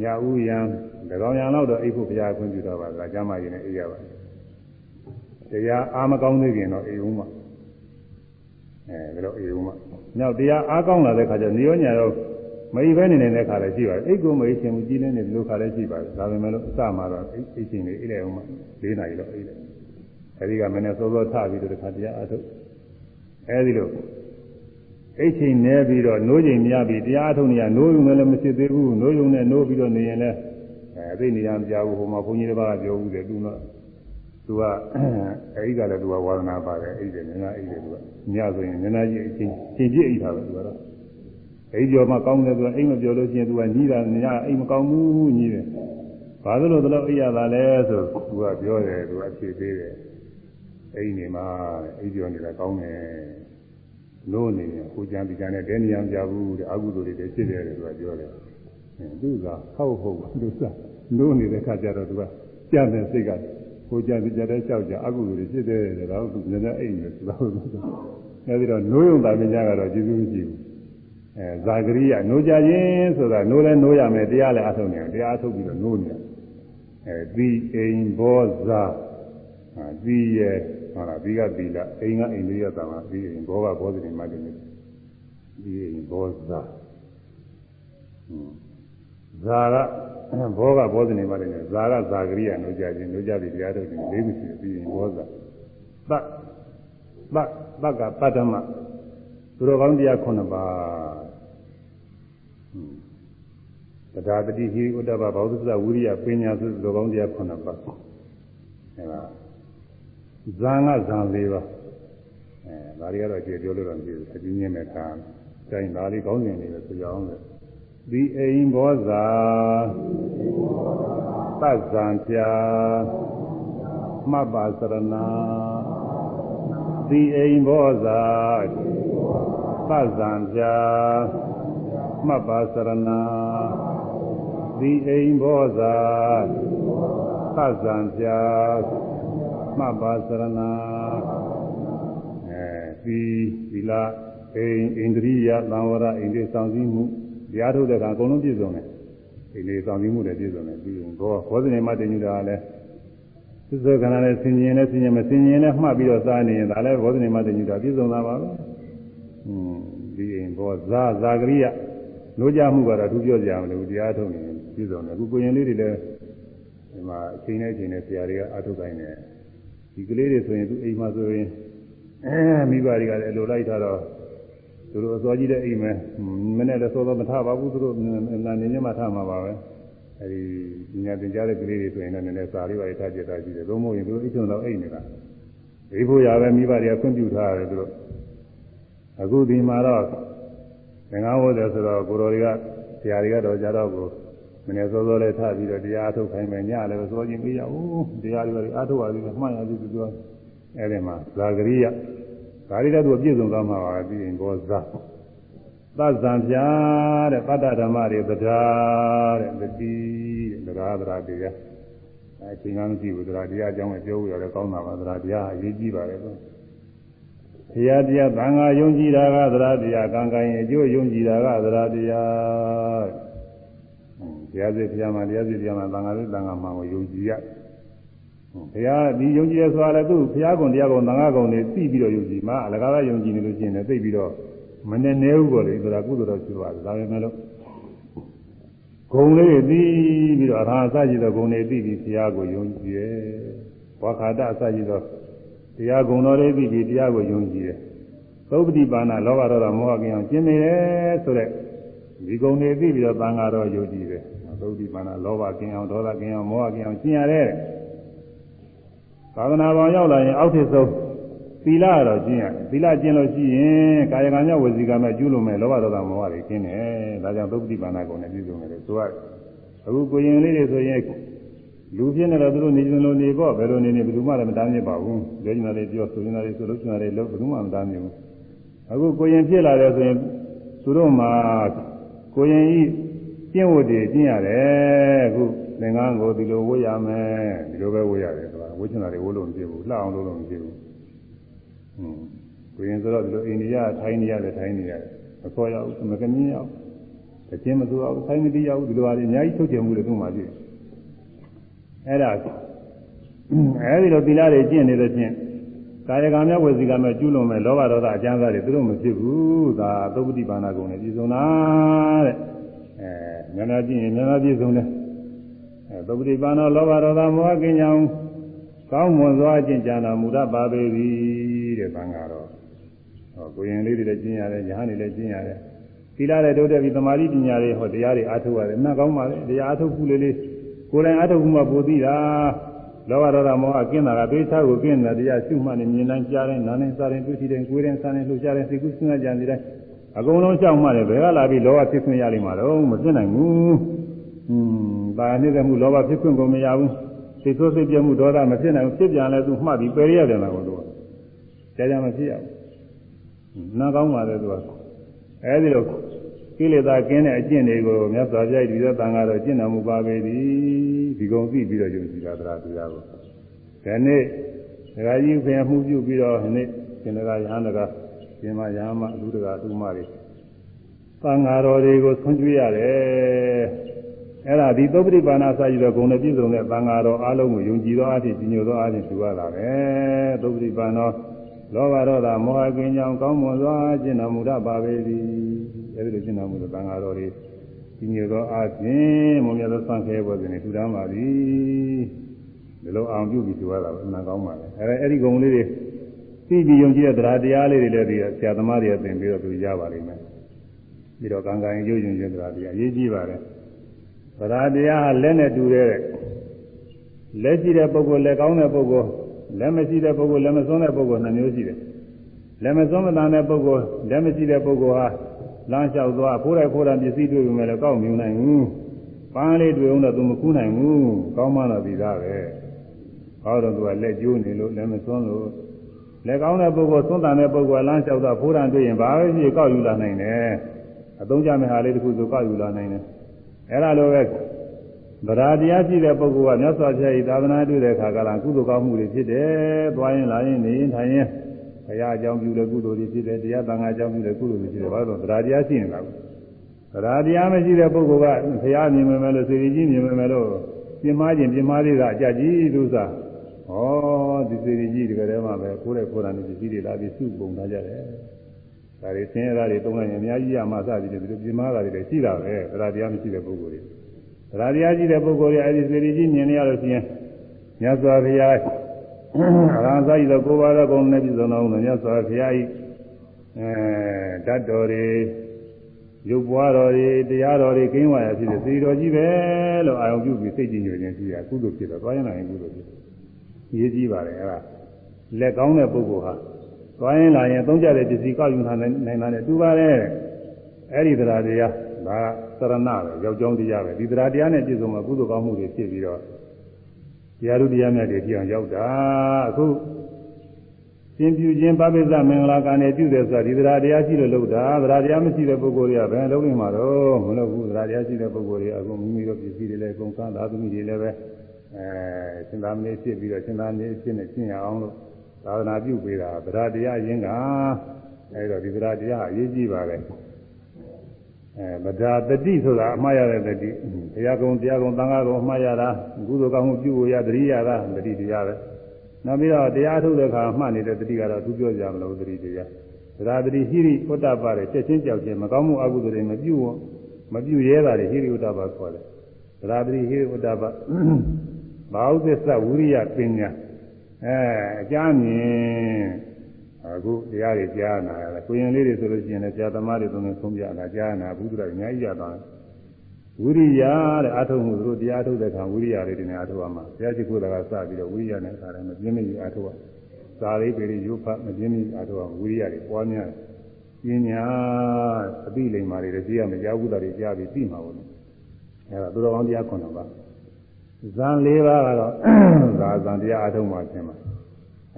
ညဥ်ရံတကောင်ရံလောက်တော့အိပ်ဖို့ဘုရားခွင့်ပြုတော့ပါလားကျမ်းမာရင်လည်းအိပ်ရပါတရားအားမကောင်းသေးခင်တော့အိပ်ဦးမှာ အဲဒါတော့အိပ်ဦးမှာနောက်တရားအားကောင်းလာတဲ့ခါကျနေရောညာရောမအိပ်ပဲနေနေတဲ့ခါလည်းရှိပါတယ်အိပ်ကိုမအိပ်ချင်ဘူးကြီးနေနေဒီလိုခါလည်းရှိပါတယ်ဒါပေမဲ့လို့အစမှာတော့အိပ်အိပ်ချင်နေအိပ်လိုက်အောင်မှာ၄နာရီတော့အိပ်လိုက်အဲဒီကမနေ့စောစောထပြီးတော့တခါတရားအားထုတ်အဲဒီလိုအိတ်ချိန်နေပြီးတော့နိုးချိန်များပြီးတရားထုံနေရနိုးရုံနဲ့လည်းမရှိသေးဘူးနိုးရုံနဲ့နိုးပြီးတော့နေရင်လည်းအဲသိနေရမကြဘူးဟိုမှာဘုန်းကြီးတစ်ပါးကပြောဘူးတယ်သူက သူကအဲဒီကလည်းသူကဝါဒနာပါတယ်အိတ်တယ်နည်းနည်းအိတ်တယ်သူကညဆိုရင်နည်းနည်းကြီးအချိန်ချိန်ပြည့်အိတ်တာပဲသူကတော့အိတ်ကြော်မှကောင်းတယ်သူကအိတ်မပြောလို့ရှိရင်သူကညီးတာညအိတ်မကောင်းဘူးညီးတယ်ဘာလို့လဲတော့အိတ်ရတာလဲဆိုသူကပြောတယ်သူကဖြေပေးတယ်အိတ်နေမှာအိတ်ပြောနေတာကောင်းတယ်လို့နေရင်ကိုကြံဒီကြံနဲ့တဲနေအောင်ကြဘူးတဲ့အကုသိုလ်တွေတည်းဖြစ်တယ်လို့ပြောတယ်။သူကဟောက်ဟုတ်သူကလို့နေတဲ့ခါကျတော့သူကကြံတဲ့စိတ်က ကိုကြံဒီကြတဲ့ကြောက်ကြအကုသိုလ်တွေဖြစ်တယ်တဲ့တော့သူနည်းနည်းအိမ်နေသူတော့အဲဒီတော့နိုးယုံတာမင်းကြကတော့ကျေးဇူးမရှိဘူး။အဲဇာဂရိယနိုးကြခြင်းဆိုတာနိုးလဲနိုးရမယ်တရားလည်းအထုတ်နေတယ်တရားအထုတ်ပြီးတော့နိုးနေတယ်။အဲသီအိမ်ဘောဇာသီရဲ့ဟုတ်လားဒီကသီလအိမ်ကအိမ်လေးရတာမှာဒီအိမ်ဘောကဘောဇတိမှတ်တယ်ဒီအိမ်ဘောဇာဇာက ဘောကဘောဇတိမှတ်တယ်ဇာကဇာကရိယာနှုတ်ကြခြင်းနှုတ်ကြပြီးတရားထုတ်ခြင်းလေးခုရှိတယ်ပြီးရင်ဘောဇာသတ်သတ်သတ်ကပတ္တမသူတော်ကောင်းတရား9ပါးတရားတတိဟိဥဒ္ဒဘဘောဓိသဝိရိယပညာသုတော်ကောင်းတရား9ပါးအဲဒါဇာငါဇံ၄ပါးအဲဒါတွေကတော့ကျေပြောလို့တော့မဖြစ်ဘူးအချင်းချင်းနဲ့ထားတိုင်းဒါလေးကောင်းနေတယ်ဆိုကြအောင်လေ ဒီအိမ်ဘောဇာသတ်ဇံပြာမှတ်ပါစရဏဒီအိမ်ဘောဇာသတ်ဇံပြာမှတ်ပါစရဏဒီအိမ်ဘောဇာသတ်ဇံပြာမှတ်ပါစရဏအဲဒီသီလအိမ်ဣန္ဒြိယသံဝရဣန္ဒြေဆောင်စည်းမှု တရားထုတ်တဲ့အခါအကုန်လုံးပြည့်စုံတယ်ဣန္ဒြေဆောင်စည်းမှုတွေပြည့်စုံတယ်ပြီးရင်ဘောဘောဇနေမတင်ယူတာလည်း သစ္စာခန္ဓာနဲ့ဆင်ញင်နဲ့ဆင်ញင်မဆင်ញင်နဲ့မှတ်ပြီးတော့စားနေရင်ဒါလည်းဘောဓနေမတညုတာပြည့်စုံတာပါပဲ။อืมဒီအိမ်ဘောဇာဇာကရိယလို့ကြမှုကတော့သူပြောကြရမလို့တရားထုတ်နေပြည့်စုံတယ်အခုကိုရင်လေးတွေလည်းဒီမှာအချိန်နဲ့အချိန်နဲ့ဆရာတွေကအထုတ်တိုင်းတယ်ဒီကလေးတွေဆိုရင်သူအိမ်မှာဆိုရင်အဲမိဘတွေကလည်းအလိုလိုက်ထားတော့ သူတို့အစောကြီးတဲ့အိမ်မှာမနဲ့လည်းစောစောမထပါဘူးသူတို့နာနေနေမှထမှာပါပဲအဲဒီညာတင်ကြတဲ့ကလေးတွေဆိုရင်လည်းနည်းနည်းစာလေးပါထားကြတာရှိတယ်ဘုံမို့ရင်သူတို့အိတ်ချုံတော့အိတ်နေတာဒီဖို့ရပဲမိဘတွေကခွင့်ပြုထားတယ်သူတို့အခုဒီမှာတော့ငငါးဝတ်တယ်ဆိုတော့ကိုတော်တွေကဆရာတွေကတော့ကြတော့ကိုမနေ့စောစောလေးထပြီးတော့တရားအထုတ်ခိုင်းမယ်ညလည်းစောချင်းပြရဦးတရားတွေအထုတ်ပါလိမ့်မယ်မှန်ရပြီသူကအဲ့ဒီမှာဇာဂရိယ ဒါရီတော့သူပြည့်စုံသွားမှာပါပြီးရင်ဘောဇာသဇံပြားတဲ့ပတ္တဓမ္မတွေတရားတဲ့တတိတဲ့တရားတရားတရားအဲချိန်ကမရှိဘူးတရားတရားအကြောင်းကိုပြောလို့ရတယ်ကောင်းတာပါတရားတရားအရေးကြီးပါတယ်ကွတရားတရားသံဃာယုံကြည်တာကတရားတရားကံကံရင်အကျိုးယုံကြည်တာကတရားတရားတရားစစ်တရားမှာတရားစစ်တရားမှာသံဃာစစ်သံဃာမှာကိုယုံကြည်ရ ဘုရားဒီယုံကြည်ရဆိုတာလည်းသူ့ဘုရားကုံတရားကုံသံဃာကုံတွေသိပြီးတော့ယုံကြည်မှာအလကားကယုံကြည်နေလို့ရှိရင်လည်းသိပြီးတော့မနဲ့နေဘူးပေါ့လေဆိုတာကုသိုလ်တော်ရှိပါတယ်ဒါပေမဲ့လို့ဂုံလေးသိပြီးတော့အထာအစရှိသောဂုံတွေသိပြီးဘုရားကိုယုံကြည်ရဲ့ဝါခာတအစရှိသောတရားဂုံတော်တွေသိပြီးတရားကိုယုံကြည်ရဲ့သုပ္ပတိပါဏလောဘဒေါသမောဟကင်းအောင်ကျင့်နေတယ်ဆိုတဲ့ဒီဂုံတွေသိပြီးတော့သံဃာတော်ယုံကြည်တယ်သုပ္ပတိပါဏလောဘကင်းအောင်ဒေါသကင်းအောင်မောဟကင်းအောင်ကျင့်ရတယ် သာသနာပေါ်ရောက်လာရင်အောက်ထစ်ဆုံးသီလတော့ကျင့်ရတယ်သီလကျင့်လို့ရှိရင်ကာယကံကြောင့်ဝစီကံမဲ့ကျူးလို့မဲ့လောဘဒေါသမောဟတွေကျင်းတယ်ဒါကြောင့်သုပ္ပတိပါဏကုံနဲ့ပြည့်စုံတယ်ဆိုရတယ်အခုကိုရင်လေးတွေဆိုရင်လူပြင်းနေတော့သူတို့နေကြလို့နေပေါ့ဘယ်လိုနေနေဘယ်သူမှလည်းမတားမြစ်ပါဘူးပြောချင်တာတွေပြောဆိုချင်တာတွေဆိုလို့ချင်တာတွေလုပ်ဘယ်သူမှမတားမြစ်ဘူးအခုကိုရင်ဖြစ်လာတယ်ဆိုရင်သူတို့မှာကိုရင်ဤကျင့်ဝတ်တွေကျင့်ရတယ်အခုသင်္ကန်းကိုဒီလိုဝတ်ရမယ်ဒီလိုပဲဝတ်ရတယ်ဆိုတာ ဝတ်ချင်တာတွေဝတ်လို့မဖြစ်ဘူးလှအောင်လုပ်လို့မဖြစ်ဘူးဟွန်းကိုရင်ဆိုတော့ဒီလိုအိန္ဒိယထိုင်းနေရတယ်ထိုင်းနေရတယ်မခေါ်ရဘူးမကမြင်ရဘူးတခြင်းမစိုးအောင်ထိုင်းမတရားဘူးဒီလိုပါလေအများကြီးထုတ်ချင်မှုတွေသူ့မှာရှိတယ်အဲ့ဒါအဲဒီလိုသီလတွေကျင့်နေတဲ့ဖြင့်ကာယကံမြဝစီကံမြကျူးလွန်မဲ့လောဘဒေါသအကျမ်းစာတွေသူတို့မဖြစ်ဘူးဒါသုပ္ပတိပါဏဂုံနဲ့ပြည်စုံတာတဲ့အဲဉာဏ်ကြည့်ရင်ဉာဏ်ပြည့်စုံတယ်အဲသုပ္ပတိပါဏလောဘဒေါသမောဟကင်းကြောင်း ကောင်းမွန်စွာကျင့်ကြံတော်မူတတ်ပါပေသည်တဲ့သံဃာတော်ဟောကိုရင်လေးတွေလည်းကျင့်ရတယ်ညာနေလည်းကျင့်ရတယ်သီလတွေတိုးတက်ပြီးသမာဓိပညာတွေဟောတရားတွေအားထုတ်ရတယ်နှံ့ကောင်းပါလေတရားအားထုတ်ခုလေးလေးကိုယ်တိုင်အားထုတ်မှုမှပိုသိတာလောဘဒေါသမောဟကင်းတာကသိချကိုကင်းတဲ့တရားရှုမှတ်နေမြင်တိုင်းကြားတိုင်းနားတိုင်းစားတိုင်းတွေ့ထိတိုင်းကိုယ်တိုင်းစားတိုင်းလှုပ်ရှားတိုင်းစိတ်ကူးစဉ်းစားကြံနေတိုင်းအကုန်လုံးရှောက်မှတယ်ဘယ်ကလာပြီးလောဘဖြစ်ခွင့်ရလိမ့်မှာတော့မဖြစ်နိုင်ဘူး။อืมဒါနေတဲ့မှုလောဘဖြစ်ခွင့်ကိုမရဘူး။ စိတ်ဆိုးစိတ်ပြမှုဒေါသမဖြစ်နိုင်ဘူးဖြစ်ပြန်လဲသူမှတ်ပြီးပယ်ရတယ်လားကောသူက။ကြာကြာမဖြစ်ရဘူး။နားကောင်းပါလေသူက။အဲဒီလိုကိလေသာကင်းတဲ့အကျင့်တွေကိုမြတ်စွာဘုရားဒီသောတန်ခါတော့ကျင့်တော်မူပါပေသည်ဒီကုံသိပြီးတော့ယုံကြည်တာတရားတရားကိုဒီနေ့ဒကာကြီးဖျံမှုပြုပြီးတော့ဒီနေ့ရှင်ဒကာရဟန်းဒကာရှင်မရဟန်းမလူဒကာအတူမတွေသံဃာတော်တွေကိုဆွံ့ကျွေးရတယ် အဲ့ဒါဒီသုပ္ပတိပါဏစာယူတော့ဂုဏ်နဲ့ပြည့်စုံတဲ့သံဃာတော်အားလုံးကိုယုံကြည်သောအဖြစ်ကြီးညိုသောအဖြစ်ထူရတာပဲသုပ္ပတိပါဏောလောဘဒေါသမောဟကင်းကြောင့်ကောင်းမွန်စွာကျင့်တော်မူတတ်ပါပေသည်အဲဒီလိုကျင့်တော်မူတဲ့သံဃာတော်တွေဒီမျိုးသောအခြင်းမုံမြတ်သောသံခဲဘောဇဉ်တွေထူထမ်းပါသည်ဒီလိုအောင်ပြုပြီးထူရတာပဲအမှန်ကောင်းပါလေအဲအဲဒီဂုံလေးတွေသိပြီးယုံကြည်တဲ့တရားတရားလေးတွေလည်းဒီဆရာသမားတွေသင်ပြီးတော့သူရပါလိမ့်မယ်ပြီးတော့ကံကံရုပ်ရှင်ရှင်တရားတရားအရေးကြီးပါတယ် တရားတရားဟာလက်နဲ့တူတဲ့လက်ရှိတဲ့ပုဂ္ဂိုလ်လက်ကောင်းတဲ့ပုဂ္ဂိုလ်လက်မရှိတဲ့ပုဂ္ဂိုလ်လက်မစွန်းတဲ့ပုဂ္ဂိုလ်နှမျိုးရှိတယ်လက်မစွန်းမတန်တဲ့ပုဂ္ဂိုလ်လက်မရှိတဲ့ပုဂ္ဂိုလ်ဟာလမ်းလျှောက်သွားဖိုးတယ်ဖိုးတယ်ပစ္စည်းတွေ့ပြီမဲ့လည်းကောက်မြူနိုင်ဘူးပန်းလေးတွေ့အောင်တော့သူမကူးနိုင်ဘူးကောင်းမှတော့ပြီးသားပဲဟောတော့သူကလက်ကျိုးနေလို့လက်မစွန်းလို့လက်ကောင်းတဲ့ပုဂ္ဂိုလ်သွန်းတန်တဲ့ပုဂ္ဂိုလ်လမ်းလျှောက်သွားဖိုးတယ်တွေ့ရင်ဘာပဲဖြစ်ကောက်ယူလာနိုင်တယ်အသုံးချမဲ့ဟာလေးတစ်ခုဆိုကောက်ယူလာနိုင်တယ် အဲ့ဒါလိုပဲဗราတရားရှိတဲ့ပုဂ္ဂိုလ်ကမြတ်စွာဘုရားဤသာသနာတွေ့တဲ့အခါကလည်းကုသိုလ်ကောင်းမှုတွေဖြစ်တယ်။သွားရင်လာရင်နေရင်ထိုင်ရင်ဘုရားအကြောင်းပြုတဲ့ကုသိုလ်တွေဖြစ်တယ်တရားသံဃာအကြောင်းပြုတဲ့ကုသိုလ်တွေဖြစ်တယ်ဘာလို့လဲဗราတရားရှိနေတာ။ဗราတရားမရှိတဲ့ပုဂ္ဂိုလ်ကဘုရားမြင်မယ်လို့စေတီကြီးမြင်မယ်လို့ပြင်မာခြင်းပြင်မာလေးကအကြကြီးသူစား ဒီစေရီကြီးတကယ်တည်းမှပဲကိုယ်တဲ့ကိုယ်တာနဲ့ပစ္စည်းတွေလာပြီးစုပုံထားကြတယ် ဒါတွေဆင်းရဲတာတွေတုံးလိုက်ရင်အများကြီးရမှစသည်တွေဒီလိုပြင်းမာတာတွေလည်းရှိတာပဲတရားတရားမရှိတဲ့ပုဂ္ဂိုလ်တွေတရားတရားရှိတဲ့ပုဂ္ဂိုလ်တွေအဲဒီစေရီကြီးမြင်ရလို့ရှိရင်မြတ်စွာဘုရားအရဟံသာဤသောကိုယ်ပါသောကုံနဲ့ပြည့်စုံတော်မူသောမြတ်စွာဘုရားဤအဲဓာတ်တော်တွေရုပ်ပွားတော်တွေတရားတော်တွေကင်းဝါရဖြစ်တဲ့စေတော်ကြီးပဲလို့အာရုံပြုပြီးစိတ်ကြည်ညိုခြင်းရှိရကုသိုလ်ဖြစ်တော့သွားရင်လည်းကုသိုလ်ဖြစ်ရေးကြည့်ပါလေအဲ့ဒါလက်ကောင်းတဲ့ပုဂ္ဂိုလ်ဟာ သွားရင်လာရင်သုံးကြတဲ့ပစ္စည်းကောက်ယူထားနိုင်တာနဲ့တူပါတယ်အဲ့ဒီတရားတရားဒါကသရဏပဲရောက်ကြောင်းတရားပဲဒီတရားတရားနဲ့ပြည့်စုံမှာကုသိုလ်ကောင်းမှုတွေဖြစ်ပြီးတော့တရားဥတရားမြတ်တွေပြအောင်ရောက်တာအခုသင်ပြုခြင်းပပိစ္ဆမင်္ဂလာကံနဲ့ပြုတယ်ဆိုတာဒီတရားတရားရှိလို့လုပ်တာတရားတရားမရှိတဲ့ပုဂ္ဂိုလ်တွေကဘယ်လုပ်နေမှာတော့မလုပ်ဘူးတရားတရားရှိတဲ့ပုဂ္ဂိုလ်တွေအခုမိမိတို့ပစ္စည်းတွေလည်းအကုန်စားသာသမီတွေလည်းပဲအဲရှင်သာမဏေဖြစ်ပြီးတော့ရှင်သာမဏေဖြစ်နေရှင်းရအောင်လို့ သာသနာပြုပေးတာတရားတရားရင်းကအဲဒါဒီတရားတရားအရေးကြီးပါလေအဲဗဒာတတိဆိုတာအမှားရတဲ့တတိတရားကုံတရားကုံသံဃာကုံအမှားရတာကုသိုလ်ကောင်းမှုပြုဖို့ရတတိရတာတတိတရားပဲနောက်ပြီးတော့တရားထုတ်တဲ့အခါမှတ်နေတဲ့တတိကတော့သူပြောကြမလို့တတိတရားသရာတတိဟိရိဥတ္တပတဲ့ချက်ချင်းကြောက်ခြင်းမကောင်းမှုအကုသိုလ်တွေမပြုဝမပြုရဲတာတွေဟိရိဥတ္တပခေါ်တယ်သရာတတိဟိရိဥတ္တပဘာဥသစ္စဝိရိယပညာ အဲအကြမ်းမြင်အခုတရားတွေကြားနာရတယ်ကိုရင်လေးတွေဆိုလို့ရှိရင်လည်းဆရာသမားတွေသုံးနေဆုံးပြတာကြားနာဘုဒ္ဓရအများကြီးရသွားတယ်ဝိရိယတဲ့အထုံးမှုတို့တရားထုတ်တဲ့အခါဝိရိယလေးတွေနဲ့အထုံးရမှာဘုရားရှိခိုးတာကစပြီးတော့ဝိရိယနဲ့အခါတိုင်းမပြင်းမကြီးအထုံးရသာလေးပေလေးရုပ်ဖတ်မပြင်းမကြီးအထုံးရဝိရိယတွေပွားများပညာအပိလိမ္မာတွေလည်းကြည့်ရမယ်ကြာဝုဒ္ဓတွေကြားပြီးသိမှာပေါ့အဲဒါသူတော်ကောင်းတရားခွန်တော်ပါ ဇန်၄ပါးကတော့သာဇန်တရားအထုံးမှရှင်းပါ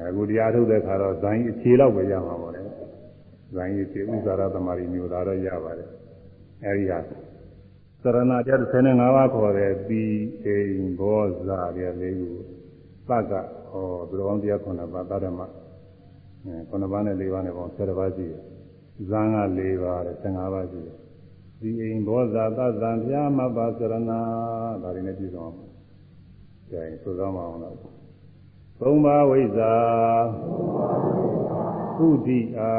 အခုတရားထုတ်တဲ့ခါတော့ဇန်ကြီးအခြေလောက်ပဲရမှာပေါ့လေဇန်ကြီးအခြေဥဇာရသမารီမျိုးသားတော့ရပါတယ်အဲဒီဟာသရဏတရား35ပါးခေါ်တယ်ပြီးအိမ်ဘောဇာရလေးခုသက်ကဟောဘုရောင်းတရား9ပါးသတ္တမအဲ9ပါးနဲ့4ပါးနဲ့ပေါင်း10ပါးရှိတယ်ဇန်က4ပါးတဲ့15ပါးရှိတယ်ဒီအိမ်ဘောဇာသသံပြာမပါသရဏဒါတွေနဲ့ပြည့်စုံအောင် ကြိုင်ဆိုတော့မအောင်တော့သုံးပါးဝိဇ္ဇာကုတိအာ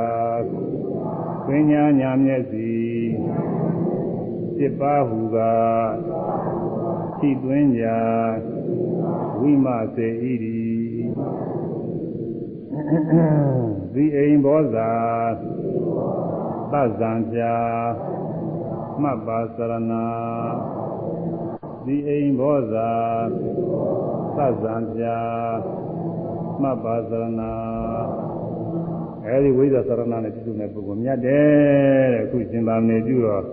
ပညာညာမျက်စီစစ်ပါဟုကသိသွင်းကြဝိမစေဣရိဒီအိမ်ဘောဇာသဇ္ဇံပြာမှတ်ပါစရဏ ဒီအိမ်ဘောဇာသဇ္ဇံပြာမှတ်ပါသရဏအဲဒီဝိဇ္ဇာသရဏနဲ့ပြုတဲ့ပုဂ္ဂိုလ်မြတ်တယ်တဲ့အခုရှင်သာမေပြုတော့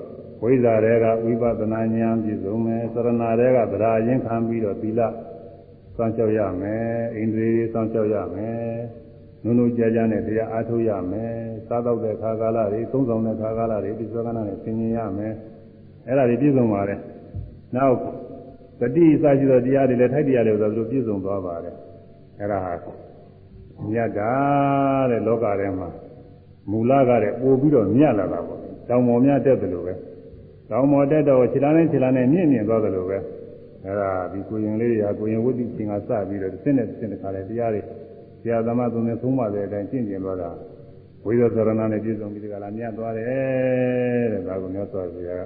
ဝိဇ္ဇာတွေကဝိပဿနာဉာဏ်ပြည့်စုံမယ်သရဏတွေကသရာရင်ခံပြီးတော့သီလစောင့်ရှောက်ရမယ်ဣန္ဒြေစောင့်ရှောက်ရမယ်နုနုကြကြနဲ့တရားအားထုတ်ရမယ်စားတော့တဲ့ခါကာလတွေသုံးဆောင်တဲ့ခါကာလတွေဒီသောကနာနဲ့ဆင်ញင်ရမယ်အဲ့ဒါတွေပြည့်စုံပါတယ်နောက် တတိအစရှိသောတရားတွေလည်းထိုက်တရားတွေဆိုသူတို့ပြည့်စုံသွားပါတယ်အဲ့ဒါဟာမြတ်တာတဲ့လောကထဲမှာမူလကတဲ့ပို့ပြီးတော့မြတ်လာတာပေါ့တောင်ပေါ်မြတ်တက်တယ်လို့ပဲတောင်ပေါ်တက်တော့ခြေလမ်းနဲ့ခြေလမ်းနဲ့မြင့်မြင့်သွားတယ်လို့ပဲအဲ့ဒါဒီကိုရင်လေးရာကိုရင်ဝိသိချင်းကစပြီးတော့တစ်နဲ့တစ်နဲ့ခါလဲတရားတွေဆရာသမားသုံးနေသုံးပါတဲ့အတိုင်းကျင့်ကြံသွားတာဝိသသရဏနဲ့ပြည့်စုံပြီးဒီကလာမြတ်သွားတယ်တဲ့ဒါကိုမြတ်စွာဘုရား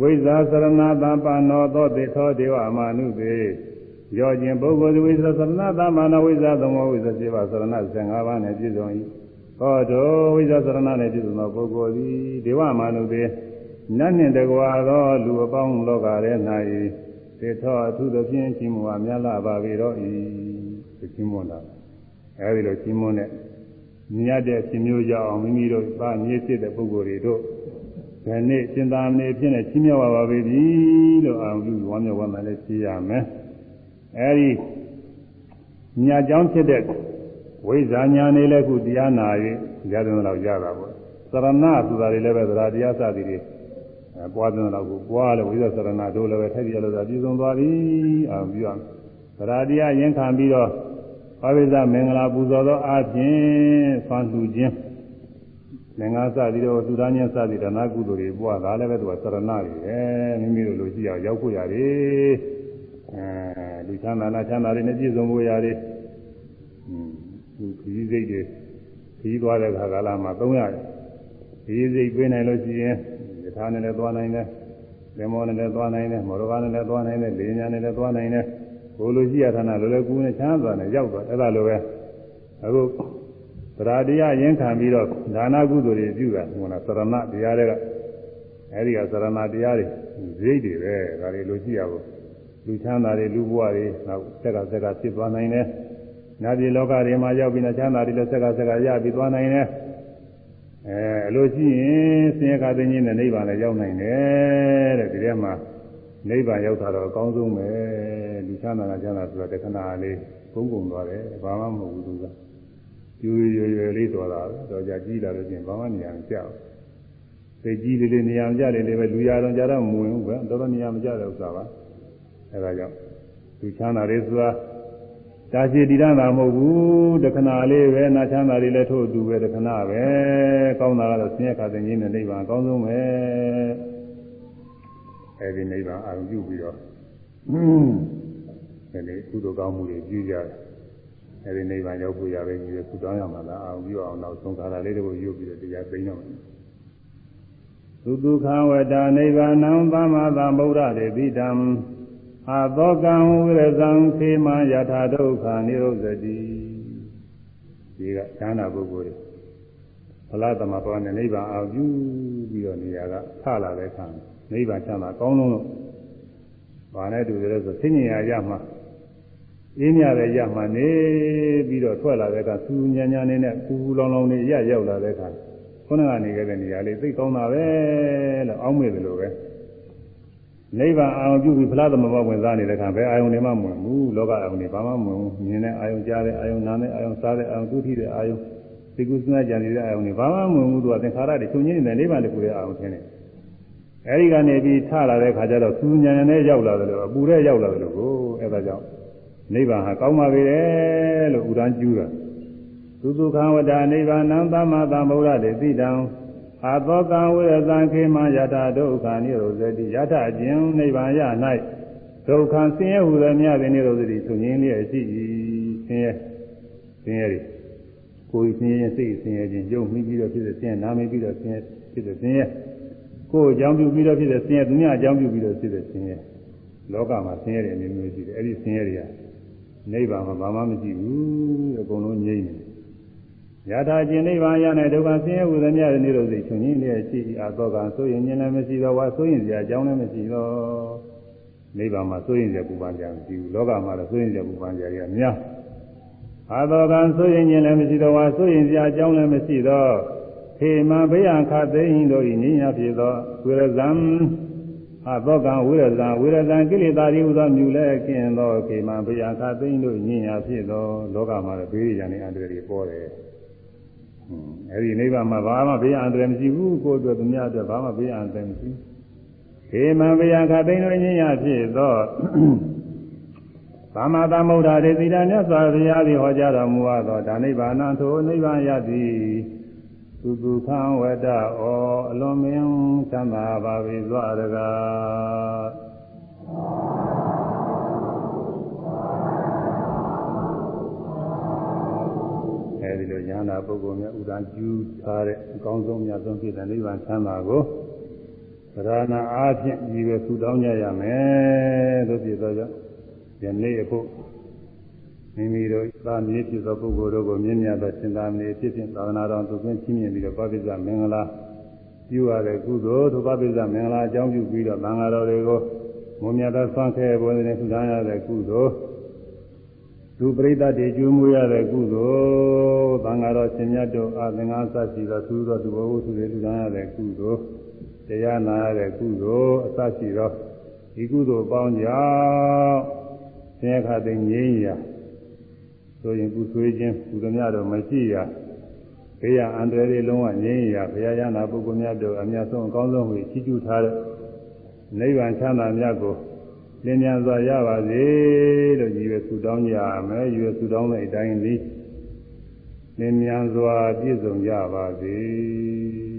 ဝိဇာသရဏသံပါနောသောတေသောဒေဝအမနုပေရောခြင်းပုဂ္ဂိုလ်ဝိဇာသရဏသမဏဝိဇာသမဝိဇာစေဝသရဏ15ပါးနဲ့ပြည့်စုံ၏ဟောတော်ဝိဇာသရဏနဲ့ပြည့်စုံသောပုဂ္ဂိုလ်သည်ဒေဝအမနုပေနတ်နှင့်တကွာသောလူအပေါင်းလောကထဲ၌သေသောအထုသဖြင့်ချင်းမူအများလာပါပေတော့၏ချင်းမွန်တာအဲဒီလိုချင်းမွန်တဲ့မြတ်တဲ့ရှင်မျိုးကြောင့်မိမိတို့ပါမြေဖြစ်တဲ့ပုဂ္ဂိုလ်တွေတို့ ဘယ်နေ့စင်သာမဏေဖြစ်နေချင်းမြောက်ပါပါပြီလို့အာရုံပြုဝမ်းမြောက်ဝမ်းသာလည်းရှိရမယ်အဲဒီညာကြောင်းဖြစ်တဲ့ဝိဇ္ဇာညာနေလည်းခုတရားနာ၍တရားသွင်းတော့ရတာပေါ့သရဏဆိုတာတွေလည်းပဲသရတရားစသည်တွေပွားသွင်းတော့ကိုပွားလဲဝိဇ္ဇာသရဏတို့လည်းပဲထိုက်ပြလို့သာပြည်စုံသွားပြီအာရုံပြုရမယ်သရတရားရင်ခံပြီးတော့ဘာဝိဇမင်္ဂလာပူဇော်သောအားဖြင့်ဆွမ်းလှူခြင်း ငင်္ဂါစသည်တော့သူသားချင်းစသည်ဒါနကုသိုလ်တွေပွားတာလည်းပဲသူကသရဏတွေပဲမိမိတို့လိုရှိအောင်ရောက်ဖို့ရတယ်အဲလူလူချမ်းသာနာချမ်းသာတွေနဲ့ပြည့်စုံဖို့ရတယ်อืมဒီခီးစိတ်တွေခီးသွားတဲ့ခါကာလမှာ300ခီးစိတ်ပြေးနိုင်လို့ရှိရင်ယထာနဲ့လည်းသွားနိုင်တယ်လင်မောနဲ့လည်းသွားနိုင်တယ်မော်တော်ကားနဲ့လည်းသွားနိုင်တယ်လေညာနဲ့လည်းသွားနိုင်တယ်ဘိုလ်လိုရှိရဌာနလိုလည်းကူနဲ့ချမ်းသာနဲ့ရောက်သွားအဲ့ဒါလိုပဲအခု သရတရားရင်ခံပြီးတော့ဒါနာကုသိုလ်တွေပြုတာဟိုလားသရဏတရားတွေကအဲ့ဒီကသရဏတရားတွေဈိတ်တွေပဲဒါတွေလိုရှိရဖို့လူချမ်းသာတွေလူဘဝတွေနောက်ဆက်ကဆက်ကဖြစ်သွားနိုင်တယ်။နာပြည်လောကတွေမှာရောက်ပြီးတော့ချမ်းသာတွေလည်းဆက်ကဆက်ကရပြီးသွားနိုင်တယ်။အဲအလိုရှိရင်ဆင်းရဲခါသိင်းနဲ့နိဗ္ဗာန်လည်းရောက်နိုင်တယ်တဲ့ဒီထဲမှာနိဗ္ဗာန်ရောက်တာတော့အကောင်းဆုံးပဲလူချမ်းသာကချမ်းသာဆိုတာတခဏလေးဘုံဘုံသွားတယ်ဘာမှမဟုတ်ဘူးသူက ရွရွရွရွလေးတော်တာပဲတော့ကြကြီးလာလို့ချင်းဘာမှနေရာမကြောက်သိကြီးလေးလေးနေရာမကြတယ်လေပဲလူရတော့ကြတော့မဝင်ဘူးပဲတော်တော်နေရာမကြတဲ့ဥစ္စာပါအဲဒါကြောင့်သူချမ်းသာလေးဆိုတာဒါရှိတည်တမ်းတာမဟုတ်ဘူးတခဏလေးပဲနာချမ်းသာလေးလည်းထို့အတူပဲတခဏပဲကောင်းတာကတော့ဆင်းရဲခါသိင်းနဲ့နိဗ္ဗာန်အကောင်းဆုံးပဲအဲဒီနိဗ္ဗာန်အာရုံပြုပြီးတော့အဲဒီကုသိုလ်ကောင်းမှုတွေပြုကြတယ် အဲဒီနိဗ္ဗာန်ရောက်ဖို့ရပဲကြီးကုတောင်းရမှာလားအာရုံပြုအောင်တော့သုံးခါတာလေးတွေကိုယူပြီးတော့တရားသိမ်းတော့မယ်သုတုခဝတ္တနိဗ္ဗာနံသမ္မာသမ္ဗုဒ္ဓတေပိတံအာသောကံဝိရဇံခေမယထာဒုက္ခនិရောဓတိဒီကဉာဏပုဂ္ဂိုလ်တွေဖလားသမဘောနဲ့နိဗ္ဗာန်အောင်ပြုပြီးတော့နေရာကထလာတဲ့အခါနိဗ္ဗာန်ချမ်းသာကောင်းလုံးလို့ဘာနဲ့တူတယ်ဆိုသိဉ္ဇာရမှာ အင်းရတဲ့ရမှာနေပြီးတော့ထွက်လာတဲ့အခါစူညံညံနေနဲ့ပူပူလောင်လောင်နေရရောက်လာတဲ့အခါခုနကနေခဲ့တဲ့နေရာလေးသိကောင်းတာပဲလို့အောင်းမေတယ်လို့ပဲနိဗ္ဗာန်အာရုံပြုပြီးဖလားသမဘောဝင်စားနေတဲ့အခါဘယ်အာယုန်တွေမှမဝင်ဘူးလောကအာယုန်တွေဘာမှမဝင်ဘူးမြင်တဲ့အာယုန်ကြားတဲ့အာယုန်နားတဲ့အာယုန်စားတဲ့အာယုန်ဒုတိယအာယုန်သိကုသနာကြံနေတဲ့အာယုန်တွေဘာမှမဝင်ဘူးသူကသင်္ခါရတွေချုပ်ငင်းနေတဲ့နိဗ္ဗာန်တကူရဲ့အာယုန်ထင်းတယ်အဲဒီကနေပြီးထလာတဲ့ခါကျတော့သူဉာဏ်နဲ့ရောက်လာတယ်လို့အပူတဲ့ရောက်လာတယ်လို့ကိုအဲဒါကြောင့် နိဗ္ဗာန်ဟာကောင်းပါပြီလေလို့ဥဒန်းကျူးတာသုသုခံဝတ္တနိဗ္ဗာန်သမ္မာသမ္ဗုဒ္ဓတေသိတံအာသောကံဝိရဇံခေမယထာဒုက္ခនិရောဓတိယထအကျဉ်နိဗ္ဗာန်ရ၌ဒုက္ခဆင်းရဲဟူသောမြတ်ပင်និရောဓတိသူငင်းလျက်ရှိ၏ဆင်းရဲဆင်းရဲကိုယ်ဆင်းရဲစိတ်ဆင်းရဲခြင်းယုံမိပြီးတော့ဖြစ်တဲ့ဆင်းရဲနာမည်ပြီးတော့ဆင်းရဲဖြစ်တဲ့ဆင်းရဲကိုယ်အကြောင်းပြုပြီးတော့ဖြစ်တဲ့ဆင်းရဲသူများအကြောင်းပြုပြီးတော့ဖြစ်တဲ့ဆင်းရဲလောကမှာဆင်းရဲတွေအမျိုးမျိုးရှိတယ်အဲ့ဒီဆင်းရဲတွေက နိဗ္ဗာန်မှာဘာမှမရှိဘူးအကုန်လုံးငြိမ့်နေတယ်ယထာခြင်းနိဗ္ဗာန်ရတဲ့ဒုက္ခဆင်းရဲဝေဒနာတွေနေလို့စိတ်ချုပ်ငြင်းလျက်ရှိအသောကဆိုရင်ဉာဏ်လည်းမရှိတော့ဝါဆိုရင်စရာအကြောင်းလည်းမရှိတော့နိဗ္ဗာန်မှာဆိုရင်စရာပူပန်ကြမရှိဘူးလောကမှာလည်းဆိုရင်စရာပူပန်ကြရများအသောကဆိုရင်ဉာဏ်လည်းမရှိတော့ဝါဆိုရင်စရာအကြောင်းလည်းမရှိတော့ခေမဘေယံခသိဟိတို့ဤဉာဏ်ဖြစ်သောဝိရဇံ အသောကဝိရဇံဝိရဇံကိလေသာတွေဟူသောမြူလဲကျင်သောခေမဘေယံခသိဟိတို့ဉာဏ်ဖြစ်သောလောကမှာလည်းဘေးရည်ဉာဏ်နဲ့အန္တရာယ်တွေပေါ်တယ်အဲဒီနိဗ္ဗာန်မှာဘာမှဘေးအန္တရာယ်မရှိဘူးကိုယ်အတွက်သူများအတွက်ဘာမှဘေးအန္တရာယ်မရှိဘူးခေမဘေယခသိန်းတို့ညင်ရဖြစ်သောသမ္မာသမုဒ္ဒရေသီလမြတ်စွာဘုရားသည်ဟောကြားတော်မူသောဒါနိဗ္ဗာန်ထိုနိဗ္ဗာန်ရသည် သုတုခံဝတ္တဩအလွန်မင်းသံသာပါပြီသွားရကားအဲဒီလိုဉာဏ်နာပုဂ္ဂိုလ်များဥဒ္ဒကျူးထားတဲ့အကောင်းဆုံးမြတ်ဆုံးဖြစ်တဲ့နိဗ္ဗာန်ချမ်းသာကိုသရဏအားဖြင့်ဤပဲထူတောင်းကြရမယ်လို့ပြသောကြောင့်ယနေ့အခု မိမိတို့သာမည်ဖြစ်သောပုဂ္ဂိုလ်တို့ကိုမြင့်မြတ်သောရှင်သာမဏေဖြစ်ဖြစ်သာသနာတော်သူသွင်းချင်းမြင်ပြီးတော့ပပိစ္ဆမင်္ဂလာပြုရတဲ့ကုသိုလ်သူပပိစ္ဆမင်္ဂလာအကြောင်းပြုပြီးတော့သံဃာတော်တွေကိုမွန်မြတ်သောဆွမ်းခဲဘုရားနဲ့ထူထောင်ရတဲ့ကုသိုလ်သူပရိသတ်တွေကျွေးမွေးရတဲ့ကုသိုလ်သံဃာတော်ရှင်မြတ်တို့အာသင်္ဃာသရှိသောသူတော်သူဘဝသူတွေလူသားရတဲ့ကုသိုလ်တရားနာရတဲ့ကုသိုလ်အသရှိသောဒီကုသိုလ်ပေါင်းကြောင့်ဆင်းရဲခတ်တဲ့ငြိမ်းရာ ဆိုရင်ကုသွေးခြင်းကုသမြတော်မရှိရာဘေးရအန္တရာယ်တွေလုံးဝငြိမ်းရာဘုရားရဟနာပုဂ္ဂိုလ်များတို့အများဆုံးအကောင်းဆုံးကိုချီးကျူးထားတဲ့နိဗ္ဗာန်ချမ်းသာမြတ်ကိုလင်းမြန်စွာရပါစေလို့ရည်ရွယ်ဆုတောင်းကြမယ်ရည်ရွယ်ဆုတောင်းတဲ့အတိုင်းလေးလင်းမြန်စွာပြည့်စုံကြပါစေ